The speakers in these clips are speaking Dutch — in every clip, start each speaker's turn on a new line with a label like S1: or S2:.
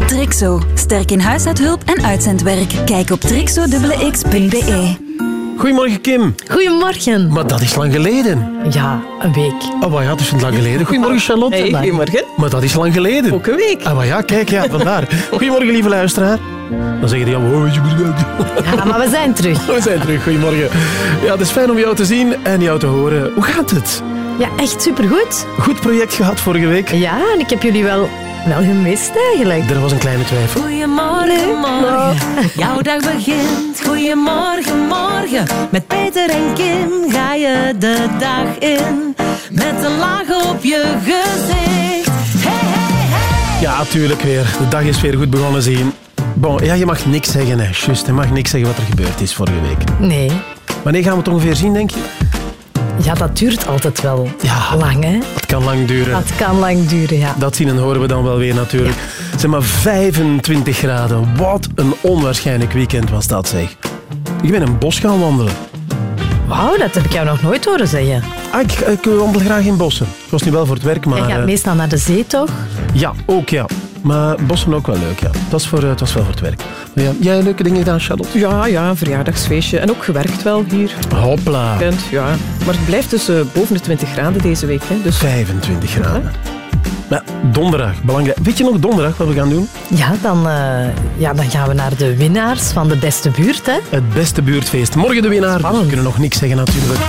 S1: Trixo. Sterk in huishoudhulp en uitzendwerk. Kijk op trixo.x.be.
S2: Goedemorgen, Kim.
S3: Goedemorgen.
S2: Maar dat is lang geleden.
S3: Ja, een week.
S2: Oh, maar ja, het is lang geleden. Goedemorgen, Charlotte.
S4: Hey, goedemorgen.
S2: Maar dat is lang geleden.
S4: Ook een week.
S2: Ah, maar ja, kijk, ja, vandaar. Goedemorgen, lieve luisteraar. Dan zeggen die allemaal... Oh, je moet...
S3: Ja, maar we zijn terug.
S2: We zijn terug, goedemorgen. Ja, het is fijn om jou te zien en jou te horen. Hoe gaat het?
S3: Ja, echt supergoed.
S2: Goed project gehad vorige week.
S3: Ja, en ik heb jullie wel, wel gemist eigenlijk.
S2: Er was een kleine twijfel.
S5: Goedemorgen, morgen. Jouw dag begint. Goedemorgen, morgen. Met Peter en Kim ga je de dag in. Met een laag op je gezicht. Hey, hey, hey.
S2: Ja, tuurlijk weer. De dag is weer goed begonnen, zien. Bon, ja, je mag niks zeggen, hè. Just, je mag niks zeggen wat er gebeurd is vorige week.
S3: Nee.
S2: Wanneer gaan we het ongeveer zien, denk je?
S3: Ja, dat duurt altijd wel
S2: Ja.
S3: lang, hè?
S2: Het kan lang duren.
S3: Dat kan lang duren, ja.
S2: Dat zien en horen we dan wel weer natuurlijk. Zijn maar 25 graden. Wat een onwaarschijnlijk weekend was dat, zeg. Ik ben in een bos gaan wandelen.
S3: Wauw, dat heb ik jou nog nooit horen zeggen.
S2: Ah, ik, ik wandel graag in bossen. Het was nu wel voor het werk, maar...
S3: Jij gaat
S2: eh,
S3: meestal naar de zee, toch?
S2: Ja, ook ja. Maar bossen ook wel leuk, ja. Het was, voor, eh, het was wel voor het werk. Maar ja, jij leuke dingen gedaan, Charlotte?
S4: Ja, ja, een verjaardagsfeestje. En ook gewerkt wel hier.
S2: Hopla.
S4: Kent, ja. Maar het blijft dus eh, boven de 20 graden deze week. Hè. Dus
S2: 25 graden. Maar donderdag, belangrijk. Weet je nog donderdag wat we gaan doen?
S3: Ja, dan, eh, ja, dan gaan we naar de winnaars van de beste buurt, hè?
S2: Het beste buurtfeest. Morgen de winnaar. Dus we kunnen nog niks zeggen natuurlijk.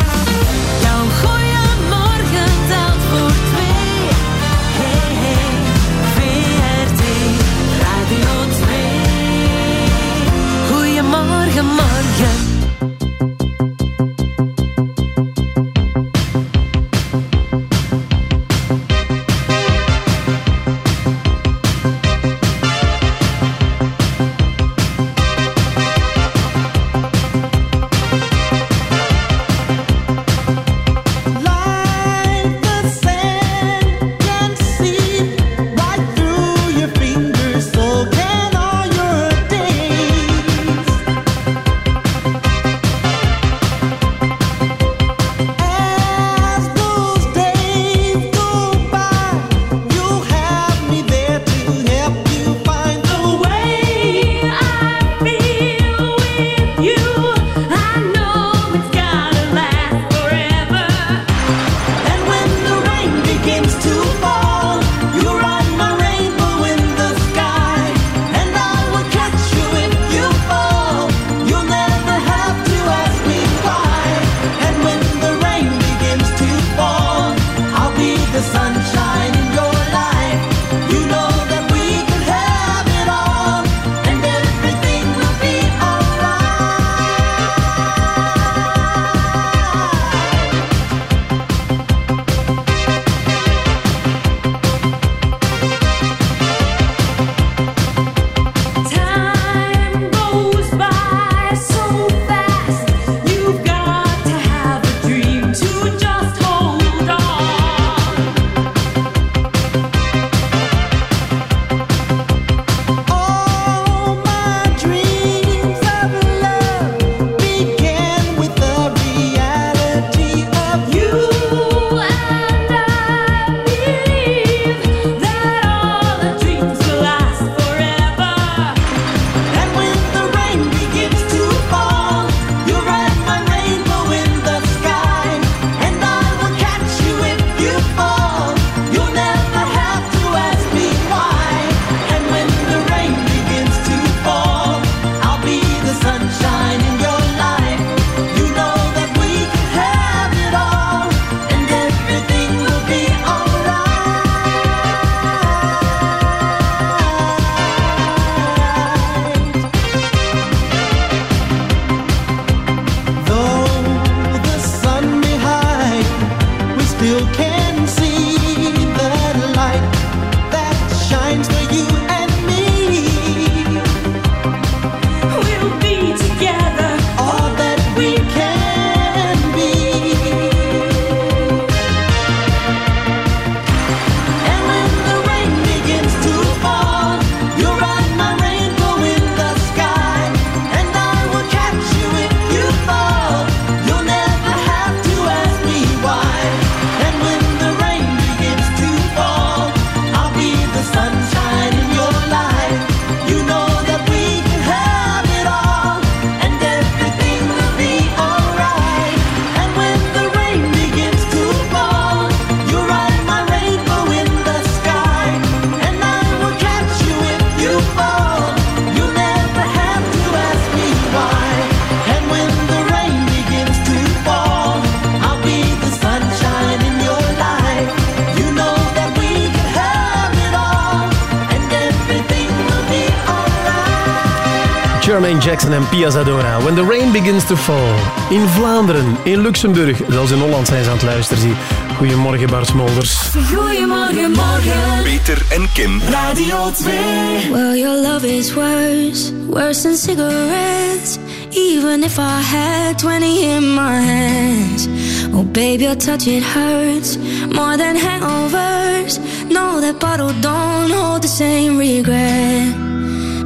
S2: En Pia Zadora. When the rain begins to fall. In Vlaanderen, in Luxemburg, zelfs in Holland zijn ze aan het luisteren. Zie. Goedemorgen Bart Smolders.
S6: Goedemorgen, morgen.
S7: Peter en Kim.
S6: Radio 2.
S8: Well, your love is worse, worse than cigarettes. Even if I had 20 in my hands. Oh, baby, your touch, it hurts more than hangovers. No, that bottle don't hold the same regret.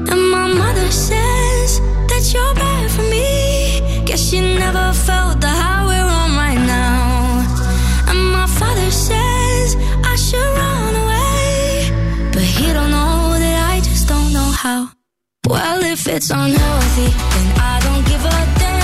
S8: And my mother says She never felt the high we're on right now. And my father says I should run away. But he don't know that I just don't know how. Well, if it's unhealthy, then I don't give a damn.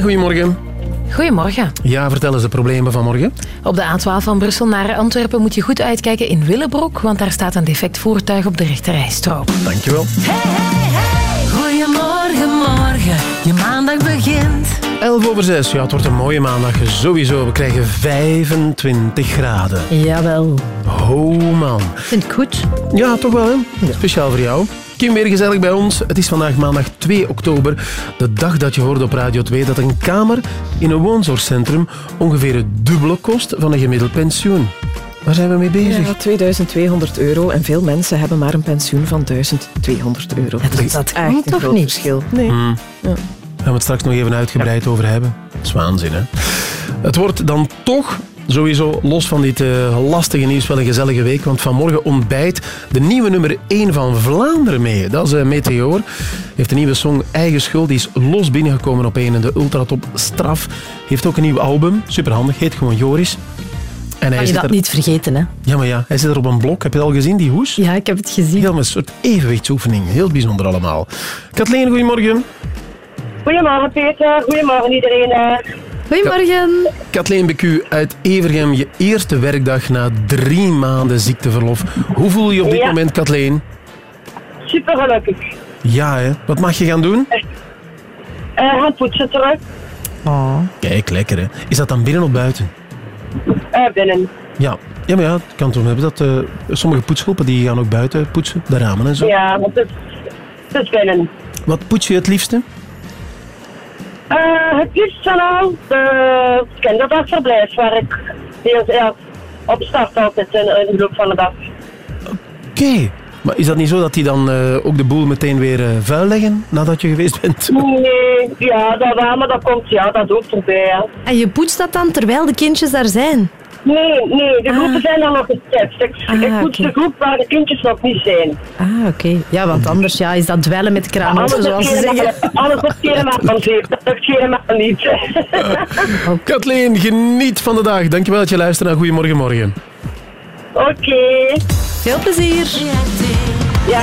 S2: Goedemorgen.
S9: Goedemorgen.
S2: Ja, vertel eens de problemen van morgen.
S9: Op de A12 van Brussel naar Antwerpen moet je goed uitkijken in Willebroek, want daar staat een defect voertuig op de rechterrijstrook.
S2: Dankjewel.
S5: Goedemorgen, morgen. Je maandag begint.
S2: 11 over 6. Ja, het wordt een mooie maandag. Sowieso. We krijgen 25 graden.
S9: Jawel.
S2: Oh man.
S9: Vind ik goed.
S2: Ja, toch wel, hè? Speciaal voor jou. Kim, weer gezellig bij ons. Het is vandaag maandag 2 oktober, de dag dat je hoorde op Radio 2 dat een kamer in een woonzorgcentrum ongeveer het dubbele kost van een gemiddeld pensioen. Waar zijn we mee bezig?
S4: Ja, 2200 euro en veel mensen hebben maar een pensioen van 1200 euro.
S9: Ja, dat- dat
S4: echt een
S9: toch
S4: groot
S9: niet?
S4: verschil. Nee.
S2: Daar gaan we het straks nog even uitgebreid over hebben. Dat is waanzin, hè? Het wordt dan toch sowieso, los van dit eh, lastige nieuws, wel een gezellige week. Want vanmorgen ontbijt de nieuwe nummer 1 van Vlaanderen mee. Dat is eh, Meteor. Heeft een nieuwe song Eigen Schuld. Die is los binnengekomen op een en de ultratop Straf. Heeft ook een nieuw album. Superhandig. Heet gewoon Joris. En hij
S9: je
S2: zit
S9: dat
S2: er...
S9: niet vergeten, hè?
S2: Ja, maar ja, hij zit er op een blok. Heb je het al gezien, die hoes?
S9: Ja, ik heb het gezien.
S2: Helemaal een soort evenwichtsoefening. Heel bijzonder allemaal. Kathleen, goedemorgen.
S10: Goedemorgen Peter, goedemorgen iedereen.
S9: Goedemorgen.
S2: Kathleen BQ uit Evergem, je eerste werkdag na drie maanden ziekteverlof. Hoe voel je je op dit
S10: Ja.
S2: moment, Kathleen?
S10: Super gelukkig.
S2: Ja, hè. Wat mag je gaan doen?
S10: Eh gaan poetsen terug.
S2: Kijk, lekker, hè. Is dat dan binnen of buiten?
S10: Eh, binnen.
S2: Ja. Ja, maar ja, het kan toch hebben dat eh, sommige poetsgroepen die gaan ook buiten poetsen, de ramen en zo.
S10: Ja, want het, het is binnen.
S2: Wat poets je het liefste?
S10: Eh, het liefst van al de kinderdagverblijf waar ik heel, ja, op start altijd in, in de loop van de dag.
S2: Oké. Maar is dat niet zo dat die dan eh, ook de boel meteen weer eh, vuil leggen nadat je geweest bent?
S10: Nee, ja, dat wel, maar dat komt ja, dat ook erbij. Ja.
S9: En je poetst dat dan terwijl de kindjes daar zijn?
S10: Nee, nee, de groepen zijn dan nog geschetst. Ik,
S9: Ah,
S10: ik
S9: oké.
S10: de groep waar de kindjes nog niet zijn.
S9: Ah, oké. Ja, want anders ja, is dat dwellen met kraan
S10: Alles
S9: zoals ze zeggen.
S10: alles is helemaal van zeep, dat is helemaal niet.
S2: Kathleen, geniet van de dag. Dankjewel dat je luistert naar Goedemorgen Morgen.
S10: Oké.
S9: Veel plezier.
S10: Ja.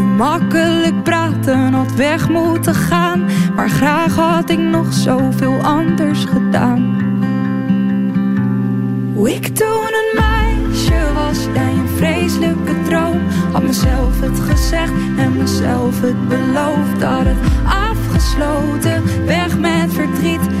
S7: Makkelijk praten had weg moeten gaan. Maar graag had ik nog zoveel anders gedaan. Hoe ik toen een meisje was, jij een vreselijke droom. Had mezelf het gezegd en mezelf het beloofd. Had het afgesloten, weg met verdriet.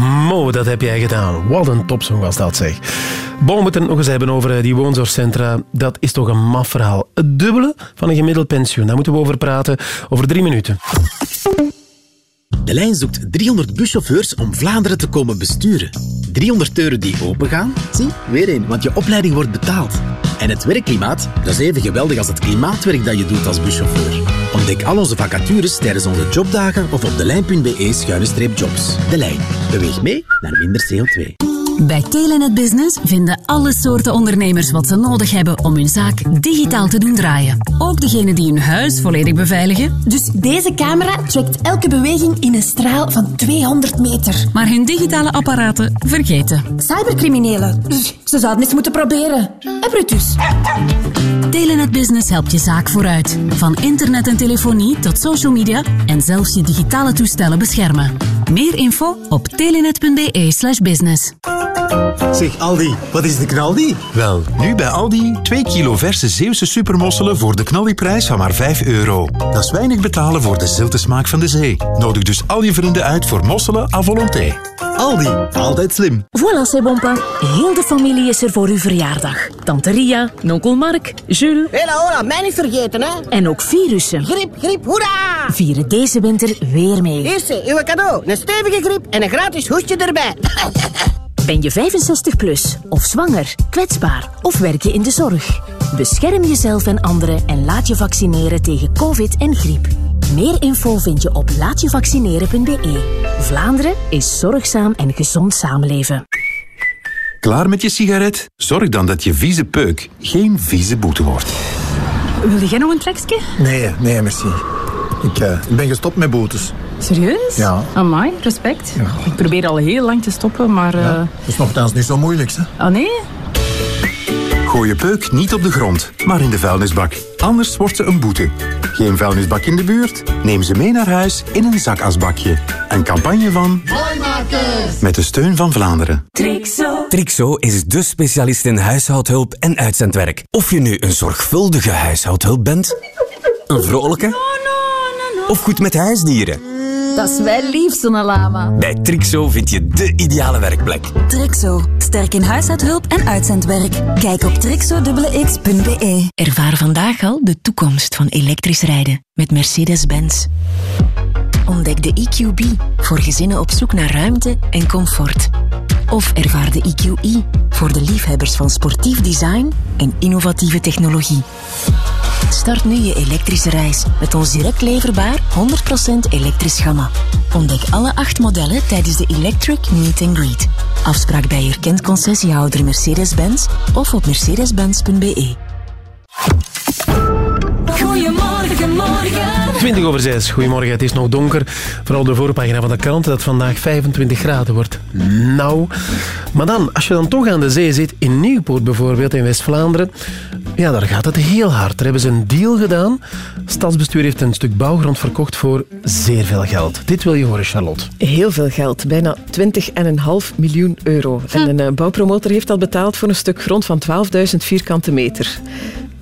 S2: Mo, dat heb jij gedaan. Wat een topsong was dat, zeg. Bon, we moeten het nog eens hebben over eh, die woonzorgcentra. Dat is toch een maf verhaal. Het dubbele van een gemiddeld pensioen. Daar moeten we over praten. Over drie minuten.
S11: De lijn zoekt 300 buschauffeurs om Vlaanderen te komen besturen. 300 deuren die opengaan? Zie, weer een, want je opleiding wordt betaald. En het werkklimaat, dat is even geweldig als het klimaatwerk dat je doet als buschauffeur. Ontdek al onze vacatures tijdens onze jobdagen of op delijn.be-jobs. De Lijn. Beweeg mee naar minder CO2.
S6: Bij Telenet Business vinden alle soorten ondernemers wat ze nodig hebben om hun zaak digitaal te doen draaien. Ook degenen die hun huis volledig beveiligen.
S12: Dus deze camera trackt elke beweging in een straal van 200 meter.
S6: Maar hun digitale apparaten vergeten.
S12: Cybercriminelen. Dus ze zouden eens moeten proberen. Brutus?
S6: Telenet Business helpt je zaak vooruit. Van internet en telefonie tot social media en zelfs je digitale toestellen beschermen. Meer info op telenet.be slash business.
S13: Zeg Aldi, wat is de knaldi? Wel, nu bij Aldi 2 kilo verse Zeeuwse supermosselen voor de knaldiprijs van maar 5 euro. Dat is weinig betalen voor de zilte smaak van de zee. Nodig dus al je vrienden uit voor mosselen à volonté. Aldi, altijd slim.
S14: Voilà, c'est bon pas. Heel de familie is er voor uw verjaardag. Tante Ria, onkel Mark, Jules...
S15: Hela, hola, mij niet vergeten, hè?
S14: En ook virussen.
S15: Griep, griep, hoera!
S14: Vieren deze winter weer mee.
S15: Eerste, uw cadeau. Een stevige griep en een gratis hoestje erbij.
S6: Ben je 65 plus of zwanger, kwetsbaar of werk je in de zorg? Bescherm jezelf en anderen en laat je vaccineren tegen covid en griep. Meer info vind je op laatjevaccineren.be. Vlaanderen is zorgzaam en gezond samenleven.
S13: Klaar met je sigaret? Zorg dan dat je vieze peuk geen vieze boete wordt.
S16: Wil jij nog een trekje?
S17: Nee, nee, merci. Ik, eh, ik ben gestopt met boetes.
S16: Serieus?
S17: Ja.
S16: Amai, respect. Ik probeer al heel lang te stoppen, maar... eh,
S17: Dat is nogthans niet zo moeilijk, hè?
S16: Ah nee?
S13: Gooi je peuk niet op de grond, maar in de vuilnisbak. Anders wordt ze een boete. Geen vuilnisbak in de buurt? Neem ze mee naar huis in een zakasbakje. Een campagne van... Met de steun van Vlaanderen.
S11: Trixo. Trixo is de specialist in huishoudhulp en uitzendwerk. Of je nu een zorgvuldige huishoudhulp bent, een vrolijke, of goed met huisdieren.
S5: Dat is wel lief, zo'n lama.
S11: Bij Trixo vind je de ideale werkplek.
S18: Trixo. Sterk in huishoudhulp en uitzendwerk. Kijk op trixo.x.be.
S19: Ervaar vandaag al de toekomst van elektrisch rijden met Mercedes-Benz. Ontdek de EQB voor gezinnen op zoek naar ruimte en comfort. Of ervaar de EQE voor de liefhebbers van sportief design en innovatieve technologie. Start nu je elektrische reis met ons direct leverbaar 100% elektrisch gamma. Ontdek alle acht modellen tijdens de Electric Meet and Greet. Afspraak bij erkend concessiehouder Mercedes-Benz of op mercedes-benz.be.
S20: Goedemorgen, morgen.
S2: 20 over 6. Goedemorgen, het is nog donker. Vooral de voorpagina van de krant dat vandaag 25 graden wordt. Nou, maar dan, als je dan toch aan de zee zit, in Nieuwpoort bijvoorbeeld, in West-Vlaanderen, ja, daar gaat het heel hard. Daar hebben ze een deal gedaan. Stadsbestuur heeft een stuk bouwgrond verkocht voor zeer veel geld. Dit wil je horen, Charlotte.
S4: Heel veel geld, bijna 20,5 miljoen euro. En een eh, bouwpromotor heeft dat betaald voor een stuk grond van 12.000 vierkante meter.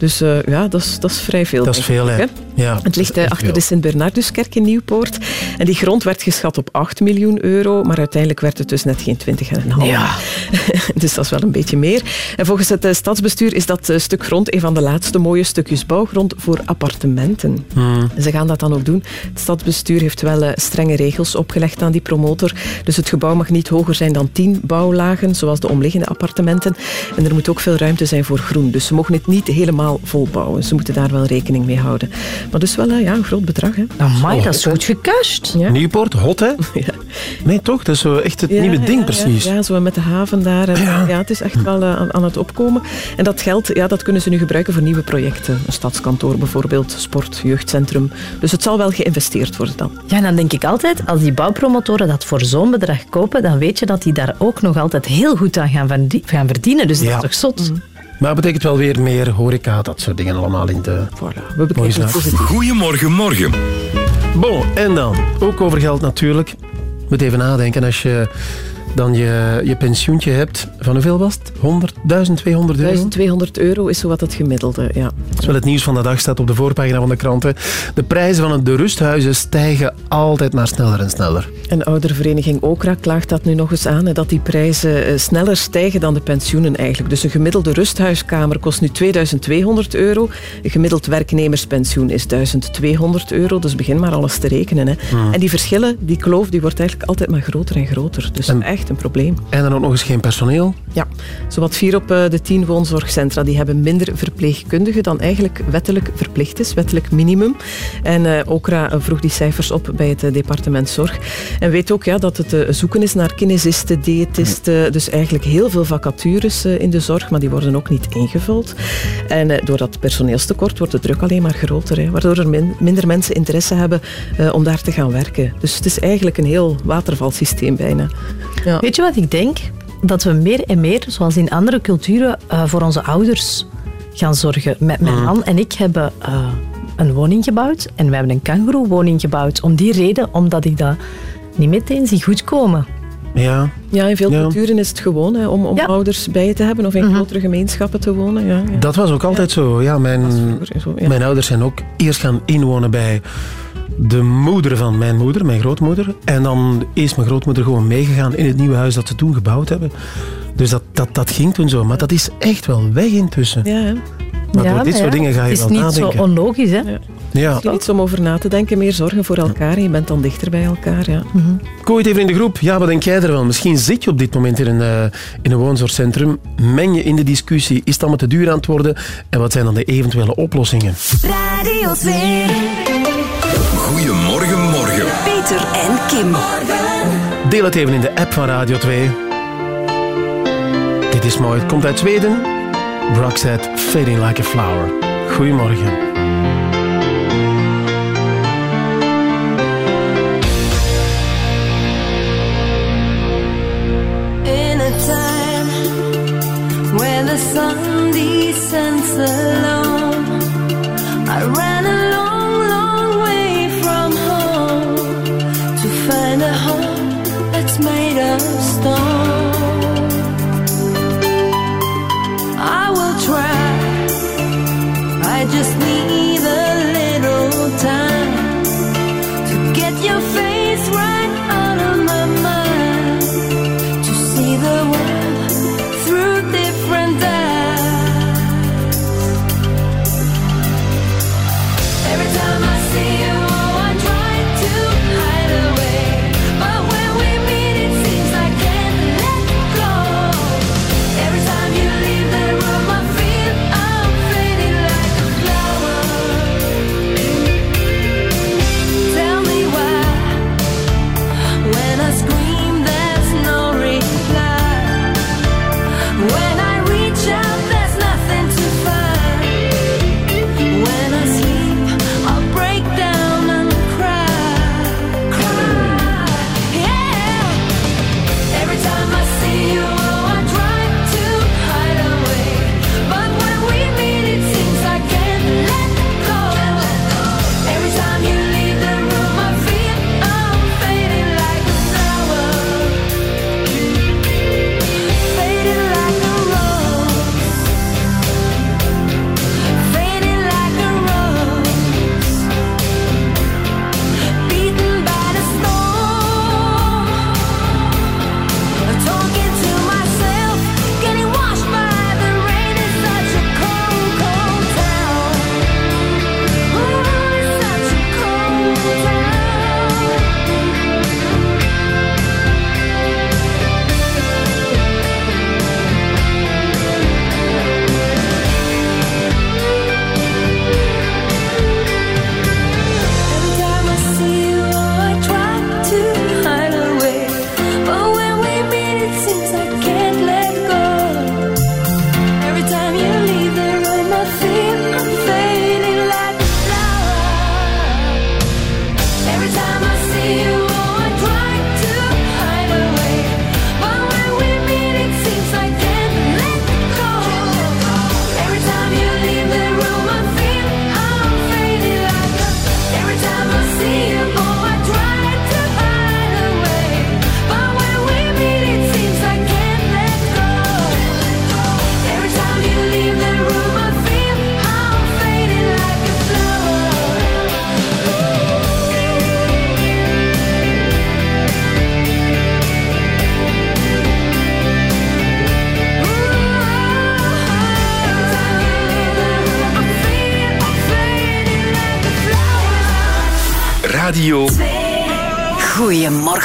S4: Dus eh, ja, dat is, dat is vrij veel.
S2: Dat is veel, hè? Ja,
S4: Het ligt eh, achter
S2: veel.
S4: de Sint-Bernarduskerk in Nieuwpoort. En die grond werd geschat op 8 miljoen euro, maar uiteindelijk werd het dus net geen 20,5.
S2: Ja.
S4: dus dat is wel een beetje meer. En volgens het eh, stadsbestuur is dat stuk grond een van de laatste mooie stukjes bouwgrond voor appartementen.
S2: Hmm.
S4: Ze gaan dat dan ook doen. Het stadsbestuur heeft wel eh, strenge regels opgelegd aan die promotor. Dus het gebouw mag niet hoger zijn dan 10 bouwlagen, zoals de omliggende appartementen. En er moet ook veel ruimte zijn voor groen. Dus ze mogen het niet helemaal vol bouwen. Ze moeten daar wel rekening mee houden. Maar dus wel ja, een groot bedrag. Hè.
S3: Amai, dat is goed gecashed.
S4: Ja.
S2: Nieuwpoort, hot hè? Nee, toch? Dat is zo echt het nieuwe ding
S4: ja,
S2: precies.
S4: Ja, zo met de haven daar. En, ja. het is echt wel eh, aan, aan het opkomen. En dat geld ja, dat kunnen ze nu gebruiken voor nieuwe projecten. Een stadskantoor bijvoorbeeld, sport, jeugdcentrum. Dus het zal wel geïnvesteerd worden dan.
S3: Ja, en dan denk ik altijd, als die bouwpromotoren dat voor zo'n bedrag kopen, dan weet je dat die daar ook nog altijd heel goed aan gaan, verdie- gaan verdienen. Dus dat
S2: Ja.
S3: is toch zot?
S4: Mhm.
S2: Maar het betekent wel weer meer horeca, dat soort dingen allemaal in de...
S4: Voilà, we
S2: bekijken het positief.
S11: Goedemorgen, morgen.
S2: Bon, en dan, ook over geld natuurlijk. Moet even nadenken, als je dan je, je pensioentje hebt, van hoeveel was het? 100, 1200 euro?
S4: 1200 euro is zo wat het gemiddelde, ja.
S2: Wel het nieuws van de dag, staat op de voorpagina van de kranten. De prijzen van de rusthuizen stijgen altijd maar sneller en sneller.
S4: En oudervereniging Okra klaagt dat nu nog eens aan, dat die prijzen eh, sneller stijgen dan de pensioenen eigenlijk. Dus een gemiddelde rusthuiskamer kost nu 2200 euro. Een gemiddeld werknemerspensioen is 1200 euro. Dus begin maar alles te rekenen. Hè.
S2: Hmm.
S4: En die verschillen, die kloof, die wordt eigenlijk altijd maar groter en groter. Dus echt een probleem.
S2: En dan ook nog eens geen personeel.
S4: Ja, zowat vier op eh, de tien woonzorgcentra die hebben minder verpleegkundigen dan eigenlijk wettelijk verplicht is, wettelijk minimum. En Okra eh, vroeg die cijfers op bij het departement zorg. En weet ook ja, dat het zoeken is naar kinesisten, diëtisten, dus eigenlijk heel veel vacatures in de zorg, maar die worden ook niet ingevuld. En door dat personeelstekort wordt de druk alleen maar groter, hè, waardoor er min- minder mensen interesse hebben om daar te gaan werken. Dus het is eigenlijk een heel watervalsysteem bijna. Ja.
S3: Weet je wat ik denk? Dat we meer en meer, zoals in andere culturen, eh, voor onze ouders gaan zorgen. Met mijn
S2: Mm.
S3: man en ik hebben eh, een woning gebouwd en we hebben een kangoeroe-woning gebouwd. Om die reden, omdat ik dat niet meteen zie goedkomen.
S2: Ja.
S4: Ja, in veel
S2: Ja.
S4: culturen is het gewoon hè, om, om ouders bij je te hebben of in
S3: Mhm.
S4: grotere gemeenschappen te wonen. Ja, ja.
S2: Dat was ook altijd zo. Ja, mijn,
S4: zo, ja.
S2: mijn ouders zijn ook eerst gaan inwonen bij de moeder van mijn moeder, mijn grootmoeder. En dan is mijn grootmoeder gewoon meegegaan in het nieuwe huis dat ze toen gebouwd hebben. Dus dat, dat, dat ging toen zo. Maar dat is echt wel weg intussen.
S4: Ja, hè.
S2: Maar door dit soort dingen ga je
S3: het is
S2: wel
S3: niet
S2: nadenken.
S3: zo onlogisch, hè?
S2: Ja.
S4: Iets om over na te denken, meer zorgen voor elkaar. Je bent dan dichter bij elkaar. Ja. Mhm.
S2: Gooi het even in de groep. Ja, wat denk jij ervan? Misschien zit je op dit moment in een, eh, in een woonzorgcentrum. Meng je in de discussie. Is het allemaal te duur aan het worden? En wat zijn dan de eventuele oplossingen?
S6: Radio 2.
S21: Goedemorgen, morgen.
S6: Peter en Kim. Morgen.
S2: Deel het even in de app van Radio 2. Dit is mooi. Het komt uit Zweden. Brock said, fading like a flower. Goedemorgen.
S20: innocence alone. I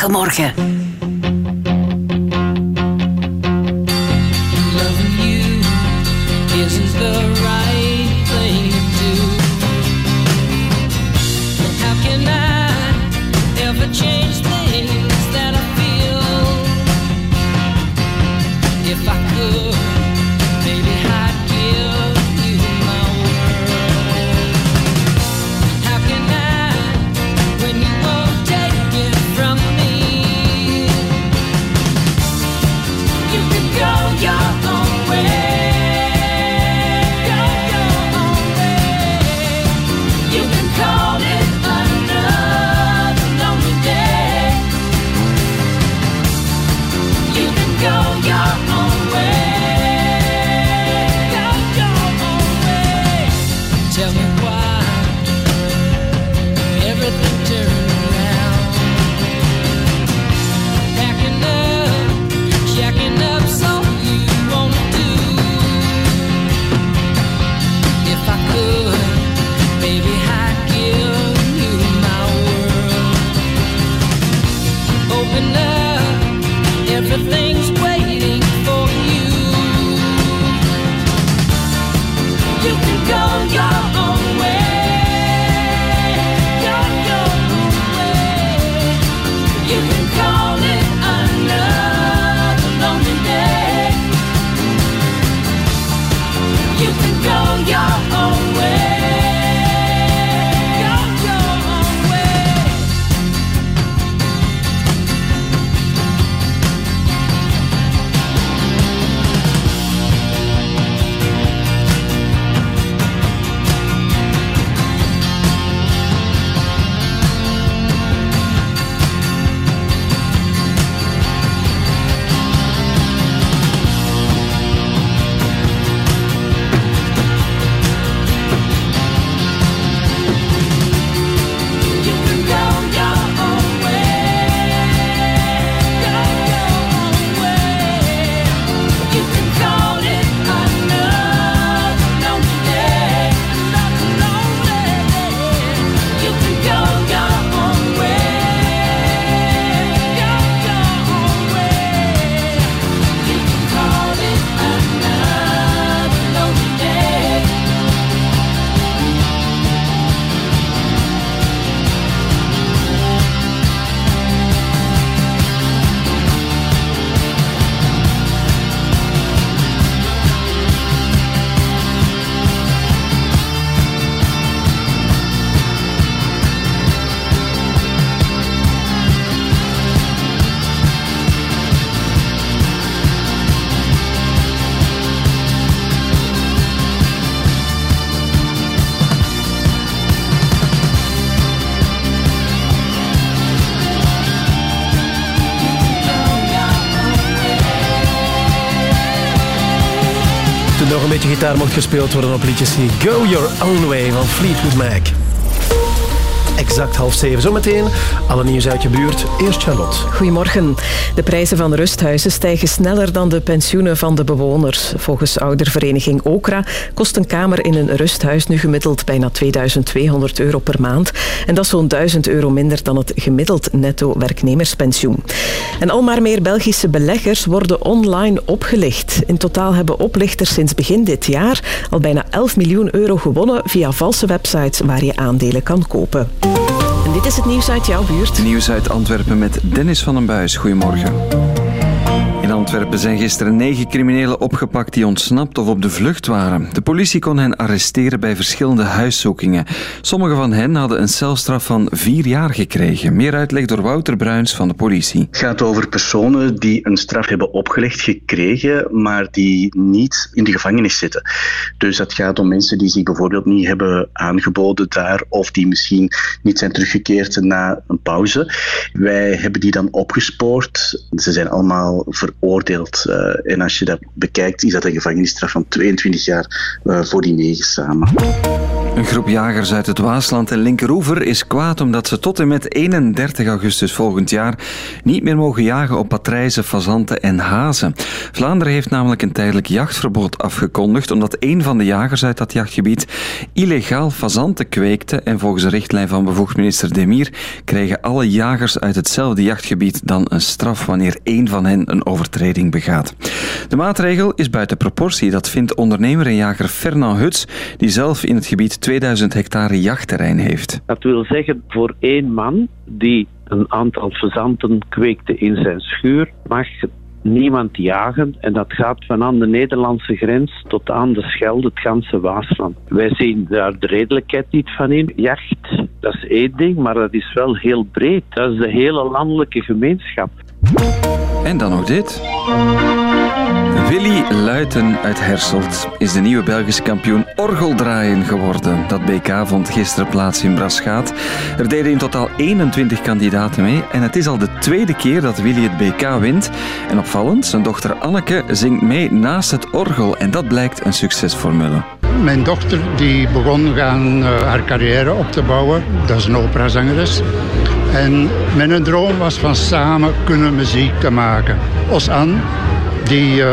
S22: Morgen.
S2: Gitaar moet gespeeld worden op liedjes die Go Your Own Way van Fleetwood Mac. Exact half zeven. Zometeen alle nieuws uit je buurt. Eerst Charlotte.
S4: Goedemorgen. De prijzen van rusthuizen stijgen sneller dan de pensioenen van de bewoners. Volgens oudervereniging Okra kost een kamer in een rusthuis nu gemiddeld bijna 2200 euro per maand. En dat is zo'n 1000 euro minder dan het gemiddeld netto werknemerspensioen. En al maar meer Belgische beleggers worden online opgelicht. In totaal hebben oplichters sinds begin dit jaar al bijna 11 miljoen euro gewonnen via valse websites waar je aandelen kan kopen. En dit is het nieuws uit jouw buurt.
S23: Nieuws uit Antwerpen met Dennis van den Buis. Goedemorgen. In Antwerpen zijn gisteren negen criminelen opgepakt die ontsnapt of op de vlucht waren. De politie kon hen arresteren bij verschillende huiszoekingen. Sommige van hen hadden een celstraf van vier jaar gekregen. Meer uitleg door Wouter Bruins van de politie.
S24: Het gaat over personen die een straf hebben opgelegd gekregen, maar die niet in de gevangenis zitten. Dus dat gaat om mensen die zich bijvoorbeeld niet hebben aangeboden daar of die misschien niet zijn teruggekeerd na een pauze. Wij hebben die dan opgespoord. Ze zijn allemaal veroordeeld. Eh, en als je dat bekijkt, is dat een gevangenisstraf van 22 jaar eh, voor die negen samen.
S23: Een groep jagers uit het Waasland en Linkeroever is kwaad omdat ze tot en met 31 augustus volgend jaar niet meer mogen jagen op patrijzen, fazanten en hazen. Vlaanderen heeft namelijk een tijdelijk jachtverbod afgekondigd omdat een van de jagers uit dat jachtgebied illegaal fazanten kweekte en volgens de richtlijn van bevoegd minister Demir krijgen alle jagers uit hetzelfde jachtgebied dan een straf wanneer één van hen een overtreding begaat. De maatregel is buiten proportie, dat vindt ondernemer en jager Fernand Huts, die zelf in het gebied 2000 hectare jachtterrein heeft.
S25: Dat wil zeggen, voor één man die een aantal fazanten kweekte in zijn schuur, mag niemand jagen. En dat gaat van aan de Nederlandse grens tot aan de Schelde, het ganse Waasland. Wij zien daar de redelijkheid niet van in. Jacht, dat is één ding, maar dat is wel heel breed. Dat is de hele landelijke gemeenschap.
S23: En dan nog dit. Willy Luiten uit Herselt is de nieuwe Belgische kampioen orgeldraaien geworden. Dat BK vond gisteren plaats in Braschaat. Er deden in totaal 21 kandidaten mee en het is al de tweede keer dat Willy het BK wint. En opvallend, zijn dochter Anneke zingt mee naast het orgel en dat blijkt een succesformule.
S26: Mijn dochter die begon gaan, eh, haar carrière op te bouwen. Dat is een operazangeres. En mijn droom was van samen kunnen muziek te maken. Os Anne, die eh,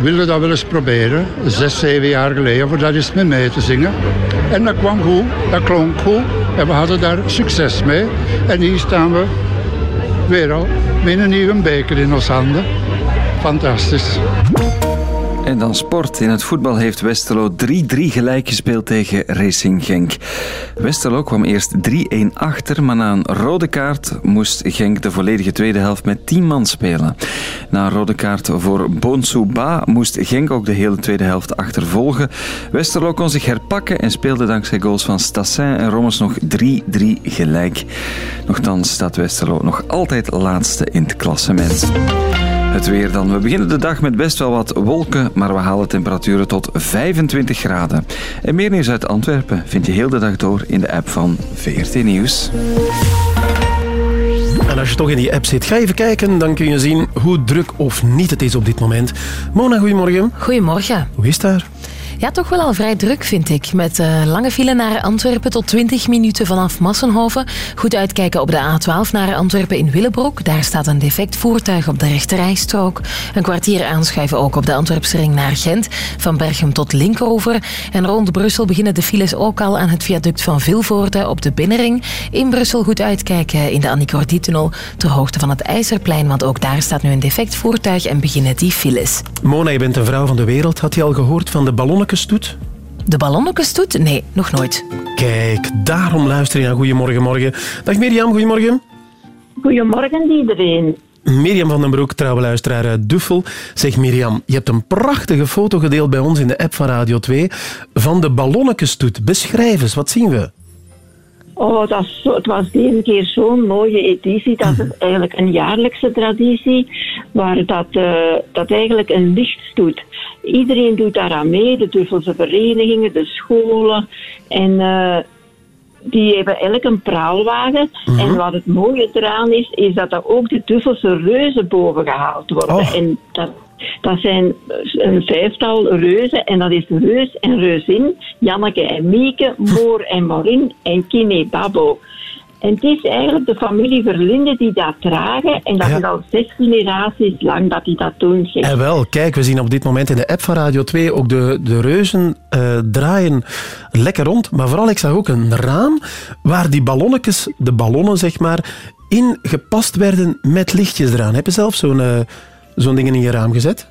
S26: wilde dat wel eens proberen. Zes, zeven jaar geleden, voor dat eens met mee te zingen. En dat kwam goed, dat klonk goed. En we hadden daar succes mee. En hier staan we weer al met een nieuwe beker in ons handen. Fantastisch.
S23: En dan sport. In het voetbal heeft Westerlo 3-3 gelijk gespeeld tegen Racing Genk. Westerlo kwam eerst 3-1 achter, maar na een rode kaart moest Genk de volledige tweede helft met 10 man spelen. Na een rode kaart voor Bonsu Ba moest Genk ook de hele tweede helft achtervolgen. Westerlo kon zich herpakken en speelde dankzij goals van Stassin en Rommels nog 3-3 gelijk. Nochtans staat Westerlo nog altijd laatste in het klassement. Het weer dan. We beginnen de dag met best wel wat wolken, maar we halen temperaturen tot 25 graden. En meer nieuws uit Antwerpen vind je heel de dag door in de app van VRT Nieuws.
S2: En als je toch in die app zit, ga even kijken. Dan kun je zien hoe druk of niet het is op dit moment. Mona, goedemorgen.
S27: Goedemorgen.
S2: Hoe is het daar?
S27: Ja, toch wel al vrij druk, vind ik. Met uh, lange file naar Antwerpen tot 20 minuten vanaf Massenhoven. Goed uitkijken op de A12 naar Antwerpen in Willebroek. Daar staat een defect voertuig op de rechterrijstrook. Een kwartier aanschuiven ook op de Antwerpse ring naar Gent. Van Berchem tot Linkeroever. En rond Brussel beginnen de files ook al aan het viaduct van Vilvoorde op de binnenring. In Brussel goed uitkijken in de Annie-Cordy-tunnel ter hoogte van het IJzerplein. Want ook daar staat nu een defect voertuig en beginnen die files.
S2: Mona, je bent een vrouw van de wereld. Had je al gehoord van de ballonnetjesstoet?
S27: De ballonnetjesstoet? Nee, nog nooit.
S2: Kijk, daarom luister je naar Goedemorgen Morgen. Dag Mirjam, goedemorgen.
S28: Goedemorgen iedereen.
S2: Mirjam van den Broek, trouwe luisteraar uit Duffel. Zeg Mirjam, je hebt een prachtige foto gedeeld bij ons in de app van Radio 2 van de ballonnetjesstoet. Beschrijf eens, wat zien we?
S28: Oh, dat is het was deze keer zo'n mooie editie. Dat is eigenlijk een jaarlijkse traditie, waar dat, eh, dat eigenlijk een lichtstoet. Iedereen doet daaraan mee, de Duffelse verenigingen, de scholen. En eh, die hebben elk een praalwagen.
S2: Mhm.
S28: En wat het mooie eraan is, is dat er ook de Duffelse reuzen boven gehaald worden.
S2: Oh.
S28: En dat, dat zijn een vijftal reuzen. En dat is Reus en Reuzin, Janneke en Mieke, Moor en Morin en Kine Babo. En het is eigenlijk de familie Verlinde die dat dragen. En dat
S2: Ja.
S28: is al zes generaties lang dat die dat doen. zeg.
S2: En wel, kijk, we zien op dit moment in de app van Radio 2 ook de, de reuzen eh, draaien lekker rond. Maar vooral, ik zag ook een raam waar die ballonnetjes, de ballonnen zeg maar, in gepast werden met lichtjes eraan. Heb je zelf zo'n eh, zo'n ding in je raam gezet?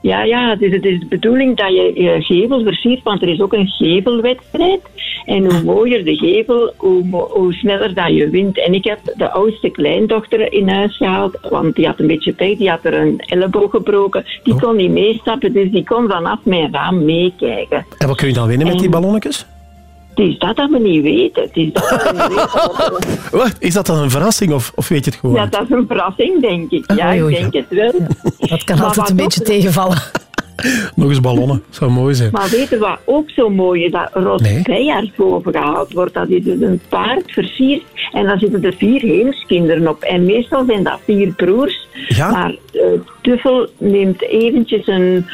S28: Ja, ja, het is, het is de bedoeling dat je je gevel versiert, want er is ook een gevelwedstrijd. En hoe mooier de gevel, hoe, hoe sneller dat je wint. En ik heb de oudste kleindochter in huis gehaald, want die had een beetje pech, die had er een elleboog gebroken. Die kon niet meestappen, dus die kon vanaf mijn raam meekijken.
S2: En wat kun je dan winnen met die ballonnetjes?
S28: Het is dat dat we niet weten. Het is dat dat we niet weten.
S2: Wat? Is dat dan een verrassing of, of weet je het gewoon?
S28: Ja, dat is een verrassing, denk ik. Ja,
S3: Oei, oei.
S28: ik denk het wel.
S3: Dat kan
S28: Maar
S3: altijd een beetje
S28: ook-
S3: tegenvallen.
S2: Nog eens ballonnen, zou mooi zijn.
S28: Maar weet je wat ook zo mooi is? Dat rood
S2: Nee.
S28: bijaard boven gehaald wordt. Dat is dus een paard versierd. En daar zitten er vier heemskinderen op. En meestal zijn dat vier broers.
S2: Ja?
S28: Maar eh Tuffel neemt eventjes een,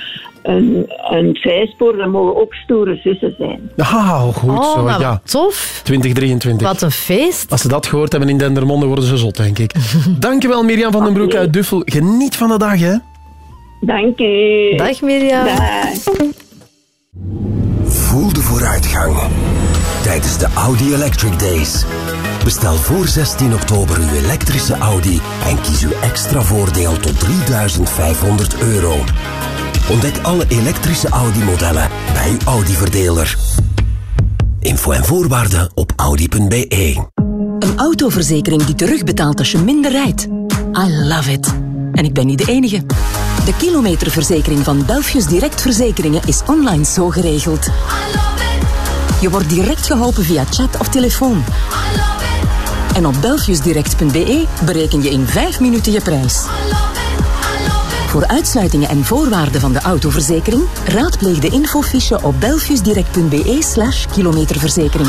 S28: een, een vijspoor. Dat mogen ook stoere zussen zijn.
S2: Ah, goed
S3: Oh,
S2: zo,
S3: maar
S2: ja.
S3: tof.
S2: 2023.
S3: Wat een feest.
S2: Als ze dat gehoord hebben in Dendermonde, worden ze zot, denk ik. Dankjewel, Mirjam van den Broek uit Duffel. Geniet van de dag, hè.
S28: Dank u.
S3: Dag Mirjam.
S28: Dag.
S21: Voel de vooruitgang tijdens de Audi Electric Days. Bestel voor 16 oktober uw elektrische Audi en kies uw extra voordeel tot 3500 euro. Ontdek alle elektrische Audi-modellen bij uw Audi-verdeler. Info en voorwaarden op audi.be.
S29: Een autoverzekering die terugbetaalt als je minder rijdt. I love it. En ik ben niet de enige. De kilometerverzekering van Belfius Direct Verzekeringen is online zo geregeld. Je wordt direct geholpen via chat of telefoon. En op belfiusdirect.be bereken je in 5 minuten je prijs. Voor uitsluitingen en voorwaarden van de autoverzekering raadpleeg de infofiche op belfiusdirect.be slash kilometerverzekering.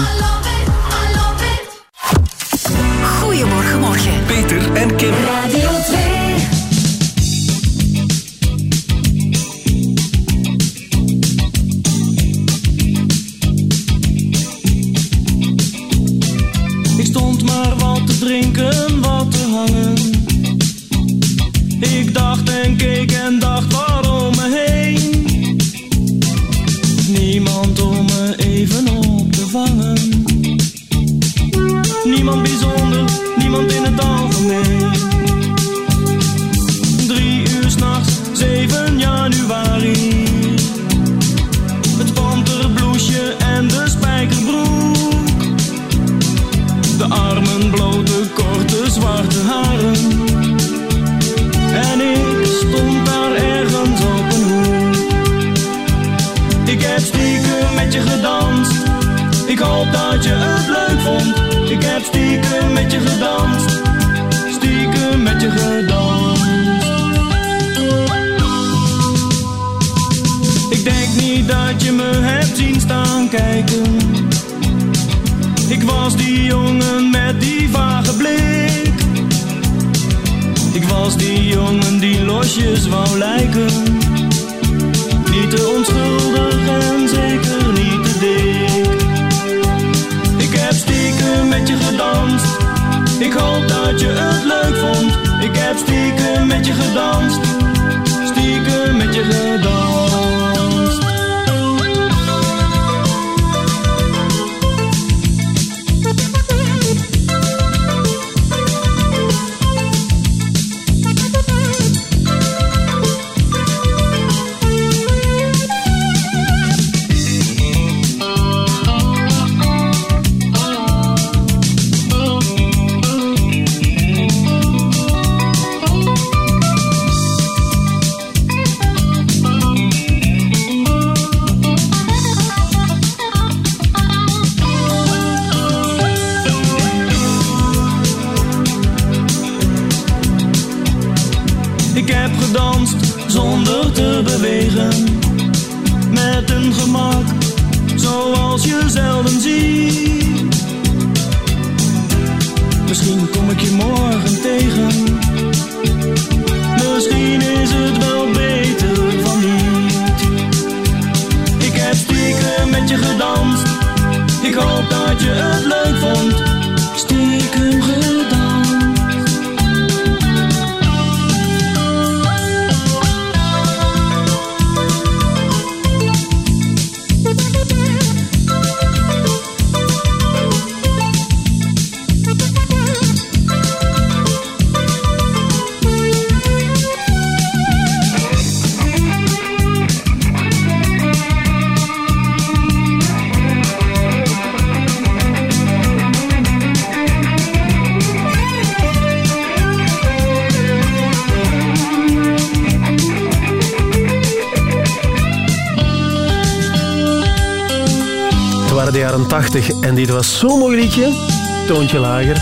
S2: Lager.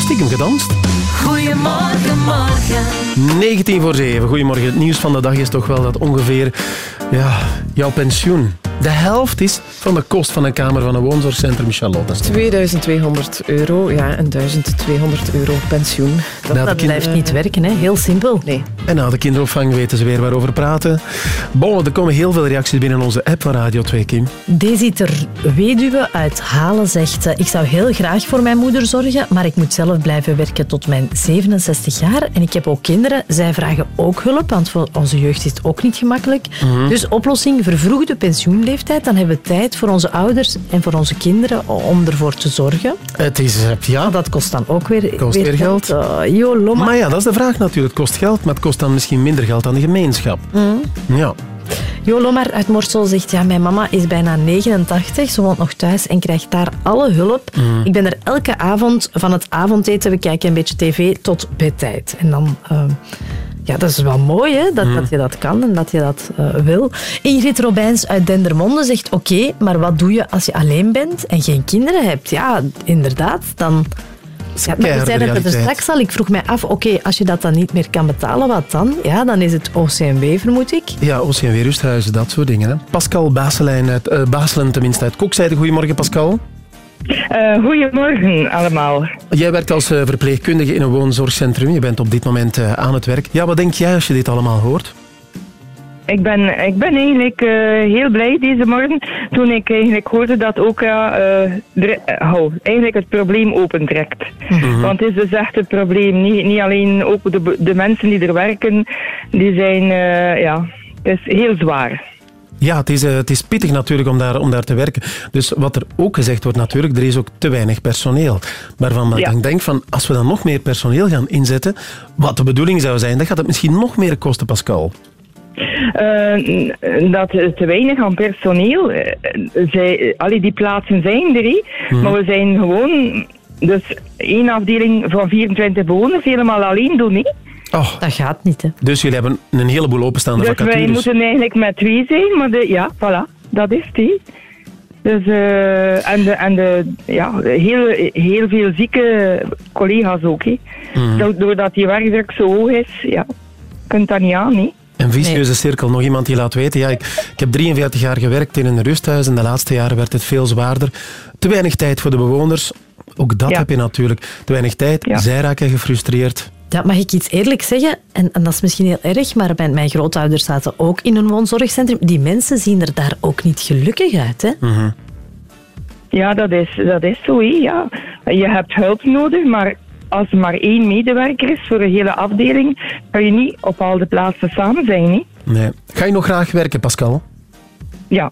S2: Stiekem gedanst.
S5: Goedemorgen, morgen.
S2: 19 voor 7. Goedemorgen. Het nieuws van de dag is toch wel dat ongeveer ja, jouw pensioen de helft is van de kost van een kamer van een woonzorgcentrum in Charlotte.
S4: 2200 euro, ja, en 1200 euro pensioen. Dat, dat blijft niet werken, hè. heel simpel. Nee.
S2: En na de kinderopvang weten ze weer waarover praten. Bon, er komen heel veel reacties binnen onze app van Radio 2, Kim.
S3: Deze weduwe uit Halen zegt... eh, Ik zou heel graag voor mijn moeder zorgen, maar ik moet zelf blijven werken tot mijn 67 jaar. En ik heb ook kinderen. Zij vragen ook hulp, want voor onze jeugd is het ook niet gemakkelijk.
S2: Mhm.
S3: Dus oplossing, vervroegde pensioenleeftijd. Dan hebben we tijd voor onze ouders en voor onze kinderen om ervoor te zorgen.
S2: Het is, eh, ja...
S3: Dat kost dan ook weer,
S2: Kost weer geld.
S3: Eh, jolo, maar-
S2: Maar ja, dat is de vraag natuurlijk. Het kost geld, maar het kost dan misschien minder geld aan de gemeenschap.
S3: Mhm.
S2: Ja.
S3: Jo Lomar uit Morsel zegt, ja, mijn mama is bijna 89, ze woont nog thuis en krijgt daar alle hulp.
S2: Mhm.
S3: Ik ben er elke avond van het avondeten, we kijken een beetje tv, tot bedtijd. En dan... eh, ja, dat is wel mooi, hè? Dat, dat je dat kan en dat je dat eh, wil. Ingrid Robijns uit Dendermonde zegt, oké, maar wat doe je als je alleen bent en geen kinderen hebt? Ja, inderdaad, dan... Ja, maar we zeiden het er straks al. Ik vroeg mij af, oké, als je dat dan niet meer kan betalen, wat dan? Ja, dan is het OCMW, vermoed ik.
S2: Ja, OCMW Rusthuizen, dat soort dingen. Hè. Pascal Baselijn uit, eh, Baselen tenminste uit Kokzijde. Goedemorgen, Pascal.
S30: Eh, goedemorgen allemaal.
S2: Jij werkt als eh, verpleegkundige in een woonzorgcentrum. Je bent op dit moment eh, aan het werk. Ja, wat denk jij als je dit allemaal hoort?
S30: Ik ben, ik ben eigenlijk eh, heel blij deze morgen toen ik eigenlijk hoorde dat OKA hou, eigenlijk het probleem opentrekt. Want het is dus echt het probleem. Niet, niet alleen ook de, de mensen die er werken, die zijn, ja, het is heel zwaar.
S2: Ja, het is, het is pittig natuurlijk om daar, om daar te werken. Dus wat er ook gezegd wordt natuurlijk, er is ook te weinig personeel. Waarvan
S30: Ja.
S2: ik denk van, als we dan nog meer personeel gaan inzetten, wat de bedoeling zou zijn, dan gaat het misschien nog meer kosten, Pascal.
S30: Eh, dat te weinig aan personeel. Eh, zij, allee, die plaatsen zijn er.
S2: Mhm.
S30: maar we zijn gewoon dus één afdeling van 24 bewoners helemaal alleen doen. Hè.
S2: Oh.
S3: Dat gaat niet, hè.
S2: Dus jullie hebben een heleboel openstaande
S30: Dus wij
S2: vacatures.
S30: moeten eigenlijk met twee zijn, maar de, ja, voilà, dat is het. hè. Dus, eh, en de, en de, ja, heel, heel veel zieke collega's ook. Hè.
S2: Mhm.
S30: Do- Doordat die werkdruk zo hoog is, ja, kunt dat niet aan. Hè.
S2: Een vicieuze cirkel. Nog iemand die laat weten. Ja, ik, ik heb 43 jaar gewerkt in een rusthuis en de laatste jaren werd het veel zwaarder. Te weinig tijd voor de bewoners. Ook dat
S3: Ja.
S2: heb je natuurlijk. Te weinig tijd. Zij raken gefrustreerd.
S3: Ja, mag ik iets eerlijk zeggen? En, en dat is misschien heel erg, maar mijn, mijn grootouders zaten ook in een woonzorgcentrum. Die mensen zien er daar ook niet gelukkig uit, hè?
S2: Mhm.
S30: Ja, dat is, dat is zo. Ja. Je hebt hulp nodig, maar als er maar één medewerker is voor een hele afdeling, kan je niet op al de plaatsen samen zijn. Hè?
S2: Nee. Ga je nog graag werken, Pascal?
S30: Ja.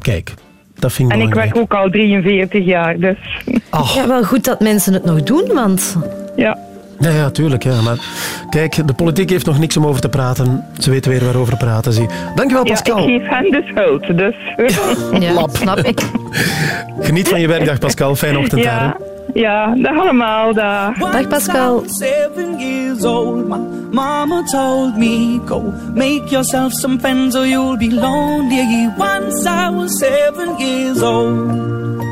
S2: Kijk, dat vind ik
S30: En ik werk ook al 43 jaar, dus...
S3: Ja, wel goed dat mensen het nog doen, want...
S30: Ja.
S2: Ja, ja, tuurlijk. Ja. Maar kijk, de politiek heeft nog niks om over te praten. Ze weten weer waarover praten. Zie. Dankjewel, Pascal.
S30: Ja, ik geef hen de schuld, dus...
S3: Ja, snap ik.
S2: Geniet van je werkdag, Pascal. Fijne ochtend daar. hè.
S30: Ja, ja, dag allemaal, dag.
S3: Dag Pascal.
S31: Seven years old, my mama told me, go make yourself some friends or you'll be lonely. Once I was seven years old.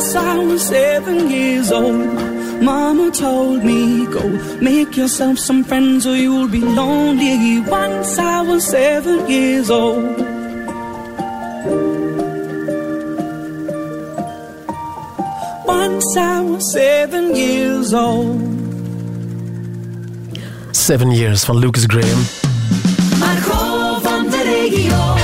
S31: Once I was seven years old, Mama told me, Go make yourself some friends or you'll be lonely. Once I was seven years old. Once I was seven years old.
S2: Seven Years van Lucas Graham.
S32: Margot van de regio.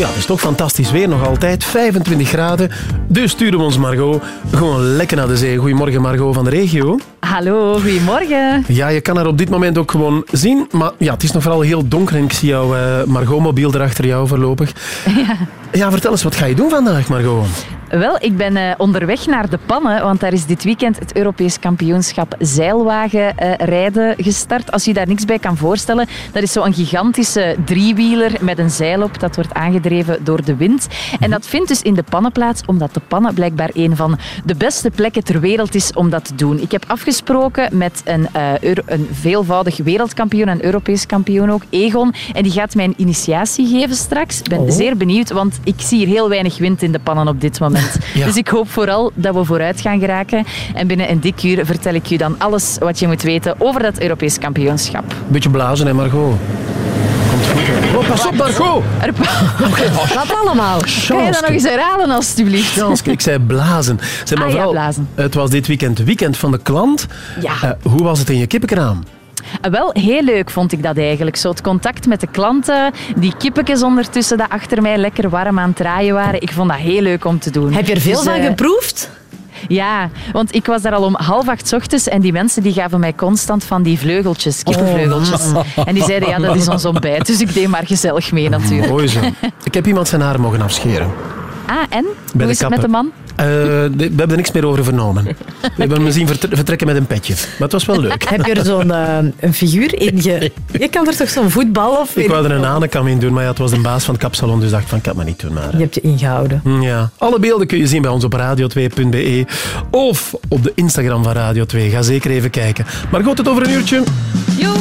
S2: Ja, het is toch fantastisch weer nog altijd. 25 graden. Dus sturen we ons Margot gewoon lekker naar de zee. Goedemorgen Margot van de regio.
S33: Hallo, goedemorgen.
S2: Ja, je kan haar op dit moment ook gewoon zien. Maar ja, het is nog vooral heel donker en ik zie jouw eh, Margot-mobiel erachter jou voorlopig.
S33: Ja.
S2: Ja, vertel eens, wat ga je doen vandaag, Margot?
S33: Wel, ik ben eh, onderweg naar de Pannen, want daar is dit weekend het Europees kampioenschap zeilwagen eh, gestart. Als je daar niks bij kan voorstellen, dat is zo'n gigantische driewieler met een zeil op. Dat wordt aangedreven door de wind. En dat vindt dus in de Pannen plaats, omdat de Pannen blijkbaar een van de beste plekken ter wereld is om dat te doen. Ik heb afgesproken met een, Euro- een veelvoudig wereldkampioen en Europees kampioen ook, Egon. En die gaat mij een initiatie geven straks. Ik ben
S2: Oh.
S33: zeer benieuwd, want ik zie hier heel weinig wind in de pannen op dit moment.
S2: Ja.
S33: Dus ik hoop vooral dat we vooruit gaan geraken. En binnen een dik uur vertel ik je dan alles wat je moet weten over dat Europees kampioenschap.
S2: Beetje blazen, hè, Margot? Komt goed? Oh, pas op, Margot!
S33: Wat allemaal? Kan je dat nog eens herhalen, alstublieft?
S2: Chanske, ik zei blazen. Zeg maar
S33: Ah, ja, blazen.
S2: Het was dit weekend weekend van de klant.
S33: Ja.
S2: Eh, hoe was het in je kippenkraam?
S33: Ah, Wel, heel leuk vond ik dat eigenlijk. Zo het contact met de klanten, die kippetjes ondertussen dat achter mij lekker warm aan het draaien waren. Ik vond dat heel leuk om te doen.
S3: Heb je er veel
S33: Dus,
S3: van
S33: eh,
S3: geproefd?
S33: Ja, want ik was daar al om half acht 's ochtends en die mensen die gaven mij constant van die vleugeltjes, kippenvleugeltjes.
S2: Oh.
S33: En die zeiden, ja, dat is ons ontbijt. Dus ik deed maar gezellig mee natuurlijk.
S2: Mooi zo. Ik heb iemand zijn haar mogen afscheren.
S33: Ah, en?
S2: Bij
S33: Hoe is het met de man?
S34: Eh, we hebben er niks meer over vernomen. We hebben me zien vertrekken met een petje. Maar het was wel leuk.
S3: Heb je er zo'n eh, een figuur in? Je, je kan er toch zo'n voetbal of...
S34: Ik wou er een anekam in doen, maar ja, het was een baas van het kapsalon, dus dacht van, ik kan het maar niet doen. Maar,
S3: je eh. hebt je ingehouden.
S34: Mm, ja. Alle beelden kun je zien bij ons op radio2.be of op de Instagram van Radio 2. Ga zeker even kijken. Maar goed, het over een uurtje.
S20: Jo,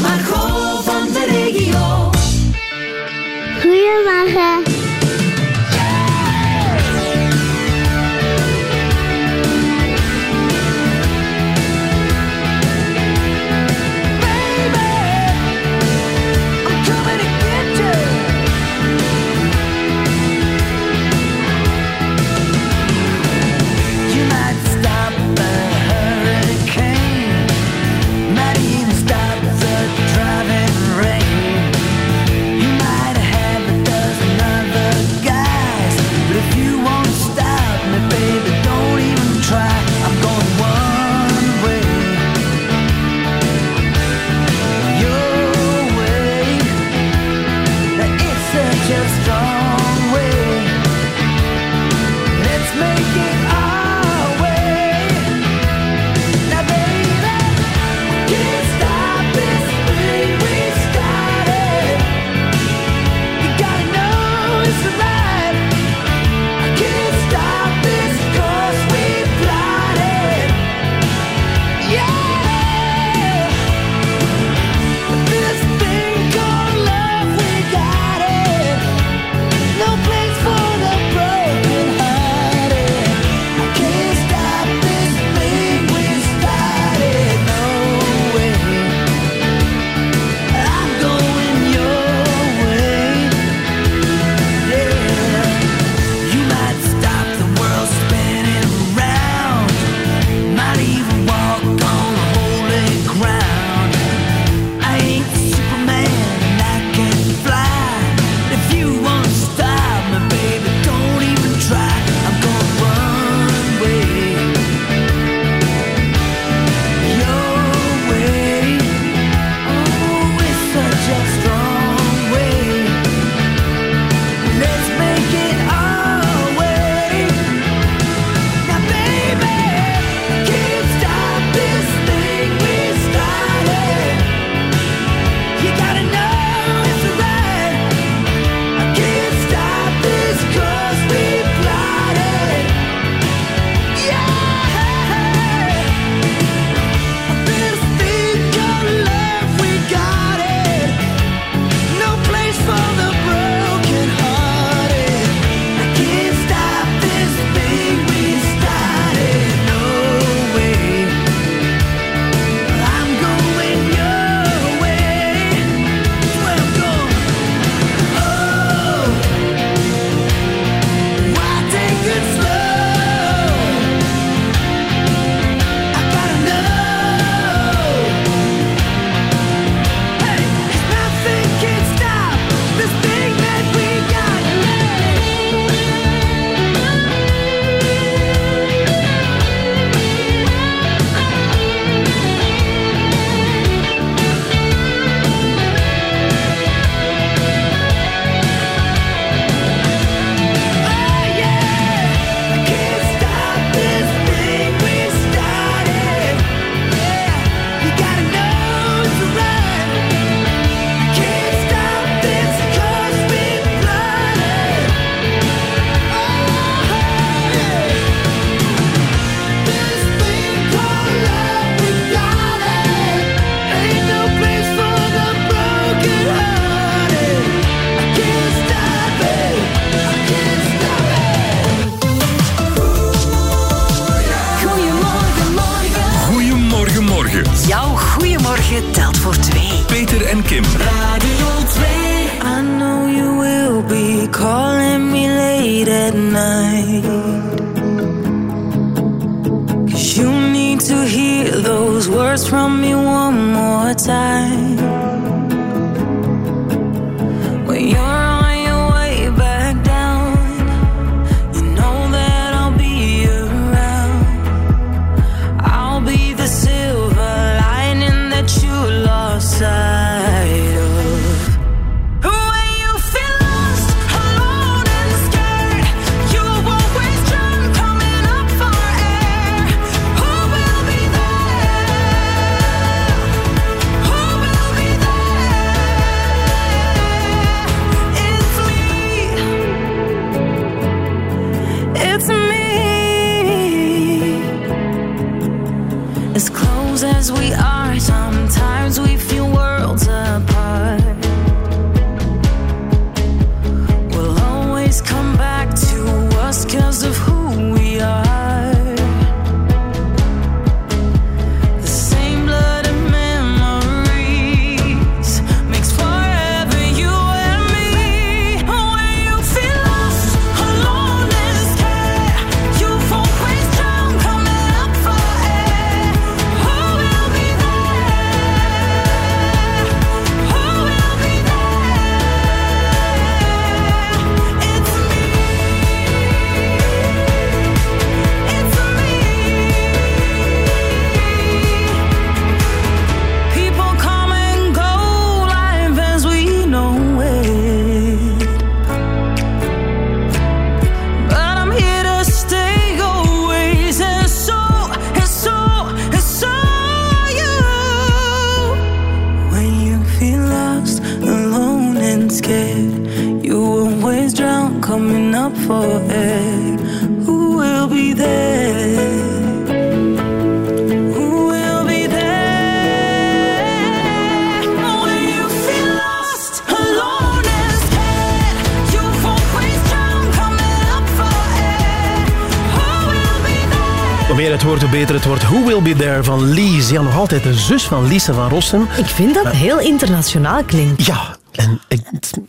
S20: Will Be There
S2: van Lies. Ja, nog altijd de zus van Lisa van Rossum.
S3: Ik vind dat heel internationaal klinkt.
S2: Ja, en ik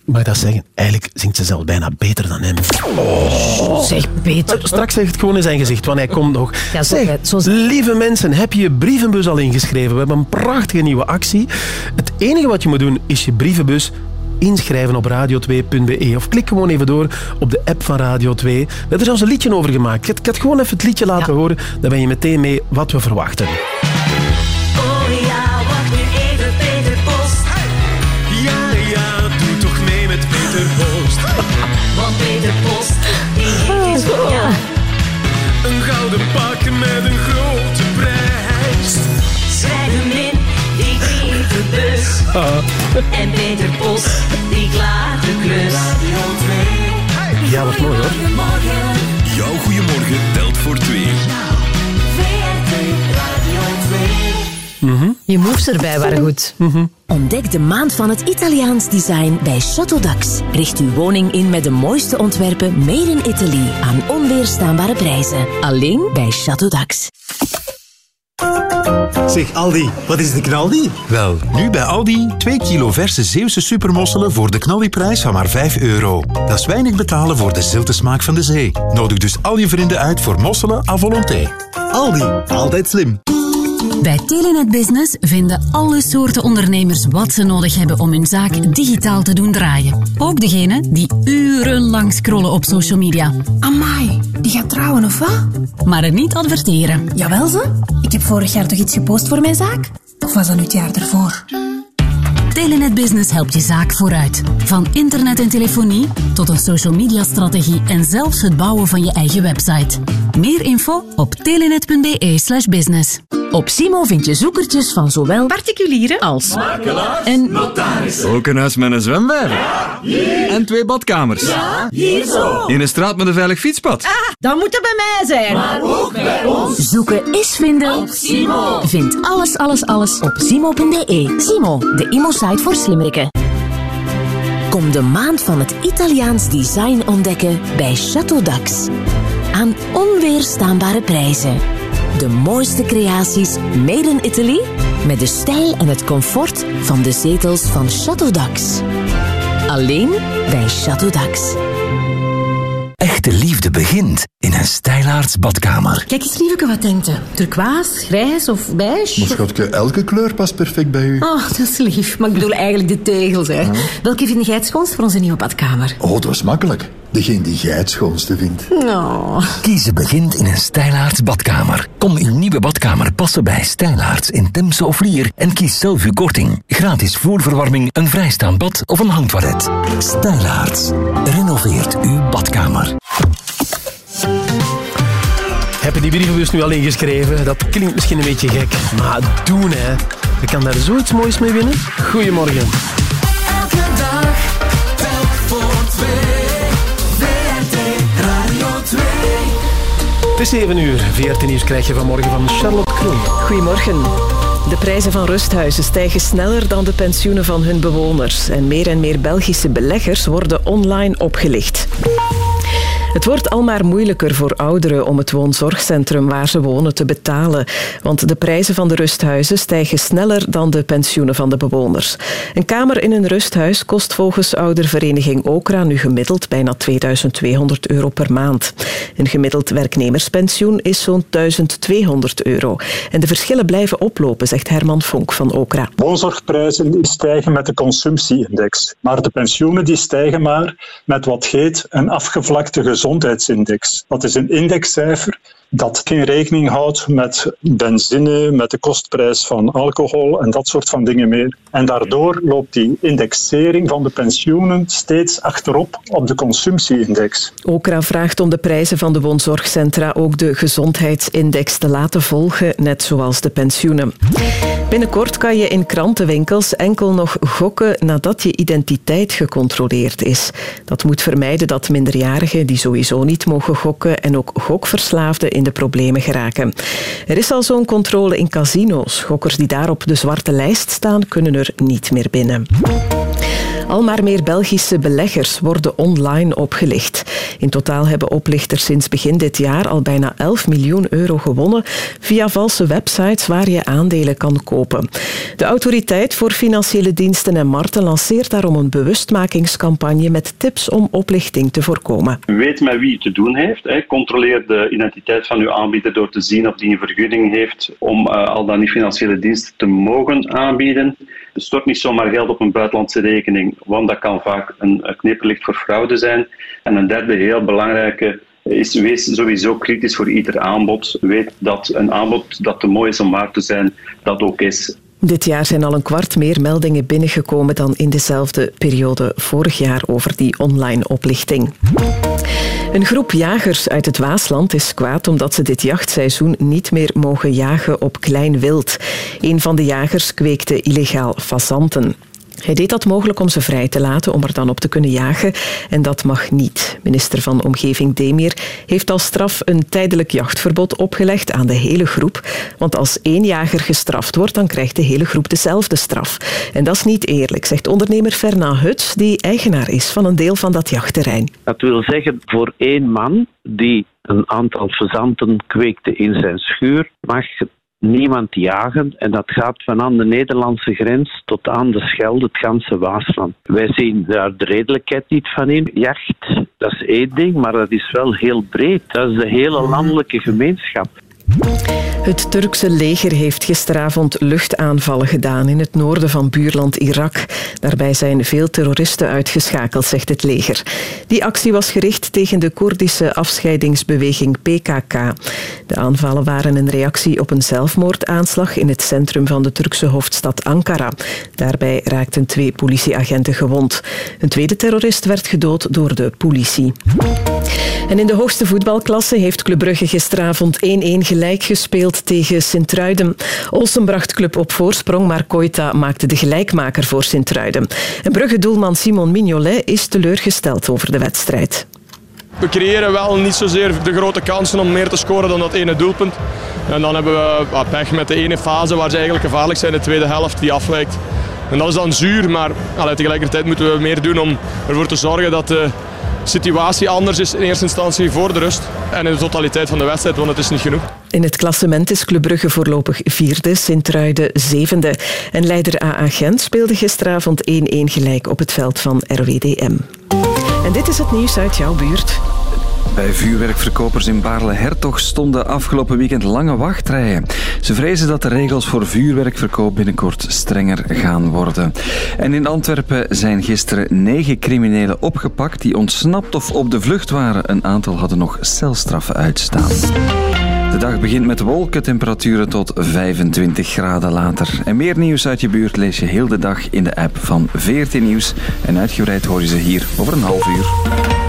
S2: mag dat zeggen, eigenlijk zingt ze zelf bijna beter dan hem. Oh.
S3: Zeg, beter.
S2: Straks zeg het gewoon in zijn gezicht, want hij komt nog.
S3: Ja, zo
S2: zeg,
S3: zo-
S2: lieve mensen, heb je je brievenbus al ingeschreven? We hebben een prachtige nieuwe actie. Het enige wat je moet doen, is je brievenbus inschrijven op radio2.be of klik gewoon even door op de app van Radio 2. We hebben er zelfs een liedje over gemaakt. Ik had, had gewoon even het liedje laten horen, dan ben je meteen mee wat we verwachten.
S20: Oh ja, wat nu even Peter Post.
S35: Ja, ja, doe toch mee met Peter Post.
S20: Want Peter Post, die heeft iets voor jou.
S35: Een gouden pak met een grote prijs.
S20: Schrijf hem in, die brievenbus. En Peter Post, die klaart de klus. Radio 2.
S2: Ja, wat mooi hoor.
S20: Goedemorgen,
S36: Jouw goeiemorgen telt voor twee.
S20: Radio 2.
S3: Je moves erbij waren goed.
S6: Ontdek de maand van het Italiaans design bij Chateau Dax. Richt uw woning in met de mooiste ontwerpen made in Italy aan onweerstaanbare prijzen. Alleen bij Chateau Dax.
S37: Zeg Aldi, wat is de knaldi?
S13: Wel, nu bij Aldi 2 kilo verse Zeeuwse supermosselen voor de knaldiprijs van maar 5 euro. Dat is weinig betalen voor de zilte smaak van de zee. Nodig dus al je vrienden uit voor mosselen à volonté.
S37: Aldi, altijd slim.
S38: Bij Telenet Business vinden alle soorten ondernemers wat ze nodig hebben om hun zaak digitaal te doen draaien. Ook degenen die urenlang scrollen op social media.
S39: Amai, die gaat trouwen of wat?
S38: Maar er niet adverteren.
S39: Jawel ze. Ik heb vorig jaar toch iets gepost voor mijn zaak? Of was dat nu het jaar ervoor?
S38: Telenet Business helpt je zaak vooruit. Van internet en telefonie tot een social media strategie en zelfs het bouwen van je eigen website. Meer info op telenet.be slash business.
S6: Op Simo vind je zoekertjes van zowel particulieren als... En
S40: Ook een huis met een zwembad. En twee badkamers.
S39: hier zo.
S40: In een straat met een veilig fietspad.
S39: Dan moet het bij mij zijn. Maar ook bij ons.
S6: Zoeken is vinden.
S39: Op Simo.
S6: Vind alles, alles, alles op simo.be. Simo, de imo-site voor slimmerikken. Kom de maand van het Italiaans design ontdekken bij Chateau Dax. Aan onweerstaanbare prijzen. De mooiste creaties made in Italy met de stijl en het comfort van de zetels van Chateau Dax. Alleen bij Chateau Dax.
S21: Echte liefde begint stijlaarts badkamer.
S39: Kijk eens, lieveke, wat denkt u? Turquoise, grijs of beige?
S41: Maar schatje, elke kleur past perfect bij u.
S39: Oh, dat is lief. Maar ik bedoel eigenlijk de tegels, hè. Welke vind jij het schoonst voor onze nieuwe badkamer?
S41: Oh, dat is makkelijk. Degene die jij het schoonste vindt.
S39: Oh.
S21: Kiezen begint in een stijlaarts badkamer. Kom uw nieuwe badkamer passen bij Stijlaarts in Temse of Lier en kies zelf uw korting. Gratis vloerverwarming, een vrijstaand bad of een hangtoilet. Stijlaarts. Renoveert uw badkamer.
S2: Die brievenbus nu al ingeschreven? Dat klinkt misschien een beetje gek, maar doen hè. Je kan daar zoiets moois mee winnen. Goedemorgen.
S20: Elke dag telt voor twee. VRT Radio 2.
S2: Het is 7 uur. VRT Nieuws krijg je vanmorgen van Charlotte Kroon.
S4: Goedemorgen. De prijzen van rusthuizen stijgen sneller dan de pensioenen van hun bewoners. En meer en meer Belgische beleggers worden online opgelicht. Het wordt al maar moeilijker voor ouderen om het woonzorgcentrum waar ze wonen te betalen. Want de prijzen van de rusthuizen stijgen sneller dan de pensioenen van de bewoners. Een kamer in een rusthuis kost volgens oudervereniging Okra nu gemiddeld bijna 2200 euro per maand. Een gemiddeld werknemerspensioen is zo'n 1200 euro. En de verschillen blijven oplopen, zegt Herman Vonk van Okra.
S42: Woonzorgprijzen stijgen met de consumptieindex, maar de pensioenen die stijgen maar met wat heet een afgevlakte gezondheidsindex. Dat is een indexcijfer dat geen rekening houdt met benzine, met de kostprijs van alcohol en dat soort van dingen meer. En daardoor loopt die indexering van de pensioenen steeds achterop op de consumptieindex.
S4: Okra vraagt om de prijzen van de woonzorgcentra ook de gezondheidsindex te laten volgen, net zoals de pensioenen. Binnenkort kan je in krantenwinkels enkel nog gokken nadat je identiteit gecontroleerd is. Dat moet vermijden dat minderjarigen die sowieso niet mogen gokken en ook gokverslaafden in de problemen geraken. Er is al zo'n controle in casino's. Gokkers die daar op de zwarte lijst staan, kunnen er niet meer binnen. Al maar meer Belgische beleggers worden online opgelicht. In totaal hebben oplichters sinds begin dit jaar al bijna 11 miljoen euro gewonnen via valse websites waar je aandelen kan kopen. De Autoriteit voor Financiële Diensten en Markten lanceert daarom een bewustmakingscampagne met tips om oplichting te voorkomen.
S43: Weet met wie je te doen heeft. Controleer de identiteit van uw aanbieder door te zien of die een vergunning heeft om uh, al dan niet financiële diensten te mogen aanbieden. Stort niet zomaar geld op een buitenlandse rekening, want dat kan vaak een knipperlicht voor fraude zijn. En een derde heel belangrijke is wees sowieso kritisch voor ieder aanbod. Weet dat een aanbod dat te mooi is om waar te zijn, dat ook is.
S4: Dit jaar zijn al een kwart meer meldingen binnengekomen dan in dezelfde periode vorig jaar over die online oplichting. Een groep jagers uit het Waasland is kwaad omdat ze dit jachtseizoen niet meer mogen jagen op klein wild. Een van de jagers kweekte illegaal fazanten. Hij deed dat mogelijk om ze vrij te laten om er dan op te kunnen jagen. En dat mag niet. Minister van Omgeving Demir heeft als straf een tijdelijk jachtverbod opgelegd aan de hele groep. Want als één jager gestraft wordt, dan krijgt de hele groep dezelfde straf. En dat is niet eerlijk, zegt ondernemer Fernand Huts, die eigenaar is van een deel van dat jachtterrein.
S25: Dat wil zeggen, voor één man die een aantal fazanten kweekte in zijn schuur, mag niemand jagen. En dat gaat van aan de Nederlandse grens tot aan de Schelde, het ganse Waasland. Wij zien daar de redelijkheid niet van in. Jacht, dat is één ding, maar dat is wel heel breed. Dat is de hele landelijke gemeenschap.
S4: Het Turkse leger heeft gisteravond luchtaanvallen gedaan in het noorden van buurland Irak. Daarbij zijn veel terroristen uitgeschakeld, zegt het leger. Die actie was gericht tegen de Koerdische afscheidingsbeweging PKK. De aanvallen waren een reactie op een zelfmoordaanslag in het centrum van de Turkse hoofdstad Ankara. Daarbij raakten twee politieagenten gewond. Een tweede terrorist werd gedood door de politie. En in de hoogste voetbalklasse heeft Club Brugge gisteravond 1-1 gelijk gespeeld tegen Sint-Truiden. Olsen bracht club op voorsprong, maar Koita maakte de gelijkmaker voor Sint-Truiden. En Brugge-doelman Simon Mignolet is teleurgesteld over de wedstrijd.
S44: We creëren wel niet zozeer de grote kansen om meer te scoren dan dat ene doelpunt. En dan hebben we wat pech met de ene fase waar ze eigenlijk gevaarlijk zijn, de tweede helft, die afwijkt. En dat is dan zuur, maar allee, tegelijkertijd moeten we meer doen om ervoor te zorgen dat de situatie anders is in eerste instantie voor de rust en in de totaliteit van de wedstrijd, want het is niet genoeg.
S4: In het klassement is Club Brugge voorlopig vierde, Sint-Truiden zevende. En leider AA Gent speelde gisteravond 1-1 gelijk op het veld van RWDM. En dit is het nieuws uit jouw buurt.
S23: Bij vuurwerkverkopers in Baarle-Hertog stonden afgelopen weekend lange wachtrijen. Ze vrezen dat de regels voor vuurwerkverkoop binnenkort strenger gaan worden. En in Antwerpen zijn gisteren negen criminelen opgepakt die ontsnapt of op de vlucht waren. Een aantal hadden nog celstraffen uitstaan. De dag begint met wolken, temperaturen tot 25 graden later. En meer nieuws uit je buurt lees je heel de dag in de app van 14 Nieuws. En uitgebreid hoor je ze hier over een half uur.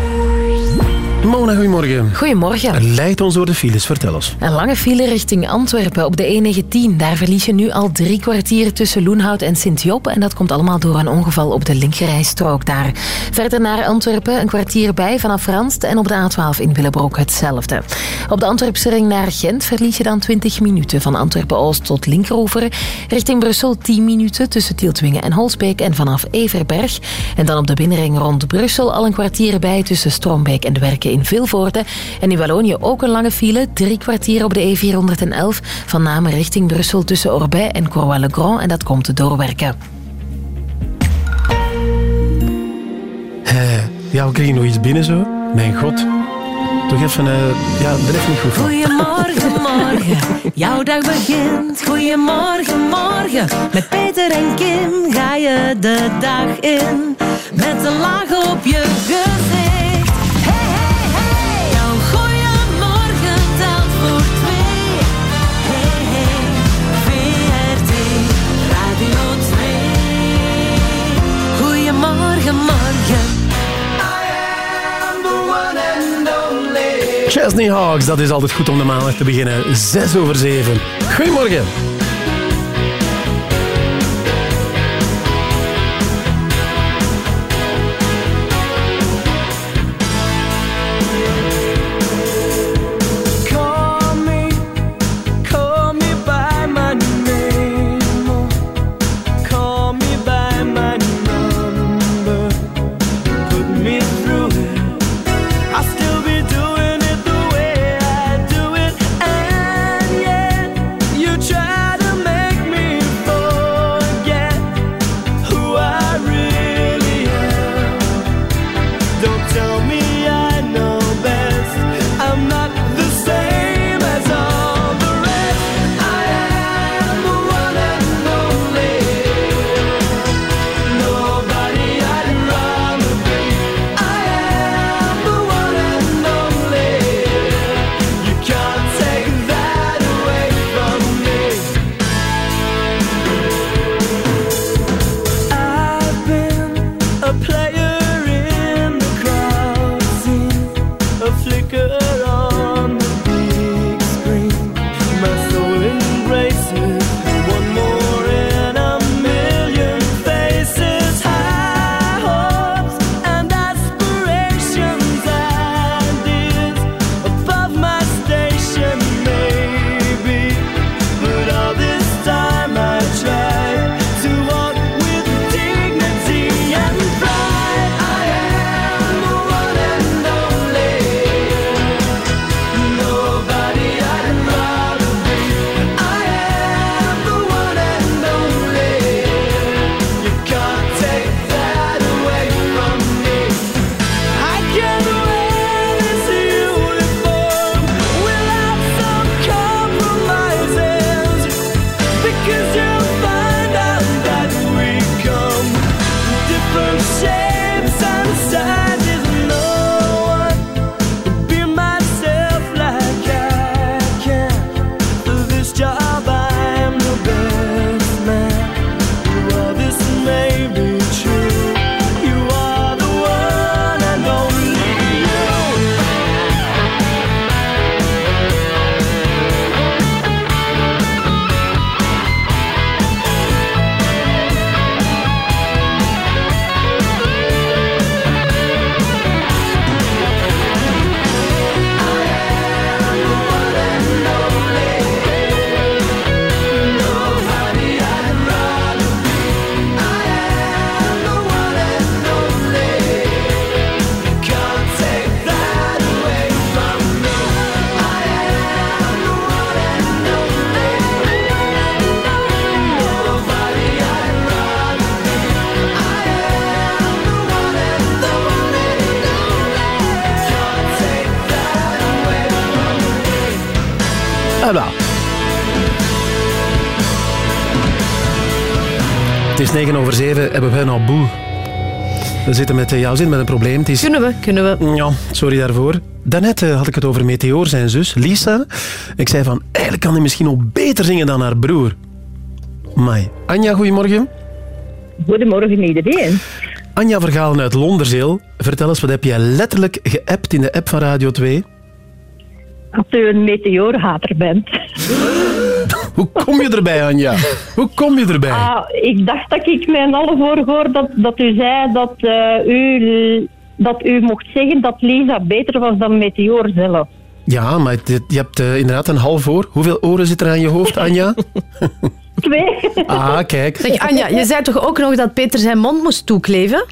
S2: Mona, goedemorgen.
S45: Goedemorgen.
S2: Leid ons door de files, vertel eens.
S45: Een lange file richting Antwerpen op de E19. Daar verlies je nu al drie kwartier tussen Loenhout en Sint-Job. En dat komt allemaal door een ongeval op de linkerrijstrook daar. Verder naar Antwerpen een kwartier bij vanaf Ranst. En op de A12 in Willebroek hetzelfde. Op de Antwerpse ring naar Gent verlies je dan 20 minuten. Van Antwerpen-Oost tot Linkeroever. Richting Brussel 10 minuten tussen Tieltwingen en Holsbeek. En vanaf Everberg. En dan op de binnenring rond Brussel al een kwartier bij tussen Strombeek en de Werken in Vilvoorde. En in Wallonië ook een lange file, drie kwartier op de E411 van Namen richting Brussel tussen Orbay en Courroy-le-Grand en dat komt te doorwerken.
S2: Eh, ja, we kregen nog iets binnen zo. Mijn god. Toch even, eh, ja, er is niet goed van.
S5: Goedemorgen, morgen. Jouw dag begint. Goedemorgen, morgen. Met Peter en Kim ga je de dag in. Met een laag op je gezicht. de morgen.
S29: Chesney Hawks, dat is altijd goed om de maandag te beginnen. 6 over 7. Goedemorgen. 9 over 7, hebben wij nou boel. We zitten met, eh, we zitten met een probleem. Het is...
S2: Kunnen we, kunnen we.
S29: Ja, sorry daarvoor. Daarnet eh, had ik het over Meteor, zijn zus, Lisa. Ik zei van, eigenlijk kan hij misschien nog beter zingen dan haar broer. Mai. Anja, goedemorgen.
S28: Goedemorgen iedereen.
S29: Anja Vergalen uit Londerzeel. Vertel eens, wat heb jij letterlijk geappt in de app van Radio 2?
S28: Als u een meteoorhater bent.
S29: Hoe kom je erbij, Anja? Hoe kom je erbij?
S28: Ah, ik dacht dat ik mij in alle voorgehoord dat, dat u zei dat, eh, u, dat u mocht zeggen dat Lisa beter was dan Meteor zelf.
S29: Ja, maar dit- je hebt eh, inderdaad een half oor. Hoeveel oren zit er aan je hoofd, Anja?
S28: Twee.
S29: Ah, kijk.
S3: Zeg, Anja, je zei toch ook nog dat Peter zijn mond moest toekleven?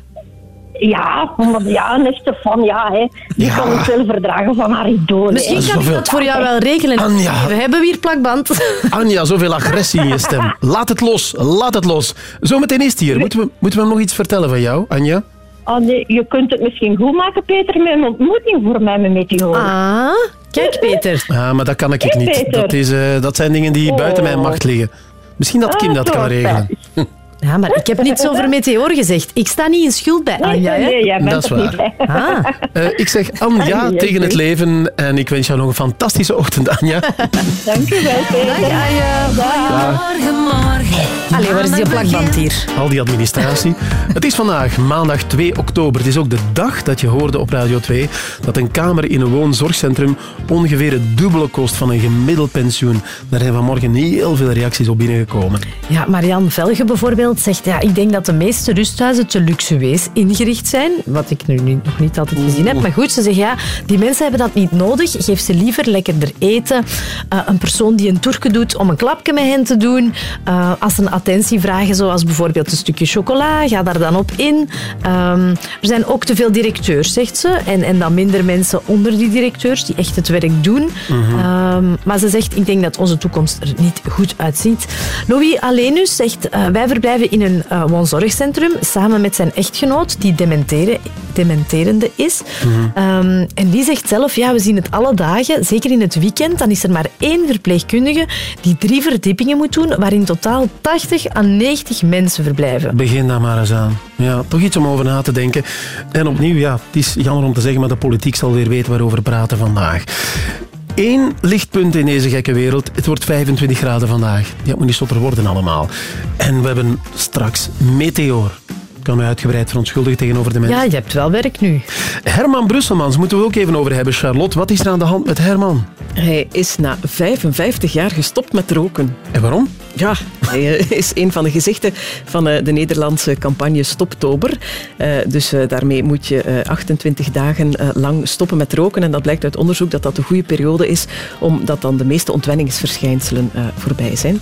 S28: Ja, omdat ja, een echte fan, ja. Hè. Die
S29: Ja.
S28: kan het wel verdragen van haar idool.
S3: Misschien kan ik dat voor jou wel regelen.
S29: Anja.
S3: We hebben weer plakband.
S29: Anja, zoveel agressie in je stem. Laat het los, laat het los. Zometeen is het hier. Moeten we, moeten we hem nog iets vertellen van jou, Anja?
S28: Ah, nee, je kunt het misschien goed maken, Peter, met een ontmoeting voor mij met Meteor.
S3: Ah, kijk Peter.
S29: Ja, maar dat kan ik niet. Dat, is, eh, dat zijn dingen die
S28: Oh.
S29: buiten mijn macht liggen. Misschien dat Kim dat kan
S28: zo,
S29: regelen.
S3: Ja, maar ik heb niets over Meteor gezegd. Ik sta niet in schuld bij Anja. hè?
S28: nee, jij bent
S29: Dat is waar.
S3: Ah.
S29: Eh, ik zeg Anja tegen het leven en ik wens jou nog een fantastische ochtend, Anja.
S28: Dank u wel, Peter.
S3: Dag, Anja.
S5: Morgen,
S3: Allee, waar is die plakband hier?
S2: Al die administratie. Het is vandaag, maandag 2 oktober. Het is ook de dag dat je hoorde op Radio 2 dat een kamer in een woonzorgcentrum ongeveer het dubbele kost van een gemiddeld pensioen. Daar zijn vanmorgen heel veel reacties op binnengekomen.
S3: Ja, Marianne Velge bijvoorbeeld zegt, ja, ik denk dat de meeste rusthuizen te luxueus ingericht zijn. Wat ik nu nog niet altijd gezien heb. Maar goed, ze zeggen, ja, die mensen hebben dat niet nodig. Geef ze liever lekkerder eten. Eh, een persoon die een toerke doet om een klapje met hen te doen. Eh, als ze een attentie vragen, zoals bijvoorbeeld een stukje chocola, ga daar dan op in. Ehm, er zijn ook te veel directeurs, zegt ze. En, en dan minder mensen onder die directeurs die echt het werk doen.
S46: Mhm.
S3: Ehm, maar ze zegt, ik denk dat onze toekomst er niet goed uitziet. Louis Alenus zegt, eh, wij verblijven in een eh, woonzorgcentrum samen met zijn echtgenoot, die dementeren, dementerende is. Ehm, en die zegt zelf, ja, we zien het alle dagen, zeker in het weekend, dan is er maar één verpleegkundige die drie verdiepingen moet doen, waar in totaal 80 à 90 mensen verblijven.
S2: Begin daar maar eens aan. Ja, toch iets om over na te denken. En opnieuw, ja, het is jammer om te zeggen, maar de politiek zal weer weten waarover praten vandaag. Eén lichtpunt in deze gekke wereld. Het wordt 25 graden vandaag. Ja, moet niet stotter worden allemaal. En we hebben straks Meteor. Ik kan me uitgebreid verontschuldigen tegenover de mensen.
S3: Ja, je hebt wel werk nu.
S2: Herman Brusselmans moeten we ook even over hebben. Charlotte, wat is er aan de hand met Herman?
S4: Hij is na 55 jaar gestopt met roken.
S2: En waarom?
S4: Ja, hij eh, is een van de gezichten van eh, de Nederlandse campagne Stoptober. Eh, Dus eh, daarmee moet je eh, 28 dagen eh, lang stoppen met roken. En dat blijkt uit onderzoek dat dat de goede periode is, omdat dan de meeste ontwenningsverschijnselen eh, voorbij zijn.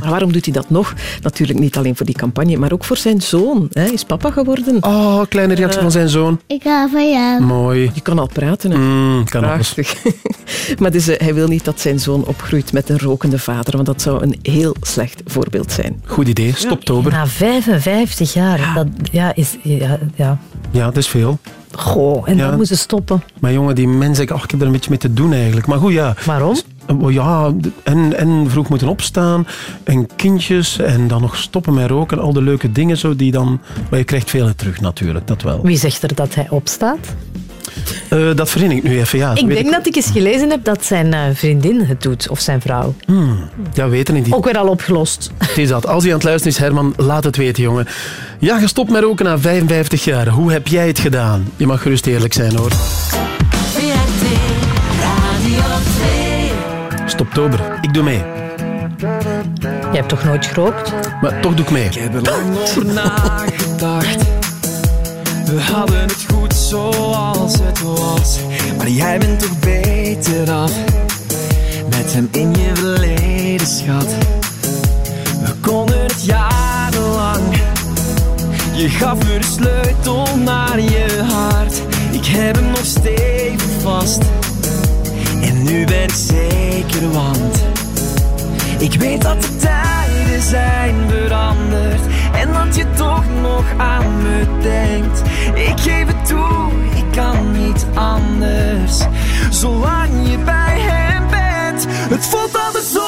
S4: Maar waarom doet hij dat nog? Natuurlijk niet alleen voor die campagne, maar ook voor zijn zoon. Hij is papa geworden.
S2: Oh, kleine reactie van zijn zoon.
S47: Ik hou van jou.
S2: Mooi.
S4: Je kan al praten. Hè?
S2: Mm, kan alles.
S4: Prachtig. maar dus, eh, hij wil niet dat zijn zoon opgroeit met een rokende vader, want dat zou een heel slecht voorbeeld zijn.
S2: Goed idee, stoptober.
S3: Na 55 jaar, dat ja, is... Ja, ja.
S2: Ja, dat is veel.
S3: Goh, en
S2: Ja.
S3: dan moeten ze stoppen.
S2: Maar jongen, die mensen, ik, ach, ik heb er een beetje mee te doen eigenlijk. Maar goed, ja.
S3: Waarom?
S2: Oh, Ja, en, en vroeg moeten opstaan, en kindjes, en dan nog stoppen met roken, al de leuke dingen zo, die dan... Maar je krijgt veel terug natuurlijk, dat wel.
S3: Wie zegt er dat hij opstaat?
S2: Eh, dat verzin ik nu even, ja.
S3: ik denk dat ik eens gelezen heb dat zijn eh, vriendin het doet, of zijn vrouw.
S2: Hmm, ja, weten niet.
S3: Ook weer al opgelost.
S2: Het is dat. Als hij aan het luisteren is, Herman, laat het weten, jongen. Ja, gestopt met roken na 55 jaar. Hoe heb jij het gedaan? Je mag gerust eerlijk zijn, hoor. Stoptober. Ik doe mee.
S3: Je hebt toch nooit gerookt?
S2: Maar toch doe ik mee.
S34: Ik heb er lang over nagedacht. We hadden het goed zoals het was. Maar jij bent toch beter af. Met hem in je verleden, schat. We konden het jarenlang. Je gaf me de sleutel naar je hart. Ik heb hem nog stevig vast. En nu ben ik zeker, want ik weet dat de tijden zijn veranderd en dat je toch nog aan me denkt. Ik geef het toe, ik kan niet anders. Zolang je bij hem bent, het voelt altijd zomer,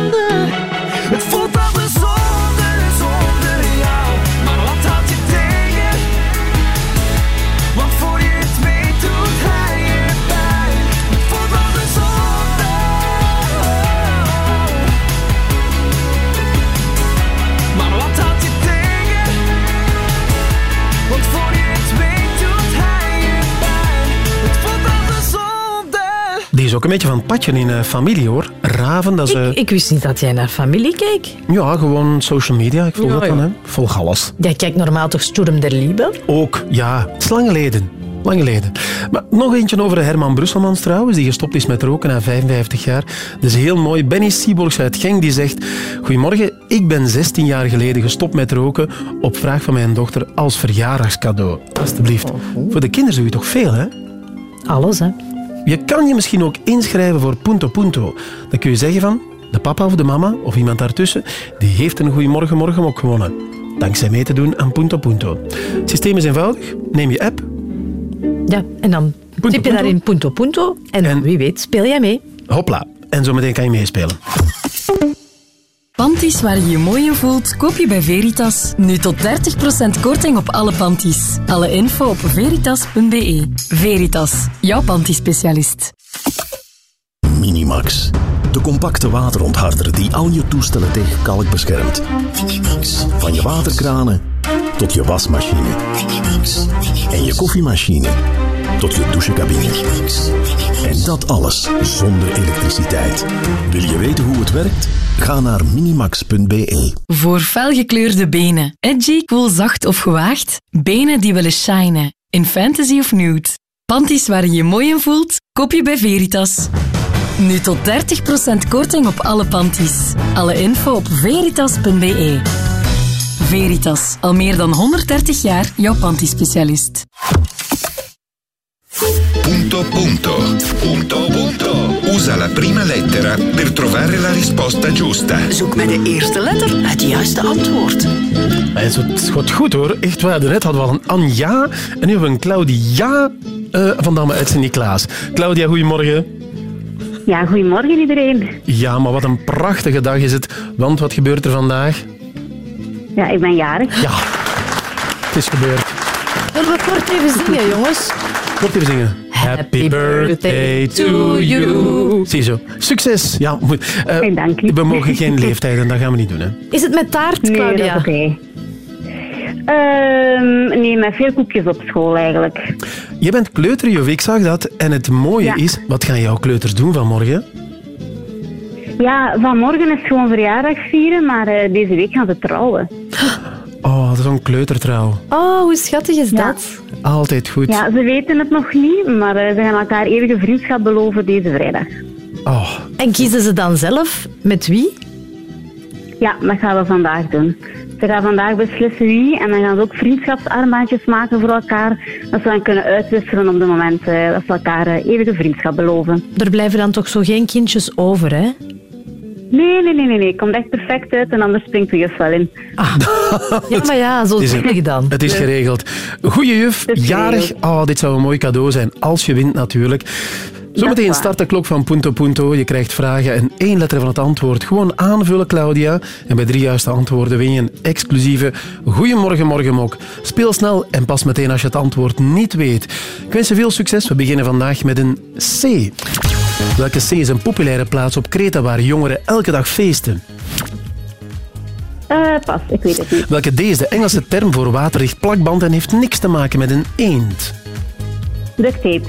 S2: beetje van het padje in eh, familie, hoor. Raven, dat is... eh,
S3: Ik wist niet dat jij naar familie keek.
S2: ja, gewoon social media. Ik volg
S3: Ja,
S2: dat dan,
S3: ja.
S2: hè. Volg alles.
S3: Jij kijkt normaal toch Sturm der Liebe?
S2: Ook, ja. Het is lang geleden. Lang geleden. Maar nog eentje over Herman Brusselmans trouwens, die gestopt is met roken na 55 jaar. Dat is heel mooi. Benny Sieborgs uit Genk die zegt... Goedemorgen, ik ben 16 jaar geleden gestopt met roken op vraag van mijn dochter als verjaardagscadeau. Alsjeblieft. Voor de kinderen doe je toch veel, hè?
S3: Alles, hè?
S2: Je kan je misschien ook inschrijven voor Punto Punto. Dan kun je zeggen van, de papa of de mama of iemand daartussen, die heeft een Goeiemorgen Morgen ook gewonnen. Dankzij mee te doen aan Punto Punto. Het systeem is eenvoudig. Neem je app,
S3: Ja, en dan tip je daarin punto punto en, wie weet speel jij mee.
S2: hopla. En zometeen kan je meespelen.
S38: Panties waar je je mooi in voelt, koop je bij Veritas. Nu tot 30% korting op alle panties. Alle info op veritas.be. Veritas, jouw panty-specialist.
S11: Minimax. De compacte waterontharder die al je toestellen tegen kalk beschermt. Minimax. Van je waterkranen tot je wasmachine. Minimax. En je koffiemachine tot je douchecabine. En dat alles zonder elektriciteit. Wil je weten hoe het werkt? Ga naar minimax.be.
S38: Voor felgekleurde benen. Edgy, cool, zacht of gewaagd. Benen die willen shinen. In fantasy of nude. Panties waar je je mooi in voelt, koop je bij Veritas. Nu tot 30% korting op alle panties. Alle info op veritas.be. Veritas, al meer dan 130 jaar jouw panty-specialist.
S48: Punto punto. Punto punto. Usa la prima lettera per trovare la risposta giusta.
S49: Zoek met de eerste letter het juiste antwoord.
S2: Het gaat goed hoor. Echt waar. Daarnet hadden we al een Anja en nu hebben we een Claudia eh, van Damme uit Sint-Niklaas. Claudia, goedemorgen.
S50: Ja, goedemorgen iedereen.
S2: Ja, maar wat een prachtige dag is het. Want wat gebeurt er vandaag?
S50: Ja, ik ben jarig.
S2: Ja, het is gebeurd.
S3: Zullen we kort even zingen, jongens?
S2: Kort even zingen. Happy birthday to you. Ziezo. Succes. Ja, moet. eh, we mogen geen leeftijden, dat gaan we niet doen. Hè.
S3: Is het met taart,
S50: Nee,
S3: Claudia?
S50: dat is oké. Ehm, nee, met veel koekjes op school eigenlijk.
S2: Je bent kleuterjuf, ik zag dat. En het mooie
S50: Ja.
S2: is, wat gaan jouw kleuters doen vanmorgen?
S50: Ja, vanmorgen is gewoon verjaardag vieren, maar eh, deze week gaan ze trouwen.
S2: Oh, dat is zo'n kleutertrouw.
S3: Oh, hoe schattig is dat?
S2: Altijd goed.
S50: Ja, ze weten het nog niet, maar eh, ze gaan elkaar eeuwige vriendschap beloven deze vrijdag.
S2: Oh.
S3: En kiezen ze dan zelf met wie?
S50: Ja, dat gaan we vandaag doen. Ze gaan vandaag beslissen wie en dan gaan ze ook vriendschapsarmbandjes maken voor elkaar. Dat ze dan kunnen uitwisselen op het moment eh, dat ze elkaar eh, eeuwige vriendschap beloven.
S3: Er blijven dan toch zo geen kindjes over, hè?
S50: Nee, nee, nee, nee, nee. Komt echt perfect uit en anders springt de juf wel in.
S3: Ja, maar ja, zo
S2: Het is,
S3: zeg ik dan.
S2: Het is geregeld. Goeie juf, jarig. Oh, dit zou een mooi cadeau zijn. Als je wint natuurlijk. Zometeen start de klok van Punto Punto. Je krijgt vragen en één letter van het antwoord. Gewoon aanvullen, Claudia. En bij drie juiste antwoorden win je een exclusieve Goeiemorgen Morgenmok. Speel snel en pas meteen als je het antwoord niet weet. Ik wens je veel succes. We beginnen vandaag met een C. Welke C is een populaire plaats op Kreta waar jongeren elke dag feesten?
S50: Eh, pas, ik weet het niet.
S2: Welke D is de Engelse term voor waterdicht plakband en heeft niks te maken met een eend?
S50: Duct tape.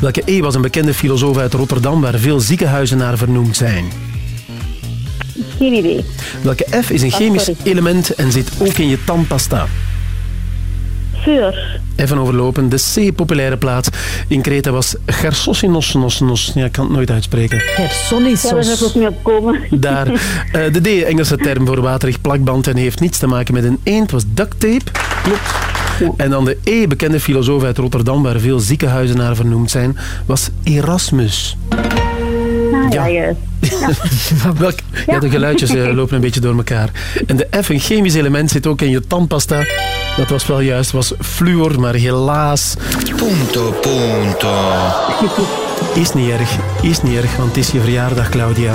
S2: Welke E was een bekende filosoof uit Rotterdam waar veel ziekenhuizen naar vernoemd zijn?
S50: Geen idee.
S2: Welke F is een chemisch element en zit ook in je tandpasta?
S50: Vuur.
S2: Even overlopen. De C, populaire plaats in Kreta was Gersosinos. Ja, ik kan het nooit uitspreken.
S50: Ja, daar ik ook niet op komen.
S2: Daar. Eh, de D, Engelse term voor waterig plakband en heeft niets te maken met een eend, was duct tape. Klopt. En dan de E, bekende filosoof uit Rotterdam, waar veel ziekenhuizen naar vernoemd zijn, was Erasmus.
S50: Ah, ja, juist.
S2: Welk, ja. de geluidjes eh, lopen een beetje door elkaar. En de F, een chemisch element, zit ook in je tandpasta. Dat was wel juist, was fluor, maar helaas...
S48: Punto punto.
S2: Is niet erg, is niet erg, want het is je verjaardag, Claudia.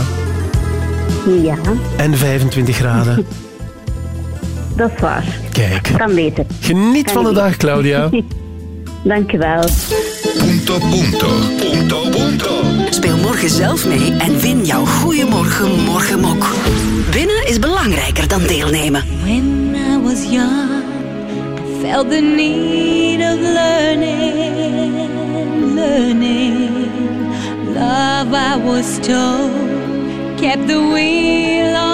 S47: Ja,
S2: En 25 graden.
S47: dat is waar.
S2: Kijk.
S47: Kan beter.
S2: Geniet van de dag, Claudia.
S47: Dankjewel.
S48: Punto, punto, punto, punto.
S6: Speel morgen zelf mee en win jouw Goeiemorgen Morgenmok. Winnen is belangrijker dan deelnemen.
S20: When I was young, I felt the need of learning, learning. Love, I was told, kept the wheel on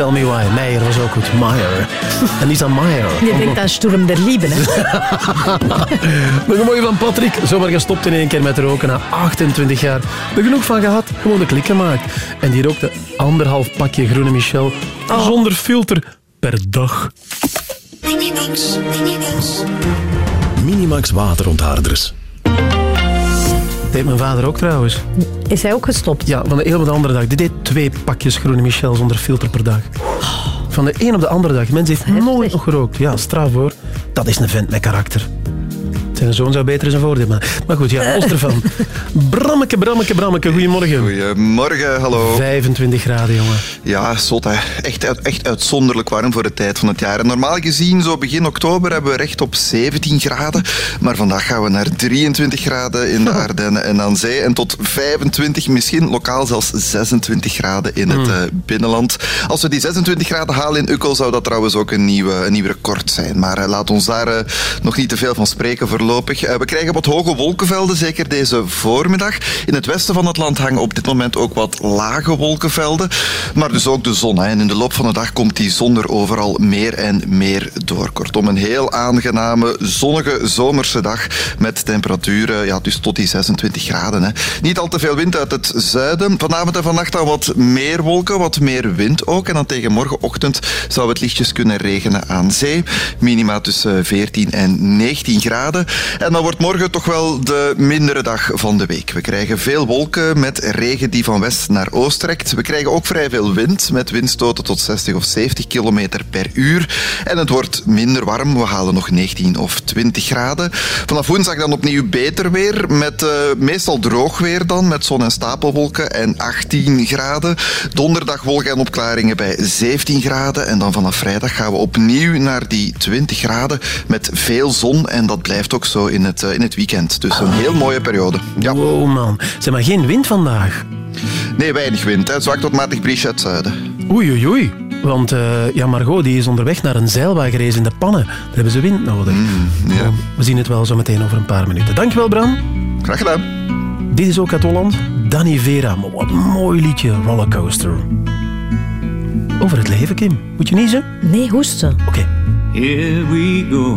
S20: Tell Me Why.
S2: Meijer was ook goed. Meijer. Anita Meijer.
S3: Je denkt aan Sturm der Liebe, hè?
S2: Nog een mooie van Patrick. Zomaar gestopt in één keer met roken na 28 jaar. Er genoeg van gehad, gewoon de klik gemaakt. En die rookte anderhalf pakje groene Michel zonder filter per dag.
S51: Minimax. Minimax. Minimax waterontharders.
S2: Dat deed mijn vader ook trouwens.
S3: Is hij ook gestopt?
S2: Ja, van de een op de andere dag. Die deed twee pakjes groene Michel zonder filter per dag. Van de een op de andere dag. Mens heeft nooit nog gerookt. Ja, straf hoor. Dat is een vent met karakter. Zijn zoon zou beter zijn voordeel maken. Maar goed, ja, los ervan. Brammeke, brammeke, brammeke. Goedemorgen.
S52: Goedemorgen, hallo.
S2: 25 graden, jongen.
S52: Ja, zot hè. Echt, uit- echt uitzonderlijk warm voor de tijd van het jaar. En normaal gezien, zo begin oktober, hebben we recht op 17 graden. Maar vandaag gaan we naar 23 graden in de Ardennen en aan zee. En tot 25, misschien lokaal zelfs 26 graden in het
S2: Hmm.
S52: eh, binnenland. Als we die 26 graden halen in Ukkel, zou dat trouwens ook een, nieuwe, een nieuw record zijn. Maar eh, laat ons daar eh, nog niet te veel van spreken Eh, we krijgen wat hoge wolkenvelden, zeker deze voormiddag. In het westen van het land hangen op dit moment ook wat lage wolkenvelden. Maar dus ook de zon. En in de loop van de dag komt die zon er overal meer en meer door. Kortom, een heel aangename, zonnige zomerse dag met temperaturen ja, dus tot die 26 graden. Niet al te veel wind uit het zuiden. Vanavond en vannacht dan wat meer wolken, wat meer wind ook. En dan tegen morgenochtend zou het lichtjes kunnen regenen aan zee. Minima tussen 14 en 19 graden. En dan wordt morgen toch wel de mindere dag van de week. We krijgen veel wolken met regen die van west naar oost trekt. We krijgen ook vrij veel wind met windstoten tot 60 of 70 kilometer per uur. En het wordt minder warm. We halen nog 19 of 20 graden. Vanaf woensdag dan opnieuw beter weer. Met eh, meestal droog weer dan. Met zon en stapelwolken en 18 graden. Donderdag wolken en opklaringen bij 17 graden. En dan vanaf vrijdag gaan we opnieuw naar die 20 graden. Met veel zon. En dat blijft ook zo in het, eh, in het weekend. Dus een heel mooie periode. Ja.
S2: Wow, man. Zeg maar, geen wind vandaag.
S52: Nee, weinig wind. Hè. Zwak tot matig briesje uit zuiden.
S2: Oei, oei, oei. Want eh, ja, Margot die is onderweg naar een zeilwagenrace in de pannen. Daar hebben ze wind nodig.
S52: ja.
S2: We zien het wel zo meteen over een paar minuten. Dankjewel, Bram.
S52: Graag gedaan.
S2: Dit is ook uit Holland. Danny Vera. Maar wat een mooi liedje, Rollercoaster. Over het leven, Kim. Moet je niezen?
S3: Nee, hoesten.
S2: Oké.
S53: Here we go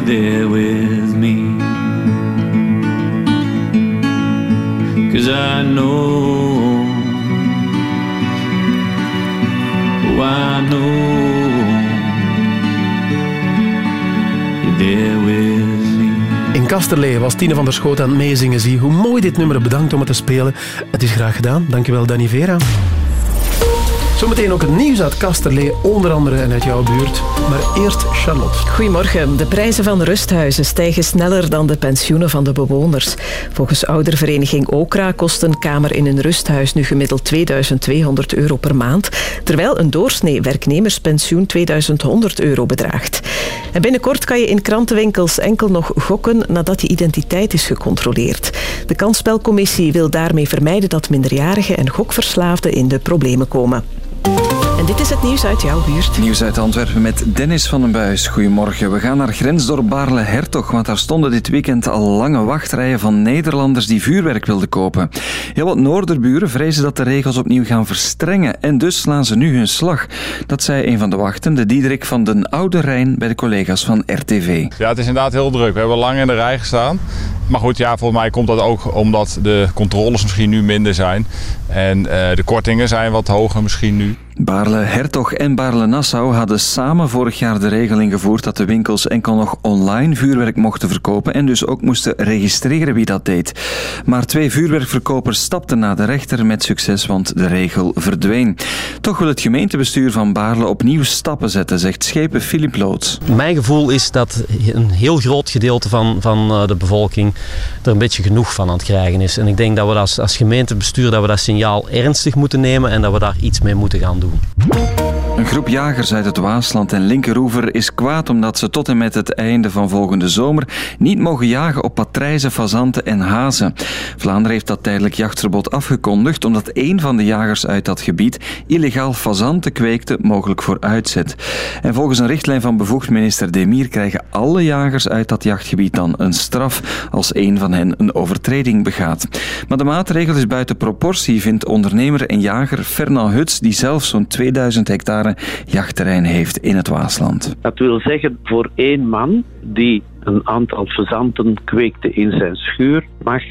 S53: there with me. I know. I know. There with me.
S2: In Kasterlee was Tine van der Schoot aan het meezingen. Zie hoe mooi dit nummer. Bedankt om het te spelen. Het is graag gedaan. Dankjewel, Danny Vera. Zometeen ook het nieuws uit Kasterlee, onder andere en uit jouw buurt. Maar eerst Charlotte.
S4: Goedemorgen. De prijzen van rusthuizen stijgen sneller dan de pensioenen van de bewoners. Volgens oudervereniging Okra kost een kamer in een rusthuis nu gemiddeld 2200 euro per maand, terwijl een doorsnee werknemerspensioen 2100 euro bedraagt. En binnenkort kan je in krantenwinkels enkel nog gokken nadat je identiteit is gecontroleerd. De kansspelcommissie wil daarmee vermijden dat minderjarigen en gokverslaafden in de problemen komen. En dit is het nieuws uit jouw buurt.
S23: Nieuws uit Antwerpen met Dennis van den Buis. Goedemorgen. We gaan naar grensdorp Baarle-Hertog, want daar stonden dit weekend al lange wachtrijen van Nederlanders die vuurwerk wilden kopen. Heel wat Noorderburen vrezen dat de regels opnieuw gaan verstrengen en dus slaan ze nu hun slag. Dat zei een van de wachtenden, Diederik van den Oude Rijn, bij de collega's van RTV.
S54: Ja, het is inderdaad heel druk. We hebben lang in de rij gestaan. Maar goed, ja, volgens mij komt dat ook omdat de controles misschien nu minder zijn. En eh, de kortingen zijn wat hoger misschien nu.
S23: Baarle-Hertog en Baarle-Nassau hadden samen vorig jaar de regel ingevoerd dat de winkels enkel nog online vuurwerk mochten verkopen en dus ook moesten registreren wie dat deed. Maar twee vuurwerkverkopers stapten naar de rechter met succes, want de regel verdween. Toch wil het gemeentebestuur van Baarle opnieuw stappen zetten, zegt schepen Filip Loods.
S55: Mijn gevoel is dat een heel groot gedeelte van, van eh, de bevolking er een beetje genoeg van aan het krijgen is. En ik denk dat we als, als gemeentebestuur dat we dat signaal ernstig moeten nemen en dat we daar iets mee moeten gaan doen. mundo.
S23: Een groep jagers uit het Waasland en Linkeroever is kwaad omdat ze tot en met het einde van volgende zomer niet mogen jagen op patrijzen, fazanten en hazen. Vlaanderen heeft dat tijdelijk jachtverbod afgekondigd omdat een van de jagers uit dat gebied illegaal fazanten kweekte, mogelijk voor uitzet. En volgens een richtlijn van bevoegd minister Demir krijgen alle jagers uit dat jachtgebied dan een straf als een van hen een overtreding begaat. Maar de maatregel is buiten proportie, vindt ondernemer en jager Fernand Huts, die zelf zo'n 2000 hectare jachtterrein heeft in het Waasland.
S25: Dat wil zeggen, voor één man die een aantal fazanten kweekte in zijn schuur, mag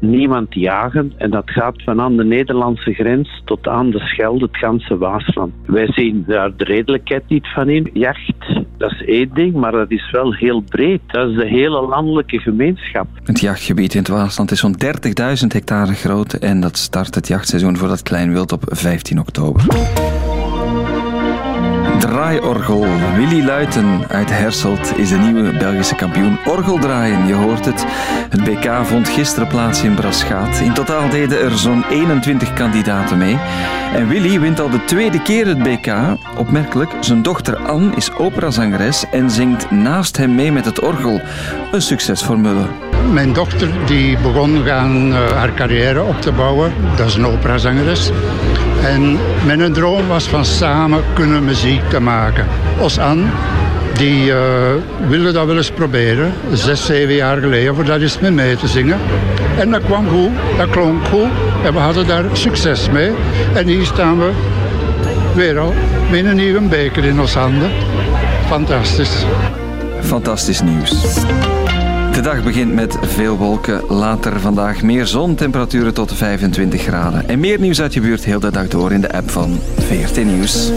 S25: niemand jagen. En dat gaat van aan de Nederlandse grens tot aan de Schelde, het ganse Waasland. Wij zien daar de redelijkheid niet van in. Jacht, dat is één ding, maar dat is wel heel breed. Dat is de hele landelijke gemeenschap.
S23: Het jachtgebied in het Waasland is zo'n 30.000 hectare groot en dat start het jachtseizoen voor dat klein wild op 15 oktober. Draaiorgel. Willy Luiten uit Herselt is de nieuwe Belgische kampioen orgeldraaien. Je hoort het. Het BK vond gisteren plaats in Braschaat. In totaal deden er zo'n 21 kandidaten mee. En Willy wint al de tweede keer het BK. Opmerkelijk, zijn dochter Anne is operazangeres en zingt naast hem mee met het orgel. Een succesformule.
S56: Mijn dochter die begon gaan, eh, haar carrière op te bouwen. Dat is een operazangeres. En mijn droom was van samen kunnen muziek te maken. Os Anne, die eh, wilde dat wel eens proberen. Zes, zeven jaar geleden, voor dat eens met mij te zingen. En dat kwam goed, dat klonk goed. En we hadden daar succes mee. En hier staan we weer al met een nieuwe beker in ons handen. Fantastisch.
S23: Fantastisch nieuws. Dag begint met veel wolken. Later vandaag meer zon, temperaturen tot 25 graden. En meer nieuws uit je buurt heel de dag door in de app van VRT Nieuws.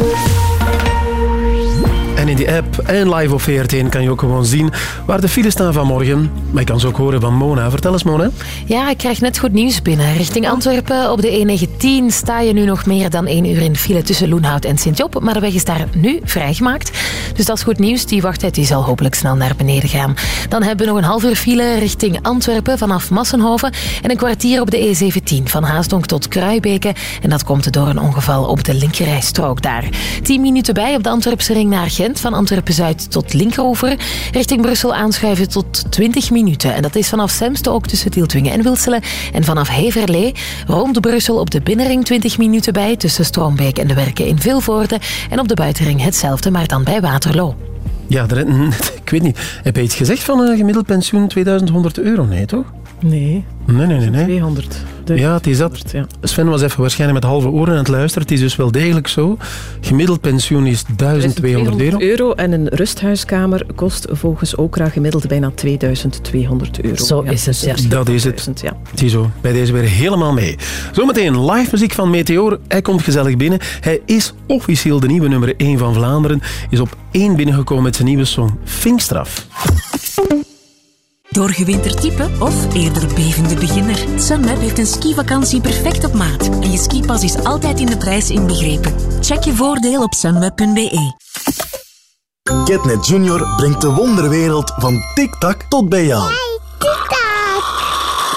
S2: En in die app en live op VRT kan je ook gewoon zien waar de files staan vanmorgen. Maar je kan ze ook horen van Mona. Vertel eens, Mona.
S27: Ja, ik krijg net goed nieuws binnen. Richting Antwerpen op de E19 sta je nu nog meer dan één uur in file tussen Loenhout en Sint-Job. Maar de weg is daar nu vrijgemaakt. Dus dat is goed nieuws. Die wachttijd die zal hopelijk snel naar beneden gaan. Dan hebben we nog een half uur file richting Antwerpen vanaf Massenhoven. En een kwartier op de E17 van Haasdonk tot Kruibeke. En dat komt door een ongeval op de linkerrijstrook daar. 10 minuten bij op de Antwerpse ring naar Gent. Van Antwerpen-Zuid tot Linkeroever. Richting Brussel aanschuiven tot 20 minuten. En dat is vanaf Semste ook tussen Tieltwingen en Wilselen. En vanaf Heverlee rond Brussel op de binnenring 20 minuten bij. Tussen Stroombeek en de Werken in Vilvoorde. En op de buitenring hetzelfde, maar dan bij Waterloo.
S2: Ja, ik weet niet. Heb je iets gezegd van een gemiddeld pensioen 2100 euro? Nee, toch?
S4: Nee.
S2: Nee, nee, nee. nee.
S4: 200.
S2: Ja, het is dat. Sven was even waarschijnlijk met halve oren aan het luisteren. Het is dus wel degelijk zo. Gemiddeld pensioen is 1200 euro.
S4: euro. En een rusthuiskamer kost volgens Okra gemiddeld bijna 2200 euro.
S27: Zo is het, ja.
S2: Dat is het.
S4: Ja.
S2: Ziezo, bij deze weer helemaal mee. Zometeen live muziek van Meteor. Hij komt gezellig binnen. Hij is officieel de nieuwe nummer 1 van Vlaanderen. Is op 1 binnengekomen met zijn nieuwe song Vinkstraf.
S6: Doorgewinterd type of eerder bevende beginner? Sunweb heeft een skivakantie perfect op maat. En je skipas is altijd in de prijs inbegrepen. Check je voordeel op sunweb.be.
S57: Catnet Junior brengt de wonderwereld van TikTak tot bij jou.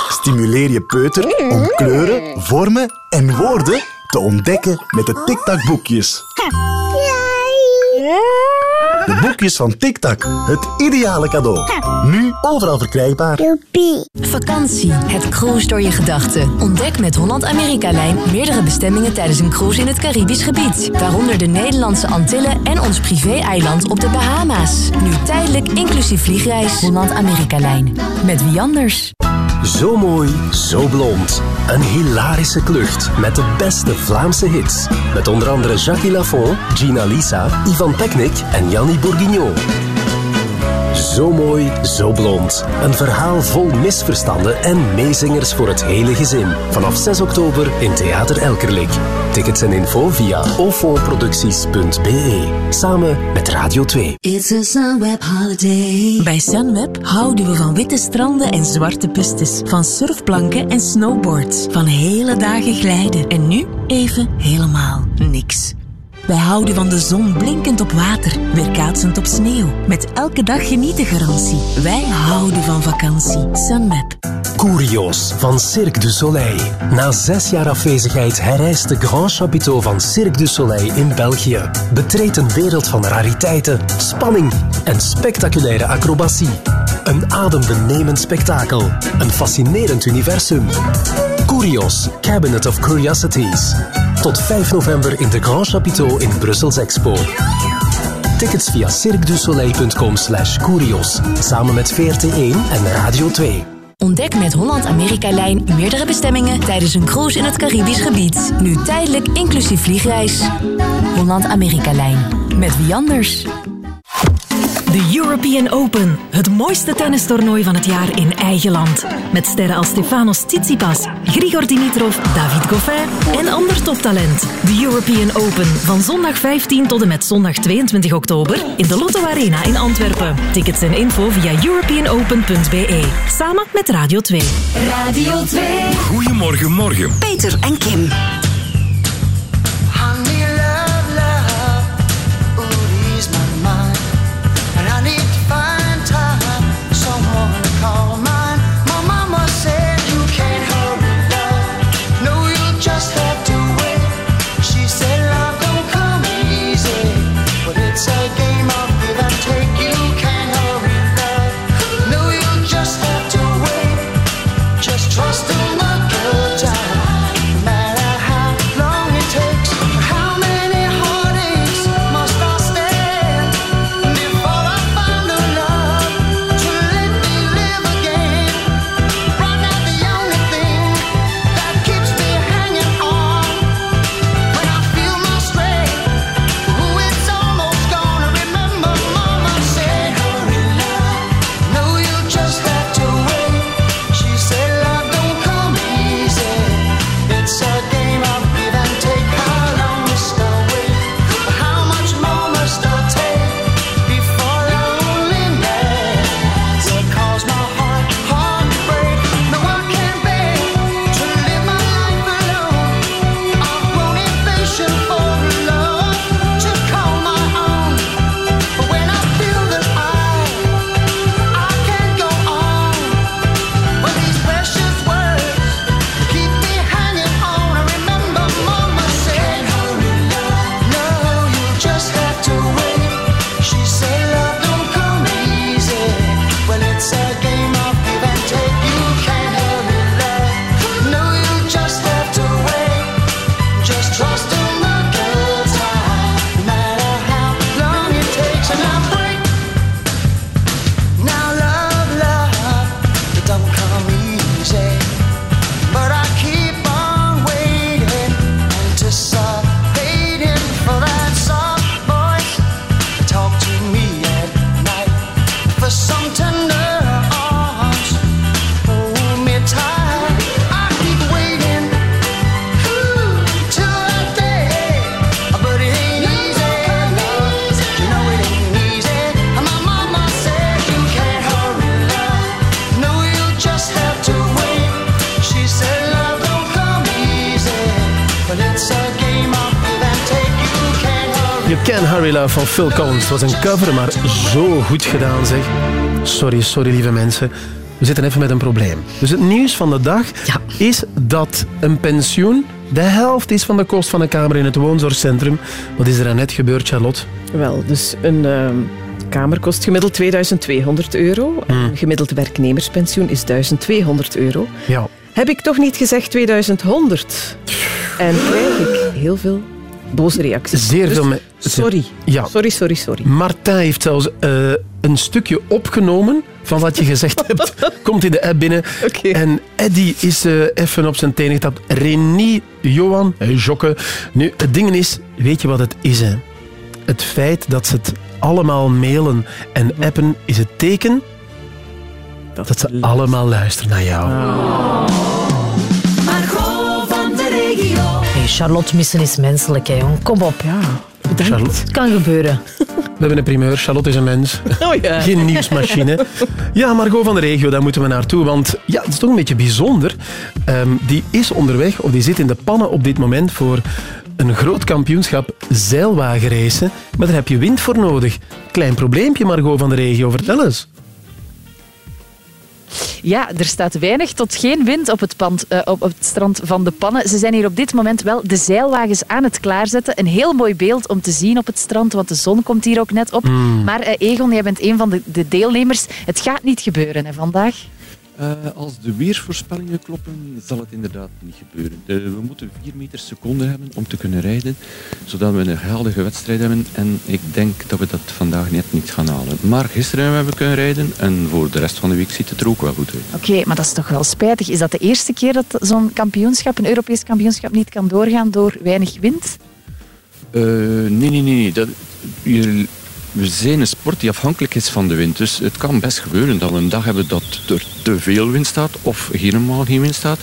S57: Stimuleer je peuter om kleuren, vormen en woorden te ontdekken met de TikTak boekjes. De boekjes van TikTak, het ideale cadeau. Nu overal verkrijgbaar.
S58: Vakantie, het cruise door je gedachten. Ontdek met Holland-Amerika-lijn meerdere bestemmingen tijdens een cruise in het Caribisch gebied. Waaronder de Nederlandse Antillen en ons privé-eiland op de Bahama's. Nu tijdelijk inclusief vliegreis. Holland-Amerika-lijn. Met wie anders?
S59: Zo mooi, zo blond. Een hilarische klucht met de beste Vlaamse hits. Met onder andere Jacques Lafont, Gina Lisa, Ivan Peknik en Jannie Bourguignon. Zo mooi, zo blond. Een verhaal vol misverstanden en meezingers voor het hele gezin. Vanaf 6 oktober in Theater Elkerlijk. Tickets en info via ofoproducties.be. Samen met Radio 2.
S6: It's a Sunweb holiday. Bij Sunweb houden we van witte stranden en zwarte pistes. Van surfplanken en snowboards. Van hele dagen glijden. En nu even helemaal niks. Wij houden van de zon blinkend op water, weerkaatsend op sneeuw. Met elke dag genieten garantie. Wij houden van vakantie. Sunweb.
S59: Curios van Cirque du Soleil. Na zes jaar afwezigheid herrijst de Grand Chapiteau van Cirque du Soleil in België. Betreed een wereld van rariteiten, spanning en spectaculaire acrobatie. Een adembenemend spektakel. Een fascinerend universum. Curios, Cabinet of Curiosities. Tot 5 november in de Grand Chapiteau in Brussels Expo. Tickets via cirquedusoleil.com slash curios. Samen met VRT1 en Radio 2.
S58: Ontdek met Holland-Amerika-lijn meerdere bestemmingen tijdens een cruise in het Caribisch gebied. Nu tijdelijk inclusief vliegreis. Holland-Amerika-lijn. Met wie anders?
S60: De European Open, het mooiste tennistoernooi van het jaar in eigen land. Met sterren als Stefanos Tsitsipas, Grigor Dimitrov, David Goffin en ander toptalent. De European Open van zondag 15 tot en met zondag 22 oktober in de Lotto Arena in Antwerpen. Tickets en info via europeanopen.be. Samen met Radio 2.
S34: Radio 2.
S21: Goedemorgen, morgen.
S34: Peter en Kim.
S61: Love
S2: van Phil Collins. Het was een cover, maar zo goed gedaan zeg. Sorry, sorry lieve mensen. We zitten even met een probleem. Dus het nieuws van de dag is dat een pensioen de helft is van de kost van een kamer in het woonzorgcentrum. Wat is er aan net gebeurd, Charlotte?
S4: Wel, dus een ehm, kamer kost gemiddeld 2200 euro. En een gemiddeld werknemerspensioen is 1200 euro.
S2: Ja.
S4: Heb ik toch niet gezegd 2100? En krijg ik heel veel boze reacties.
S2: Zeer
S4: Dus
S2: veel
S4: Sorry.
S2: Ja.
S4: Sorry, sorry, sorry.
S2: Martijn heeft zelfs eh, een stukje opgenomen van wat je gezegd hebt. Komt in de app binnen. En Eddy is eh, even op zijn tenen getapt. Renie, Johan, Jokke. Nu, het ding is, weet je wat het is? Hè? Het feit dat ze het allemaal mailen en appen is het teken dat, ze allemaal luisteren naar jou.
S27: Margot van de regio.
S3: Hey, Charlotte missen is menselijk, hè, jong. Kom op. Ja,
S2: Charlotte.
S3: Het kan gebeuren.
S2: We hebben een primeur. Charlotte is een mens.
S4: Oh ja.
S2: Geen nieuwsmachine. Ja, Margot van de regio, daar moeten we naartoe. Want ja, het is toch een beetje bijzonder. Ehm, die is onderweg, of die zit in de pannen op dit moment voor een groot kampioenschap zeilwagenracen. Maar daar heb je wind voor nodig. Klein probleempje, Margot van de regio. Vertel eens.
S33: Ja, er staat weinig tot geen wind op het, pand, eh, op, het strand van de Pannen. Ze zijn hier op dit moment wel de zeilwagens aan het klaarzetten. Een heel mooi beeld om te zien op het strand, want de zon komt hier ook net op.
S62: Mm.
S33: Maar eh, Egon, jij bent een van de, de deelnemers. Het gaat niet gebeuren hè, vandaag.
S62: Eh, als de weersvoorspellingen kloppen, zal het inderdaad niet gebeuren. De- we moeten 4 meter seconde hebben om te kunnen rijden, zodat we een geldige wedstrijd hebben. En ik denk dat we dat vandaag net niet gaan halen. Maar gisteren hebben we kunnen rijden en voor de rest van de week ziet het er ook wel goed uit.
S33: Oké, maar dat is toch wel spijtig. Is dat de eerste keer dat zo'n kampioenschap, een Europees kampioenschap, niet kan doorgaan door weinig wind?
S62: Eh, nee, nee, nee. Dat, we zijn een sport die afhankelijk is van de wind. Dus het kan best gebeuren dat we een dag hebben dat er te veel wind staat of helemaal geen wind staat.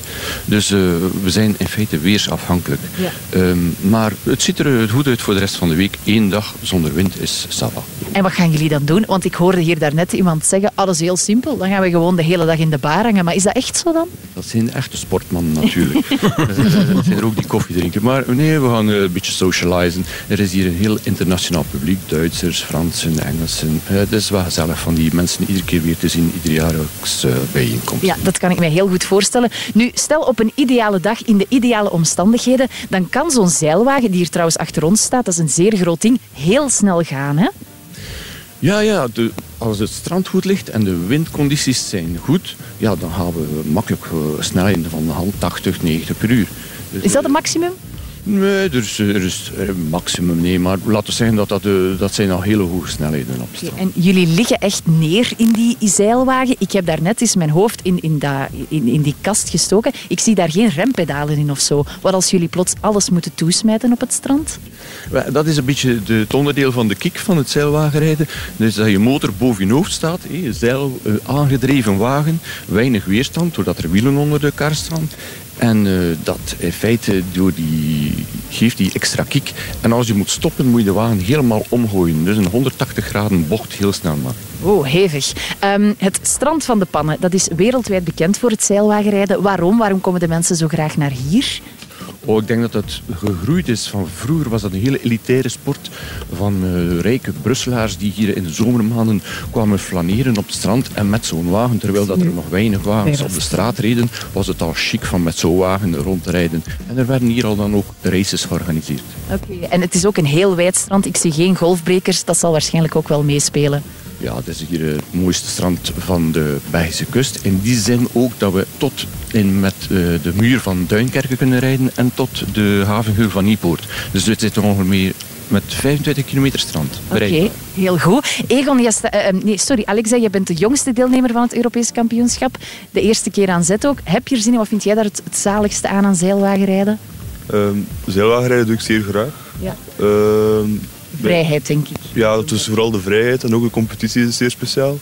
S62: Dus eh, we zijn in feite weersafhankelijk.
S33: Ja.
S62: Ehm, maar het ziet er goed uit voor de rest van de week. Eén dag zonder wind is Sava.
S33: En wat gaan jullie dan doen? Want ik hoorde hier daarnet iemand zeggen, is heel simpel. Dan gaan we gewoon de hele dag in de bar hangen. Maar is dat echt zo dan?
S62: Dat zijn echte sportmannen natuurlijk. dat zijn er ook die koffie drinken. Maar nee, we gaan eh, een beetje socializen. Er is hier een heel internationaal publiek. Duitsers, Fransen, Engelsen. Eh, Het is wel gezellig van die mensen iedere keer weer te zien. Ieder jaarlijks eh, bijeenkomst.
S33: Ja, dat kan ik mij heel goed voorstellen. Nu, stel op een ideale dag in de ideale omstandigheden, dan kan zo'n zeilwagen, die hier trouwens achter ons staat, dat is een zeer groot ding, heel snel gaan. Hè?
S62: Ja, ja de, als het strand goed ligt en de windcondities zijn goed, ja, dan gaan we makkelijk eh, snelheden van de hand 80, 90 per uur. Dus,
S33: Is dat het maximum?
S62: Nee, er is, er is een maximum, nee. Maar laten we zeggen dat dat, eh, dat zijn al hele hoge snelheden op strand.
S33: En jullie liggen echt neer in die zeilwagen. Ik heb daarnet eens mijn hoofd in, in, da- in, in die kast gestoken. Ik zie daar geen rempedalen in of zo. Wat als jullie plots alles moeten toesmijten op het strand?
S62: Dat is een beetje de, het onderdeel van de kick van het zeilwagenrijden. Dus dat je motor boven je hoofd staat, een zeil, eh, aangedreven wagen, weinig weerstand, doordat er wielen onder de kar staan. En eh, dat in feite door die, geeft die extra kick. En als je moet stoppen, moet je de wagen helemaal omgooien. Dus een 180 graden bocht heel snel maken.
S33: Oh, hevig. Ehm, het strand van de Pannen, dat is wereldwijd bekend voor het zeilwagenrijden. Waarom? Waarom komen de mensen zo graag naar hier?
S62: Oh, ik denk dat het gegroeid is. Van vroeger was dat een hele elitaire sport van eh, rijke Brusselaars die hier in de zomermaanden kwamen flaneren op het strand en met zo'n wagen, terwijl dat er nog weinig wagens op de straat reden, was het al chic van met zo'n wagen rond te rijden. En er werden hier al dan ook races georganiseerd.
S33: Oké. En het is ook een heel wijd strand. Ik zie geen golfbrekers. Dat zal waarschijnlijk ook wel meespelen.
S62: Ja, het is hier het mooiste strand van de Belgische kust. In die zin ook dat we tot in met eh, de muur van Duinkerke kunnen rijden en tot de havengeul van Niepoort. Dus dit zit ongeveer met 25 kilometer strand.
S33: Oké, heel goed. Egon, jij sta- eh, eh, nee, sorry, Alexa, je bent de jongste deelnemer van het Europees kampioenschap. De eerste keer aan zet ook. Heb je er zin in? Wat vind jij daar het, het zaligste aan aan zeilwagenrijden?
S63: Ehm zeilwagenrijden doe ik zeer graag.
S33: Ja.
S63: Ehm,
S33: Vrijheid, denk ik.
S63: Ja, het is vooral de vrijheid en ook de competitie is zeer speciaal.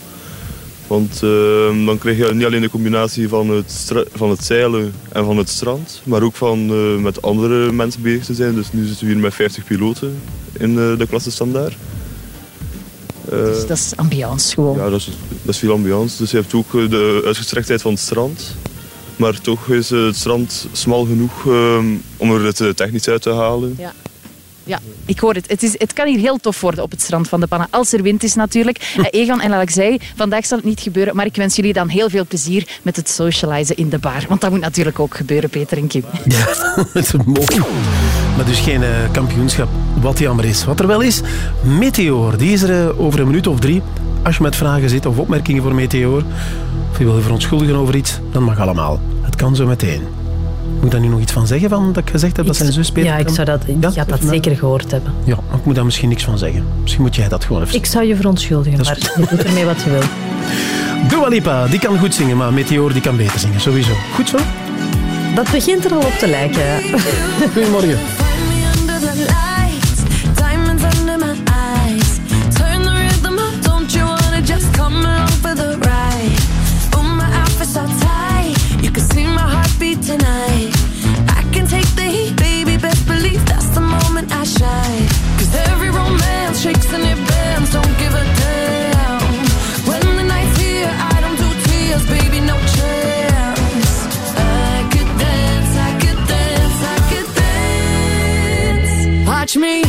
S63: Want ehm, dan krijg je niet alleen de combinatie van het, van het zeilen en van het strand, maar ook van eh, met andere mensen bezig te zijn. Dus nu zitten we hier met 50 piloten in eh, de klasse standaard. Eh,
S33: Dus dat is ambiance gewoon.
S63: ja, dat is, dat is veel ambiance. Dus je hebt ook de uitgestrektheid van het strand. Maar toch is het strand smal genoeg ehm, om er het technisch uit te halen.
S33: Ja. Ja, ik hoor het. Het, is, het kan hier heel tof worden op het strand van de Pannen. Als er wind is natuurlijk. Eh, Egan en Alexei, vandaag zal het niet gebeuren. Maar ik wens jullie dan heel veel plezier met het socializen in de bar. Want dat moet natuurlijk ook gebeuren, Peter en Kim.
S2: Het is mooi. Maar dus geen eh, kampioenschap, wat jammer is. Wat er wel is, Meteor. Die is er eh, over een minuut of drie. Als je met vragen zit of opmerkingen voor Meteor, of je wil je verontschuldigen over iets, dan mag allemaal. Het kan zo meteen. Moet ik daar nu nog iets van zeggen, van dat ik gezegd heb dat zijn zus Peter
S3: Ja, ik zou dat, ik had dat zeker gehoord hebben.
S2: Ja, maar ik moet daar misschien niks van zeggen. Misschien moet jij dat gewoon even
S3: Ik zou je verontschuldigen, maar je doet ermee wat je wil.
S2: Dua Lipa, die kan goed zingen, maar Meteor die kan beter zingen, sowieso. Goed zo?
S3: Dat begint er al op te lijken. ja.
S2: Goedemorgen.
S20: touch me.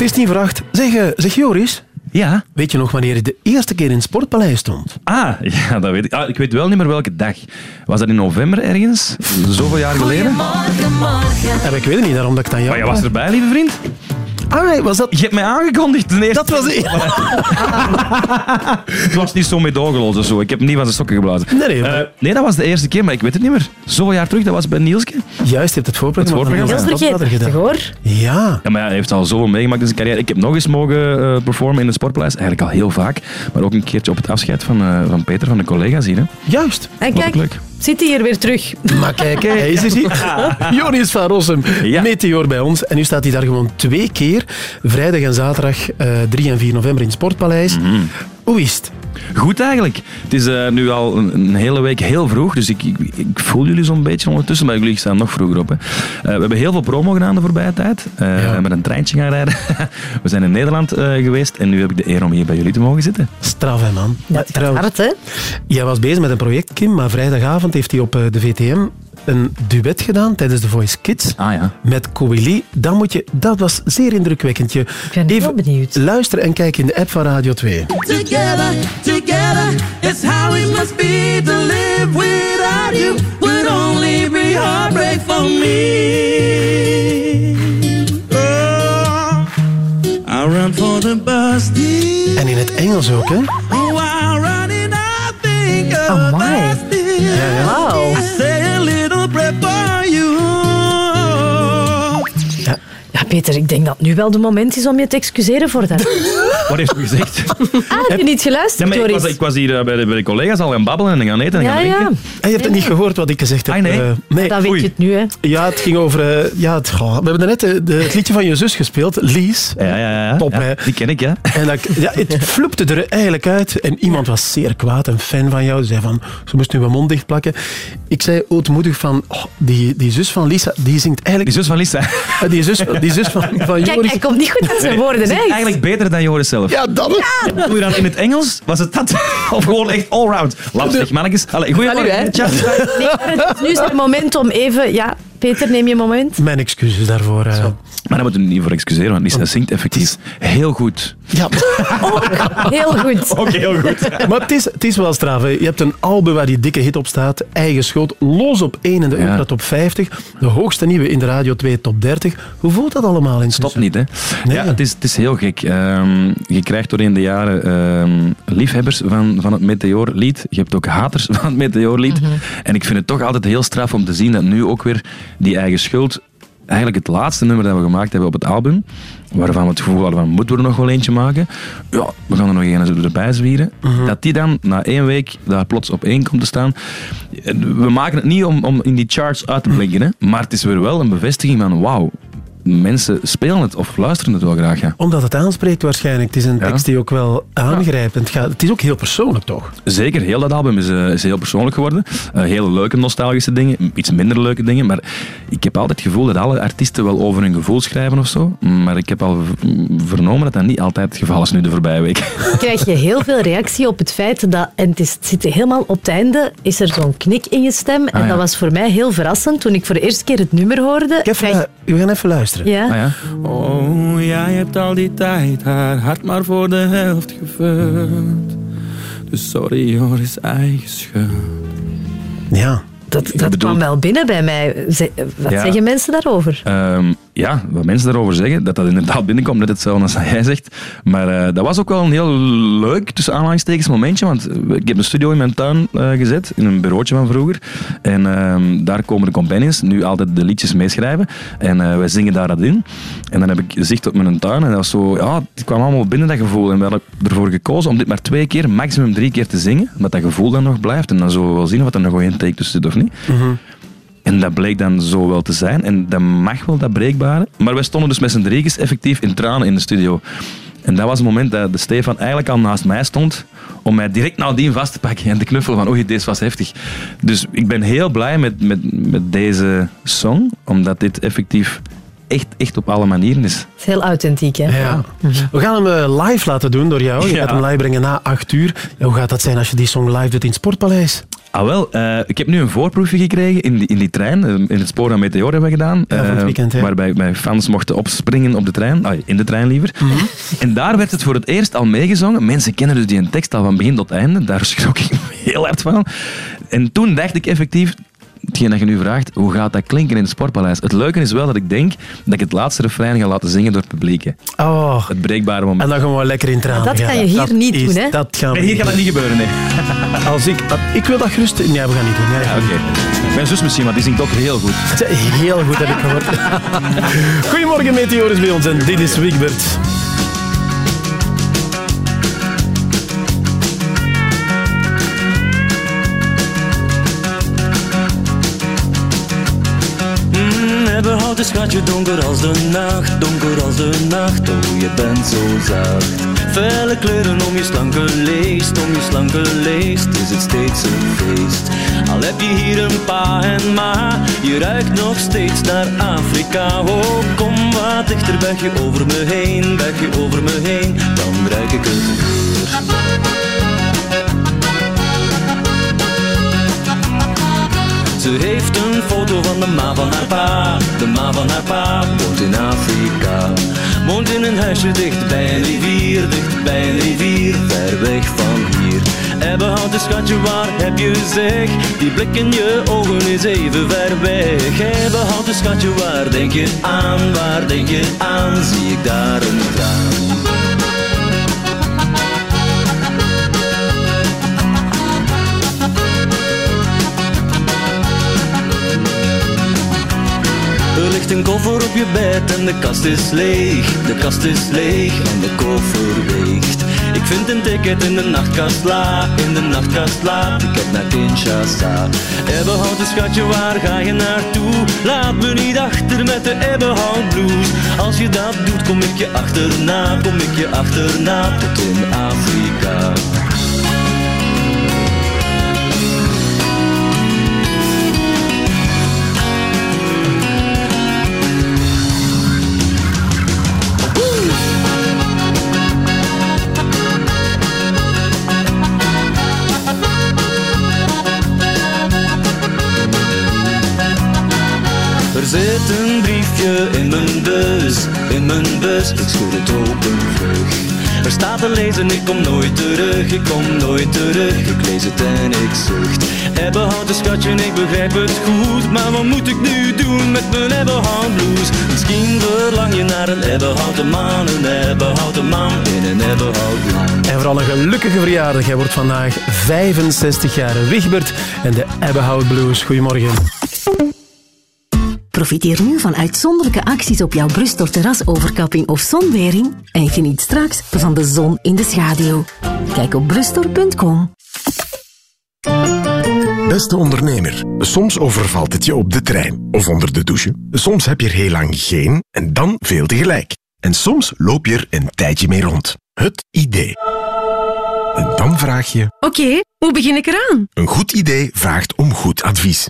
S2: Het is tien voor acht. Zeg, eh, zeg Joris.
S64: Ja?
S2: Weet je nog wanneer je de eerste keer in het Sportpaleis stond?
S64: Ah, ja, dat weet ik. Ah, ik weet wel niet meer welke dag. Was dat in november ergens? Zoveel jaar geleden?
S2: Ja, ik weet het niet, daarom dat ik dan jou...
S64: Maar jij was erbij, lieve vriend?
S2: Ah, nee, was dat...
S64: Je hebt mij aangekondigd. De eerste...
S2: Dat was het.
S64: Het was niet zo met doorgeloos of zo. Ik heb hem niet van zijn sokken geblazen.
S2: Nee, nee.
S64: Eh, nee, dat was de eerste keer, maar ik weet het niet meer. Zoveel jaar terug, dat was bij Nielske.
S2: Juist, je hebt het voorprogramma
S64: Het
S2: van. Niels
S3: vergeten, hoor.
S2: Ja.
S64: Ja, maar ja, hij heeft al zoveel meegemaakt in zijn carrière. Ik heb nog eens mogen eh, performen in het Sportpaleis. Eigenlijk al heel vaak. Maar ook een keertje op het afscheid van, eh, van Peter, van de collega's hier. Hè.
S2: Juist.
S3: En kijk,
S64: leuk.
S3: Zit hij hier weer terug.
S2: Maar kijk, hij is er hier. Joris van Rossum, Meteor bij ons. En nu staat hij daar gewoon twee keer. Vrijdag en zaterdag eh 3 en 4 november in het Sportpaleis. Hoe is het?
S64: Goed eigenlijk. Het is eh, nu al een, een hele week heel vroeg, dus ik, ik, ik voel jullie zo'n beetje ondertussen, maar jullie staan nog vroeger op. Hè. Eh, we hebben heel veel promo gedaan de voorbije tijd. Eh, We hebben met een treintje gaan rijden. we zijn in Nederland eh, geweest en nu heb ik de eer om hier bij jullie te mogen zitten.
S2: Straf, hè, man. Trouwens,
S3: hard, hè?
S2: Jij was bezig met een project, Kim, maar vrijdagavond heeft hij op de VTM een duet gedaan tijdens The Voice Kids
S64: ah, ja.
S2: met Coeli. Dan moet je, dat was zeer indrukwekkend. Je
S3: ben
S2: even
S3: heel benieuwd.
S2: Luister en kijk in de app van Radio 2.
S20: Together, together, it's how it must be to live without you. Would only be heartbreak for me. Oh, I run for the bus.
S2: En in het Engels ook, hè?
S3: Ja, Peter, ik denk dat nu wel de moment is om je te excuseren voor dat.
S65: Wat heeft u gezegd?
S3: Ah, heb je niet geluisterd,
S65: Ja, maar ik, was, ik was hier eh, bij de, bij de collega's al gaan babbelen en gaan eten en
S3: Ja,
S65: gaan
S3: ja.
S65: drinken.
S2: En je hebt het niet gehoord wat ik gezegd heb.
S65: Ah, nee?
S2: eh, nee.
S3: Dan weet je het nu, hè.
S2: Ja, het ging over... eh, ja, het, goh, we hebben net de, de- het liedje van je zus gespeeld, Lies.
S65: Ja, ja, ja.
S2: Top,
S65: Ja,
S2: hè.
S65: Die ken ik, ja.
S2: En dat, ja, het flupte er eigenlijk uit. En iemand was zeer kwaad, een fan van jou. Die zei van, ze moest nu mijn mond dicht plakken. Ik zei ootmoedig van, oh, die, die zus van Lisa, die zingt eigenlijk...
S65: Die zus van Lisa?
S2: Die zus, die zus van, van
S3: Kijk,
S2: Joris.
S3: hij komt niet goed uit zijn woorden, hè.
S65: eigenlijk beter dan Joris zelf.
S2: Ja, dan.
S65: Doe je dan in het Engels? Was het dat? Of gewoon echt allround? Lastig, mannetjes. Allee, goeiemorgen.
S3: Salut, hè.
S65: Tja.
S3: Nee, nu is het moment om even... Ja, Peter, neem je moment.
S2: Mijn excuses daarvoor. eh.
S65: Maar daar moeten we niet voor excuseren, want Lisa zingt effectief heel goed.
S2: Ja,
S3: Heel goed.
S65: Ook heel goed.
S2: maar het is, het is wel straf. hè. Je hebt een album waar die dikke hit op staat. Eigen schuld. Los op 1 in de Ultra Top 50. De hoogste nieuwe in de Radio 2 Top 30. Hoe voelt dat allemaal in
S65: Stop niet, hè? Ja, het is, het is heel gek. Ehm, je krijgt doorheen de jaren ehm, liefhebbers van, van het Meteor-lied. Je hebt ook haters van het Meteor-lied. En ik vind het toch altijd heel straf om te zien dat nu ook weer die eigen schuld eigenlijk het laatste nummer dat we gemaakt hebben op het album, waarvan we het gevoel hadden van, moeten we er nog wel eentje maken? Ja, we gaan er nog een erbij zwieren. Dat die dan na één week daar plots op één komt te staan. We maken het niet om, om in die charts uit te blinken, hè? maar het is weer wel een bevestiging van, wauw, mensen spelen het of luisteren het wel graag. Ja.
S2: Omdat het aanspreekt waarschijnlijk. Het is een tekst die ook wel aangrijpt. En het, gaat, het is ook heel persoonlijk, toch?
S65: Zeker, heel dat album is, eh, is heel persoonlijk geworden. Eh, hele leuke nostalgische dingen, iets minder leuke dingen. Maar ik heb altijd het gevoel dat alle artiesten wel over hun gevoel schrijven of zo. Maar ik heb al vernomen dat dat niet altijd het geval is nu de voorbije week.
S3: krijg je heel veel reactie op het feit dat, en het, is, het zit helemaal op het einde, is er zo'n knik in je stem. En
S65: Ah, ja.
S3: dat was voor mij heel verrassend toen ik voor de eerste keer het nummer hoorde.
S2: Even, we gaan even luisteren.
S3: Ja.
S66: Oh, jij hebt al die tijd haar hart maar voor de helft gevuld. Dus sorry hoor, is eigen schuld.
S2: Ja.
S3: Dat, dat kwam wel binnen bij mij. Wat
S65: Ja.
S3: zeggen mensen daarover?
S65: Ehm, ja, wat mensen daarover zeggen, dat dat inderdaad binnenkomt, net hetzelfde als jij zegt. Maar eh, dat was ook wel een heel leuk, tussen aanhalingstekens, momentje. Want eh, ik heb een studio in mijn tuin eh, gezet, in een bureautje van vroeger. En ehm, daar komen de companions, nu altijd de liedjes meeschrijven. En wij zingen daar dat in. En dan heb ik zicht op mijn tuin. En dat was zo, ja, het kwam allemaal binnen dat gevoel. En we hadden ervoor gekozen om dit maar twee keer, maximum drie keer te zingen. Omdat dat gevoel dan nog blijft. En dan zullen we wel zien of er nog een take tussen zit of niet. En dat bleek dan zo wel te zijn. En dat mag wel, dat breekbare. Maar wij stonden dus met z'n drieën effectief in tranen in de studio. En dat was het moment dat de Stefan eigenlijk al naast mij stond om mij direct nadien vast te pakken en te knuffelen van oei, deze was heftig. Dus ik ben heel blij met, met, met deze song, omdat dit effectief echt, echt op alle manieren is.
S3: Het is heel authentiek, hè?
S2: Ja. We gaan hem eh, live laten doen door jou. Je
S65: Ja.
S2: gaat hem live brengen na 8 uur. Hoe gaat dat zijn als je die song live doet in het Sportpaleis?
S65: Ah wel, eh, ik heb nu een voorproefje gekregen in die, in die trein. eh, In het spoor van Meteor hebben we gedaan.
S2: Ja, van het
S65: eh,
S2: weekend, ja.
S65: Waarbij mijn fans mochten opspringen op de trein. Ah, in de trein liever.
S2: Mhm.
S65: En daar werd het voor het eerst al meegezongen. Mensen kennen dus die tekst al van begin tot einde. Daar schrok ik heel hard van. En toen dacht ik effectief... Hetgeen dat je nu vraagt, hoe gaat dat klinken in het Sportpaleis? Het leuke is wel dat ik denk dat ik het laatste refrein ga laten zingen door het publiek. hè.
S2: Oh.
S65: Het breekbare moment.
S2: En dan gaan we lekker in tranen
S3: dat ga je hier niet
S2: is-
S3: doen, hè?
S2: Dat gaan we
S65: Nee, hier gaat dat niet gebeuren, nee.
S2: Als ik, ik wil dat gerust... Nee, we gaan niet doen. Ja,
S65: Ja, oké. Mijn zus misschien, want die zingt ook heel goed.
S2: Heel goed heb ik gehoord. Goedemorgen, Meteoris bij ons. En dit is Wigbert.
S66: Houten schatje donker als de nacht, donker als de nacht. Oh, je bent zo zacht. Felle kleuren om je slanke leest, om je slanke leest is het steeds een feest. Al heb je hier een pa en ma, je ruikt nog steeds naar Afrika. Oh, kom wat dichter, weg je over me heen, weg je over me heen, dan ruik ik het Ze heeft een foto van de ma van haar pa. De ma van haar pa woont in Afrika. Woont in een huisje dicht bij een rivier, dicht bij een rivier, ver weg van hier. Ebbenhouten schatje, waar heb je zeg? Die blik in je ogen is even ver weg. Ebbenhouten schatje, waar denk je aan? Waar denk je aan? Zie ik daar een traan? Ligt een koffer op je bed en de kast is leeg. De kast is leeg en de koffer weegt. Ik vind een ticket in de nachtkast la, in de nachtkast la. Ticket naar Kinshasa. Ebbehouten schatje, waar ga je naartoe? Laat me niet achter met de Ebbehout blues. Als je dat doet, kom ik je achterna, kom ik je achterna tot in Afrika. In mijn bus, in mijn bus, ik schud het open vlug. Er staat te lezen, ik kom nooit terug, ik kom nooit terug, ik lees het en ik zucht. Ebbehouten schatje, ik begrijp het goed, maar wat moet ik nu doen met mijn Ebbehout blues? Misschien verlang je naar een Ebbehouten man, een Ebbehouten man in een Ebbehout land.
S2: En vooral een gelukkige verjaardag. Hij wordt vandaag 65 jaar. Wigbert en de Ebbehout Blues. Goedemorgen.
S6: Profiteer nu van uitzonderlijke acties op jouw Brustor terrasoverkapping of zonwering en geniet straks van de zon in de schaduw. Kijk op brustor.com.
S67: Beste ondernemer, soms overvalt het je op de trein of onder de douche. Soms heb je er heel lang geen en dan veel tegelijk. En soms loop je er een tijdje mee rond. Het idee. En dan vraag je...
S68: Oké, hoe begin ik eraan?
S67: Een goed idee vraagt om goed advies.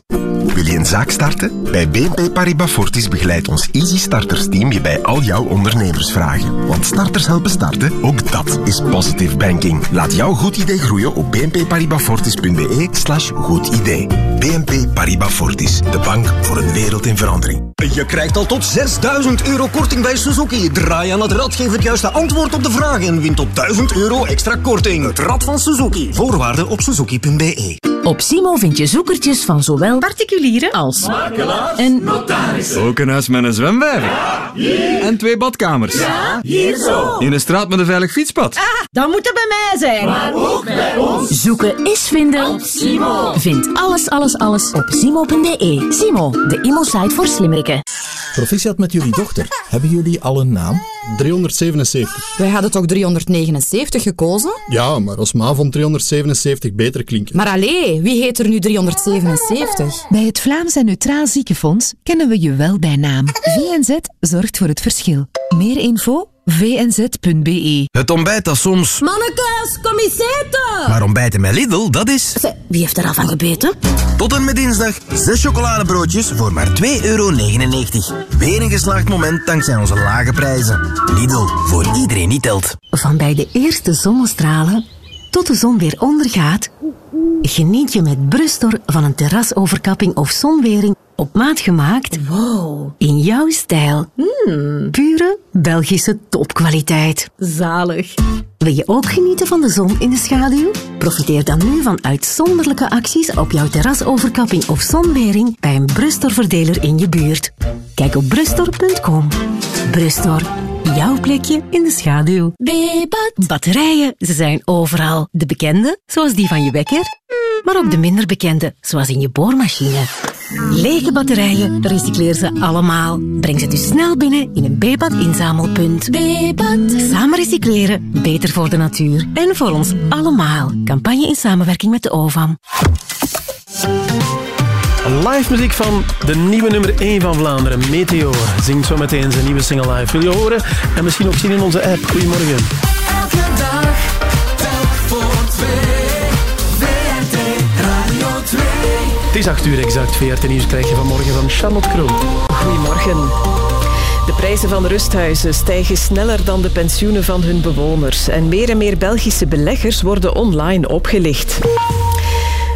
S67: Wil je een zaak starten? Bij BNP Paribas Fortis begeleidt ons Easy Starters team je bij al jouw ondernemersvragen. Want starters helpen starten, ook dat is positive banking. Laat jouw goed idee groeien op bnpparibasfortis.be slash goed idee. BNP Paribas Fortis, de bank voor een wereld in verandering.
S69: Je krijgt al tot 6000 euro korting bij Suzuki. Draai aan het rad, geef het juiste antwoord op de vraag en win tot 1000 euro extra korting. Het rad van Suzuki. Voorwaarden op suzuki.be.
S6: Op Simo vind je zoekertjes van zowel particulieren als en
S70: Ook een huis met een zwembad. En twee badkamers.
S6: hier zo.
S70: In een straat met een veilig fietspad.
S6: Dan moet het bij mij zijn.
S70: Maar ook bij ons.
S6: Zoeken is vinden. Op Simo. Vind alles, alles, alles op simo.be. Simo, de imo-site voor slimmerikken.
S71: Proficiat met jullie dochter. Hebben jullie al een naam? 377.
S72: Wij hadden toch 379 gekozen?
S71: Ja, maar Osma vond 377 beter klinken.
S72: Maar allee, wie heet er nu 377?
S73: Bij het Vlaams en Neutraal Ziekenfonds kennen we je wel bij naam. VNZ zorgt voor het verschil. Meer info? vnz.be
S11: Het ontbijt dat soms...
S72: Mannekes, kom eens eten!
S11: Maar ontbijten met Lidl, dat is...
S6: Wie heeft er al van gebeten?
S11: Tot en met dinsdag zes chocoladebroodjes voor maar 2,99 euro. Weer een geslaagd moment dankzij onze lage prijzen. Lidl, voor iedereen die telt.
S6: Van bij de eerste zonnestralen tot de zon weer ondergaat, geniet je met Brustor van een terrasoverkapping of zonwering op maat gemaakt. Wow. In jouw stijl. Pure Belgische topkwaliteit.
S68: Zalig.
S6: Wil je ook genieten van de zon in de schaduw? Profiteer dan nu van uitzonderlijke acties op jouw terrasoverkapping of zonwering bij een Brustor-verdeler in je buurt. Kijk op brustor.com. Brustor, jouw plekje in de schaduw. Bebat. Batterijen, ze zijn overal. De bekende, zoals die van je wekker, maar ook de minder bekende, zoals in je boormachine. Lege batterijen, recycleer ze allemaal. Breng ze dus snel binnen in een Bebat inzamelpunt. Bebat. Samen recycleren, beter voor de natuur en voor ons allemaal. Campagne in samenwerking met de OVAM.
S2: Live muziek van de nieuwe nummer 1 van Vlaanderen, Meteor. Zingt zo meteen zijn nieuwe single live. Wil je horen? En misschien ook zien in onze app. Goedemorgen.
S74: Elke dag, telk voor twee. VRT Radio 2.
S2: Het is 8 uur exact. VRT Nieuws krijg je vanmorgen van Charlotte Kroon.
S4: Goedemorgen. De prijzen van rusthuizen stijgen sneller dan de pensioenen van hun bewoners. En meer en meer Belgische beleggers worden online opgelicht.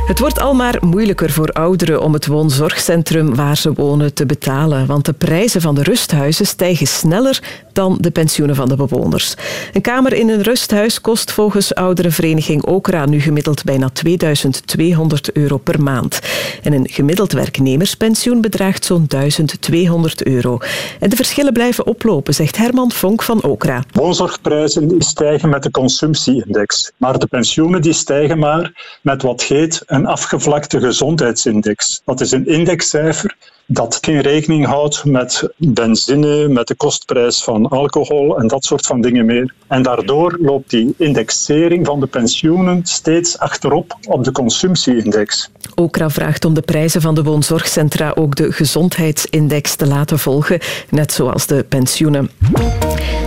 S4: Het wordt al maar moeilijker voor ouderen om het woonzorgcentrum waar ze wonen te betalen, want de prijzen van de rusthuizen stijgen sneller dan de pensioenen van de bewoners. Een kamer in een rusthuis kost volgens ouderenvereniging Okra nu gemiddeld bijna 2200 euro per maand. En een gemiddeld werknemerspensioen bedraagt zo'n 1200 euro. En de verschillen blijven oplopen, zegt Herman Vonk van Okra.
S42: Woonzorgprijzen stijgen met de consumptieindex. Maar de pensioenen die stijgen maar met wat heet een afgevlakte gezondheidsindex. Dat is een indexcijfer dat geen rekening houdt met benzine, met de kostprijs van alcohol en dat soort van dingen meer. En daardoor loopt die indexering van de pensioenen steeds achterop op de consumptieindex.
S4: Okra vraagt om de prijzen van de woonzorgcentra ook de gezondheidsindex te laten volgen, net zoals de pensioenen.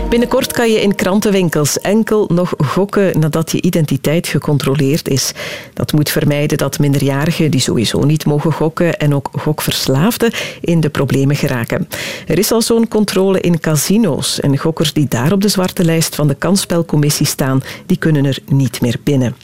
S4: Binnenkort kan je in krantenwinkels enkel nog gokken nadat je identiteit gecontroleerd is. Dat moet vermijden dat minderjarigen die sowieso niet mogen gokken en ook gokverslaafden in de problemen geraken. Er is al zo'n controle in casino's en gokkers die daar op de zwarte lijst van de kansspelcommissie staan, die kunnen er niet meer binnen.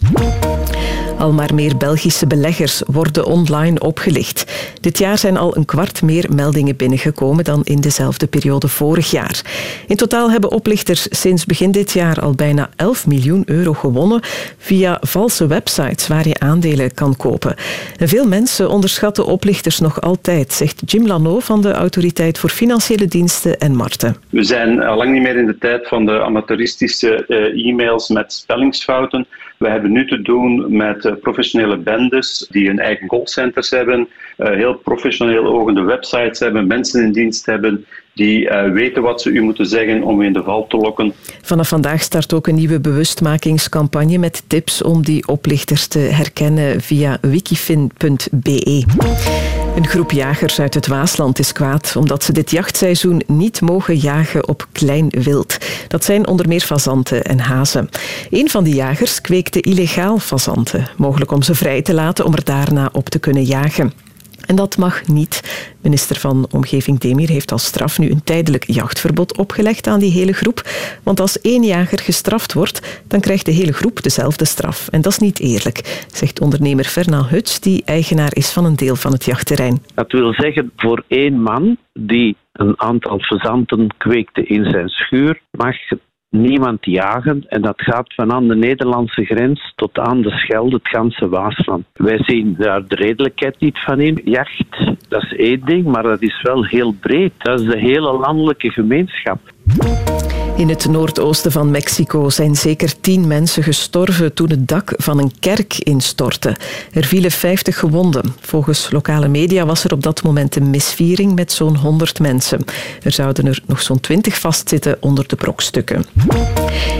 S4: Al maar meer Belgische beleggers worden online opgelicht. Dit jaar zijn al een kwart meer meldingen binnengekomen dan in dezelfde periode vorig jaar. In totaal hebben oplichters sinds begin dit jaar al bijna 11 miljoen euro gewonnen via valse websites waar je aandelen kan kopen. En veel mensen onderschatten oplichters nog altijd, zegt Jim Lano van de Autoriteit voor Financiële Diensten en Marten.
S43: We zijn al lang niet meer in de tijd van de amateuristische eh, e-mails met spellingsfouten. We hebben nu te doen met eh, professionele bendes die hun eigen callcenters hebben, eh, heel professioneel ogende websites hebben, mensen in dienst hebben die eh, weten wat ze u moeten zeggen om u in de val te lokken.
S4: Vanaf vandaag start ook een nieuwe bewustmakingscampagne met tips om die oplichters te herkennen via wikifin.be. Een groep jagers uit het Waasland is kwaad omdat ze dit jachtseizoen niet mogen jagen op klein wild. Dat zijn onder meer fazanten en hazen. Een van die jagers kweekte illegaal fazanten, mogelijk om ze vrij te laten om er daarna op te kunnen jagen. En dat mag niet. Minister van Omgeving Demir heeft als straf nu een tijdelijk jachtverbod opgelegd aan die hele groep. Want als één jager gestraft wordt, dan krijgt de hele groep dezelfde straf. En dat is niet eerlijk, zegt ondernemer Fernand Huts, die eigenaar is van een deel van het jachtterrein.
S25: Dat wil zeggen, voor één man die een aantal fazanten kweekte in zijn schuur, mag niemand jagen. En dat gaat van aan de Nederlandse grens tot aan de Schelde, het ganse Waasland. Wij zien daar de redelijkheid niet van in. Jacht, dat is één ding, maar dat is wel heel breed. Dat is de hele landelijke gemeenschap.
S4: In het noordoosten van Mexico zijn zeker tien mensen gestorven toen het dak van een kerk instortte. Er vielen 50 gewonden. Volgens lokale media was er op dat moment een misviering met zo'n 100 mensen. Er zouden er nog zo'n 20 vastzitten onder de brokstukken.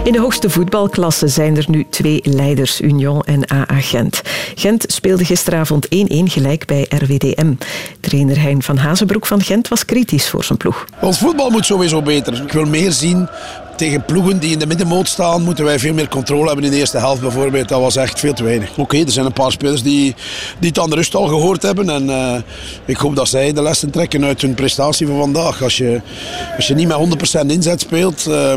S4: In de hoogste voetbalklasse zijn er nu twee leiders, Union en AA Gent. Gent speelde gisteravond 1-1 gelijk bij RWDM. Trainer Hein van Hazenbroek van Gent was kritisch voor zijn ploeg.
S75: Ons voetbal moet sowieso beter. Ik wil meer zien tegen ploegen die in de middenmoot staan, moeten wij veel meer controle hebben in de eerste helft bijvoorbeeld. Dat was echt veel te weinig. Oké, er zijn een paar spelers die, die het aan de rust al gehoord hebben. En eh, ik hoop dat zij de lessen trekken uit hun prestatie van vandaag. Als je, als je niet met 100% inzet speelt, eh,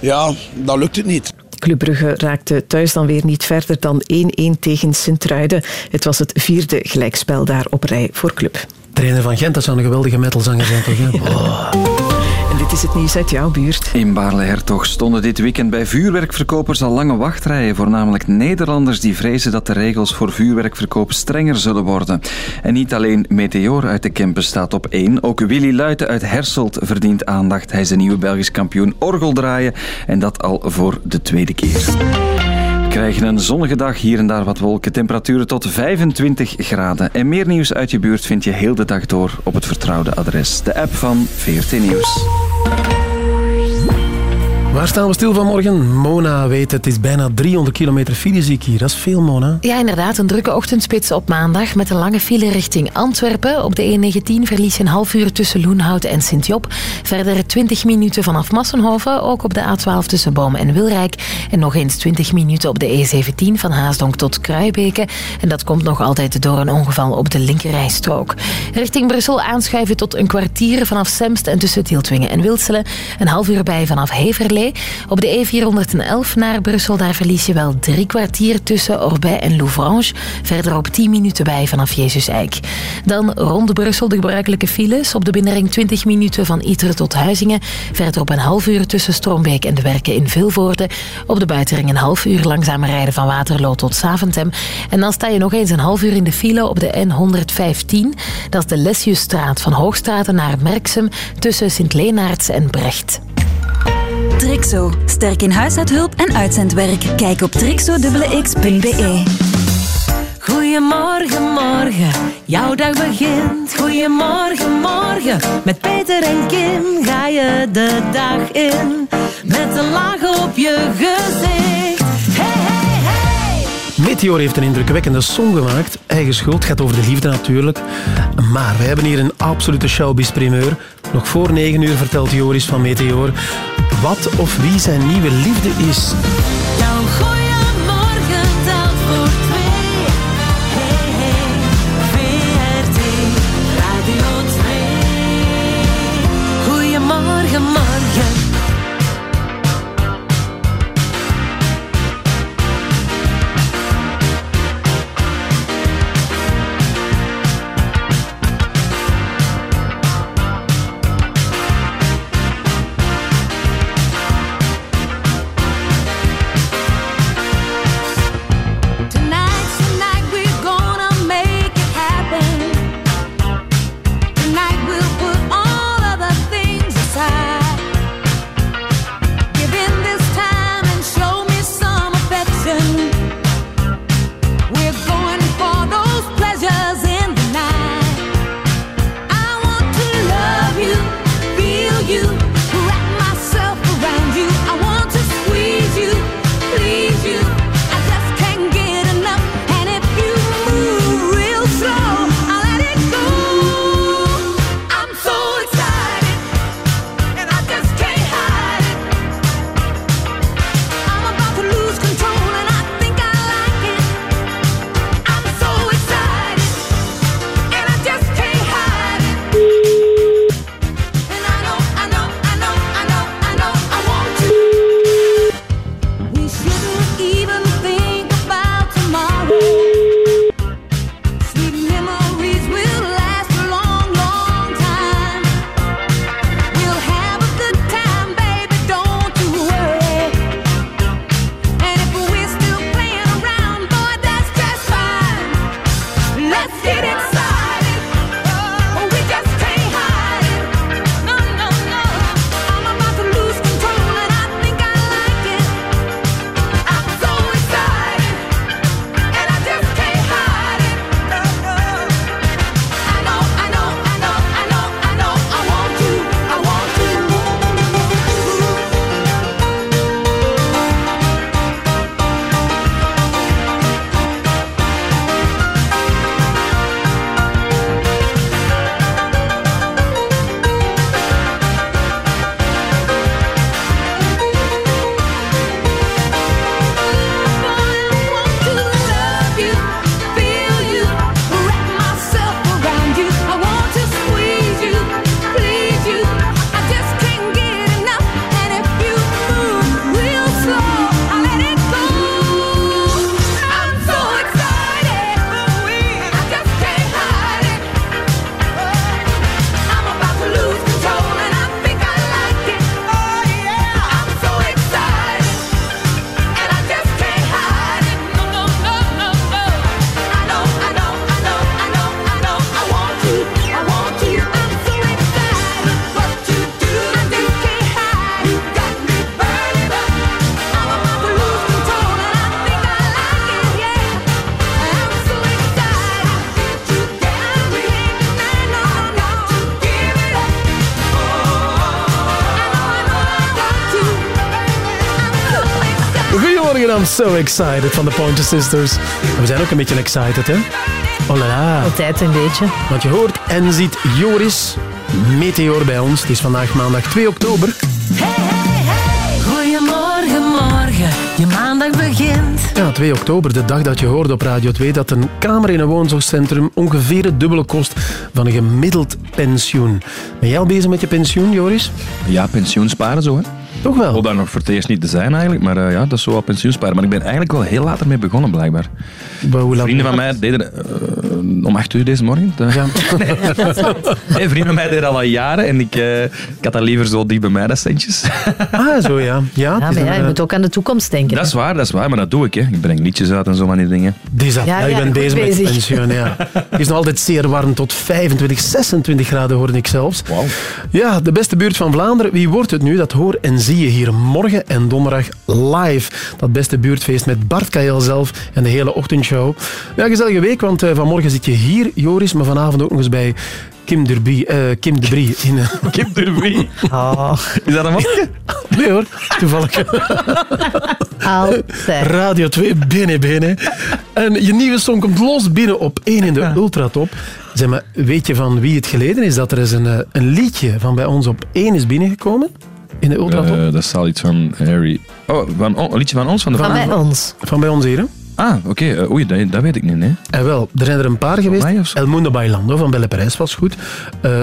S75: ja, dan lukt het niet.
S4: Club Brugge raakte thuis dan weer niet verder dan 1-1 tegen Sint-Truiden. Het was het vierde gelijkspel daar op rij voor Club.
S2: Trainer van Gent, dat zou een geweldige metalzanger zijn, toch?
S4: is het nieuws uit jouw buurt.
S23: In Baarle-Hertog stonden dit weekend bij vuurwerkverkopers al lange wachtrijen. Voornamelijk Nederlanders die vrezen dat de regels voor vuurwerkverkoop strenger zullen worden. En niet alleen Meteor uit de Kempen staat op één. Ook Willy Luiten uit Herselt verdient aandacht. Hij is de nieuwe Belgisch kampioen orgeldraaien. En dat al voor de tweede keer. Krijgen een zonnige dag, hier en daar wat wolken, temperaturen tot 25 graden. En meer nieuws uit je buurt vind je heel de dag door op het vertrouwde adres. De app van VRT Nieuws.
S2: Waar staan we stil vanmorgen? Mona weet het, is bijna 300 kilometer file zie ik hier. Dat is veel, Mona.
S27: Ja, inderdaad. Een drukke ochtendspits op maandag met een lange file richting Antwerpen. Op de E19 verlies je een half uur tussen Loenhout en Sint-Job. Verder 20 minuten vanaf Massenhoven, ook op de A12 tussen Boom en Wilrijk. En nog eens 20 minuten op de E17 van Haasdonk tot Kruibeke. En dat komt nog altijd door een ongeval op de linkerrijstrook. Richting Brussel aanschuiven tot een kwartier vanaf Semst en tussen Tieltwingen en Wilselen. Een half uur bij vanaf Heverlee. Op de E411 naar Brussel, daar verlies je wel drie kwartier tussen Orbij en Louvrange. Verder op 10 minuten bij vanaf Jezus Eik. Dan rond Brussel de gebruikelijke files. Op de binnenring 20 minuten van Iteren tot Huizingen. Verder op een half uur tussen Strombeek en de Werken in Vilvoorde. Op de buitenring een half uur langzamer rijden van Waterloo tot Saventem. En dan sta je nog eens een half uur in de file op de N115. Dat is de Lesjusstraat van Hoogstraten naar Merksem tussen Sint-Leenaerts en Brecht.
S6: Trixo. Sterk in huishoudhulp en uitzendwerk. Kijk op trixo.x.be.
S5: Goedemorgen, morgen, jouw dag begint. Goedemorgen, morgen, met Peter en Kim ga je de dag in. Met een laag op je gezicht. Hey, hey, hey.
S20: Meteor heeft een indrukwekkende song gemaakt. Eigen schuld, het gaat over de liefde natuurlijk. Maar we hebben hier een absolute showbiz-primeur. Nog voor 9 uur vertelt Joris van Meteor wat of wie zijn nieuwe liefde is.
S2: So excited
S20: van de Pointer Sisters. En we zijn ook een beetje excited, hè? Oh la la.
S3: Altijd een beetje.
S20: Want je hoort en ziet Joris Meteor bij ons. Het is vandaag maandag 2 oktober.
S5: Goedemorgen, morgen, je maandag begint.
S20: Ja, 2 oktober, de dag dat je hoorde op Radio 2 dat een kamer in een woonzorgcentrum ongeveer het dubbele kost van een gemiddeld pensioen. Ben jij al bezig met je pensioen, Joris?
S65: Ja, pensioensparen zo, hè.
S20: Toch wel?
S65: Hoop daar nog voor het eerst niet te zijn eigenlijk, maar eh, ja, dat is zo wel pensioensparen. Maar ik ben eigenlijk wel heel laat ermee begonnen, blijkbaar.
S20: hoe
S65: Vrienden van mij deden, eh, om acht uur deze morgen. Ja. nee, vriend van mij deed dat al jaren en ik, eh, ik had dat liever zo dicht bij mij, dat centjes.
S2: Ah, zo ja. Ja,
S3: Ja, maar je moet ook aan de toekomst denken.
S65: Dat is waar, dat is waar, maar dat doe ik. Hè. Ik breng liedjes uit en zo van die dingen.
S2: Die is dat.
S3: Ja,
S2: Ja, ik ben bezig met pensioen. Ja. Het is nog altijd zeer warm, tot 25, 26 graden hoorde ik zelfs. Ja, de beste buurt van Vlaanderen. Wie wordt het nu? Dat hoor en zie je hier morgen en donderdag live. Dat beste buurtfeest met Bart Kael zelf en de hele ochtendshow. Ja, gezellige week, want eh, vanmorgen zit je hier, Joris, maar vanavond ook nog eens bij Kim Derby, eh, Kim de Brie. In, eh,
S65: Kim Derby? Is dat een mopje?
S2: Nee hoor, toevallig.
S3: Altijd.
S2: Radio 2, binnen, binnen. En je nieuwe song komt los binnen op 1 in de Ultratop. Zeg maar, weet je van wie het geleden is dat er eens een, eh, een liedje van bij ons op 1 is binnengekomen? In de Ultratop?
S65: Eh, dat zal iets van Harry... Oh, van, een liedje van ons? Van, de
S3: Van bij ons.
S2: Van bij ons hier, hè?
S65: Ah, oké. eh, oei, dat, dat weet ik niet, nee.
S2: En wel, er zijn er een paar geweest.
S65: mij?
S2: El Mundo Bailando van Belle Parijs was goed. Uh,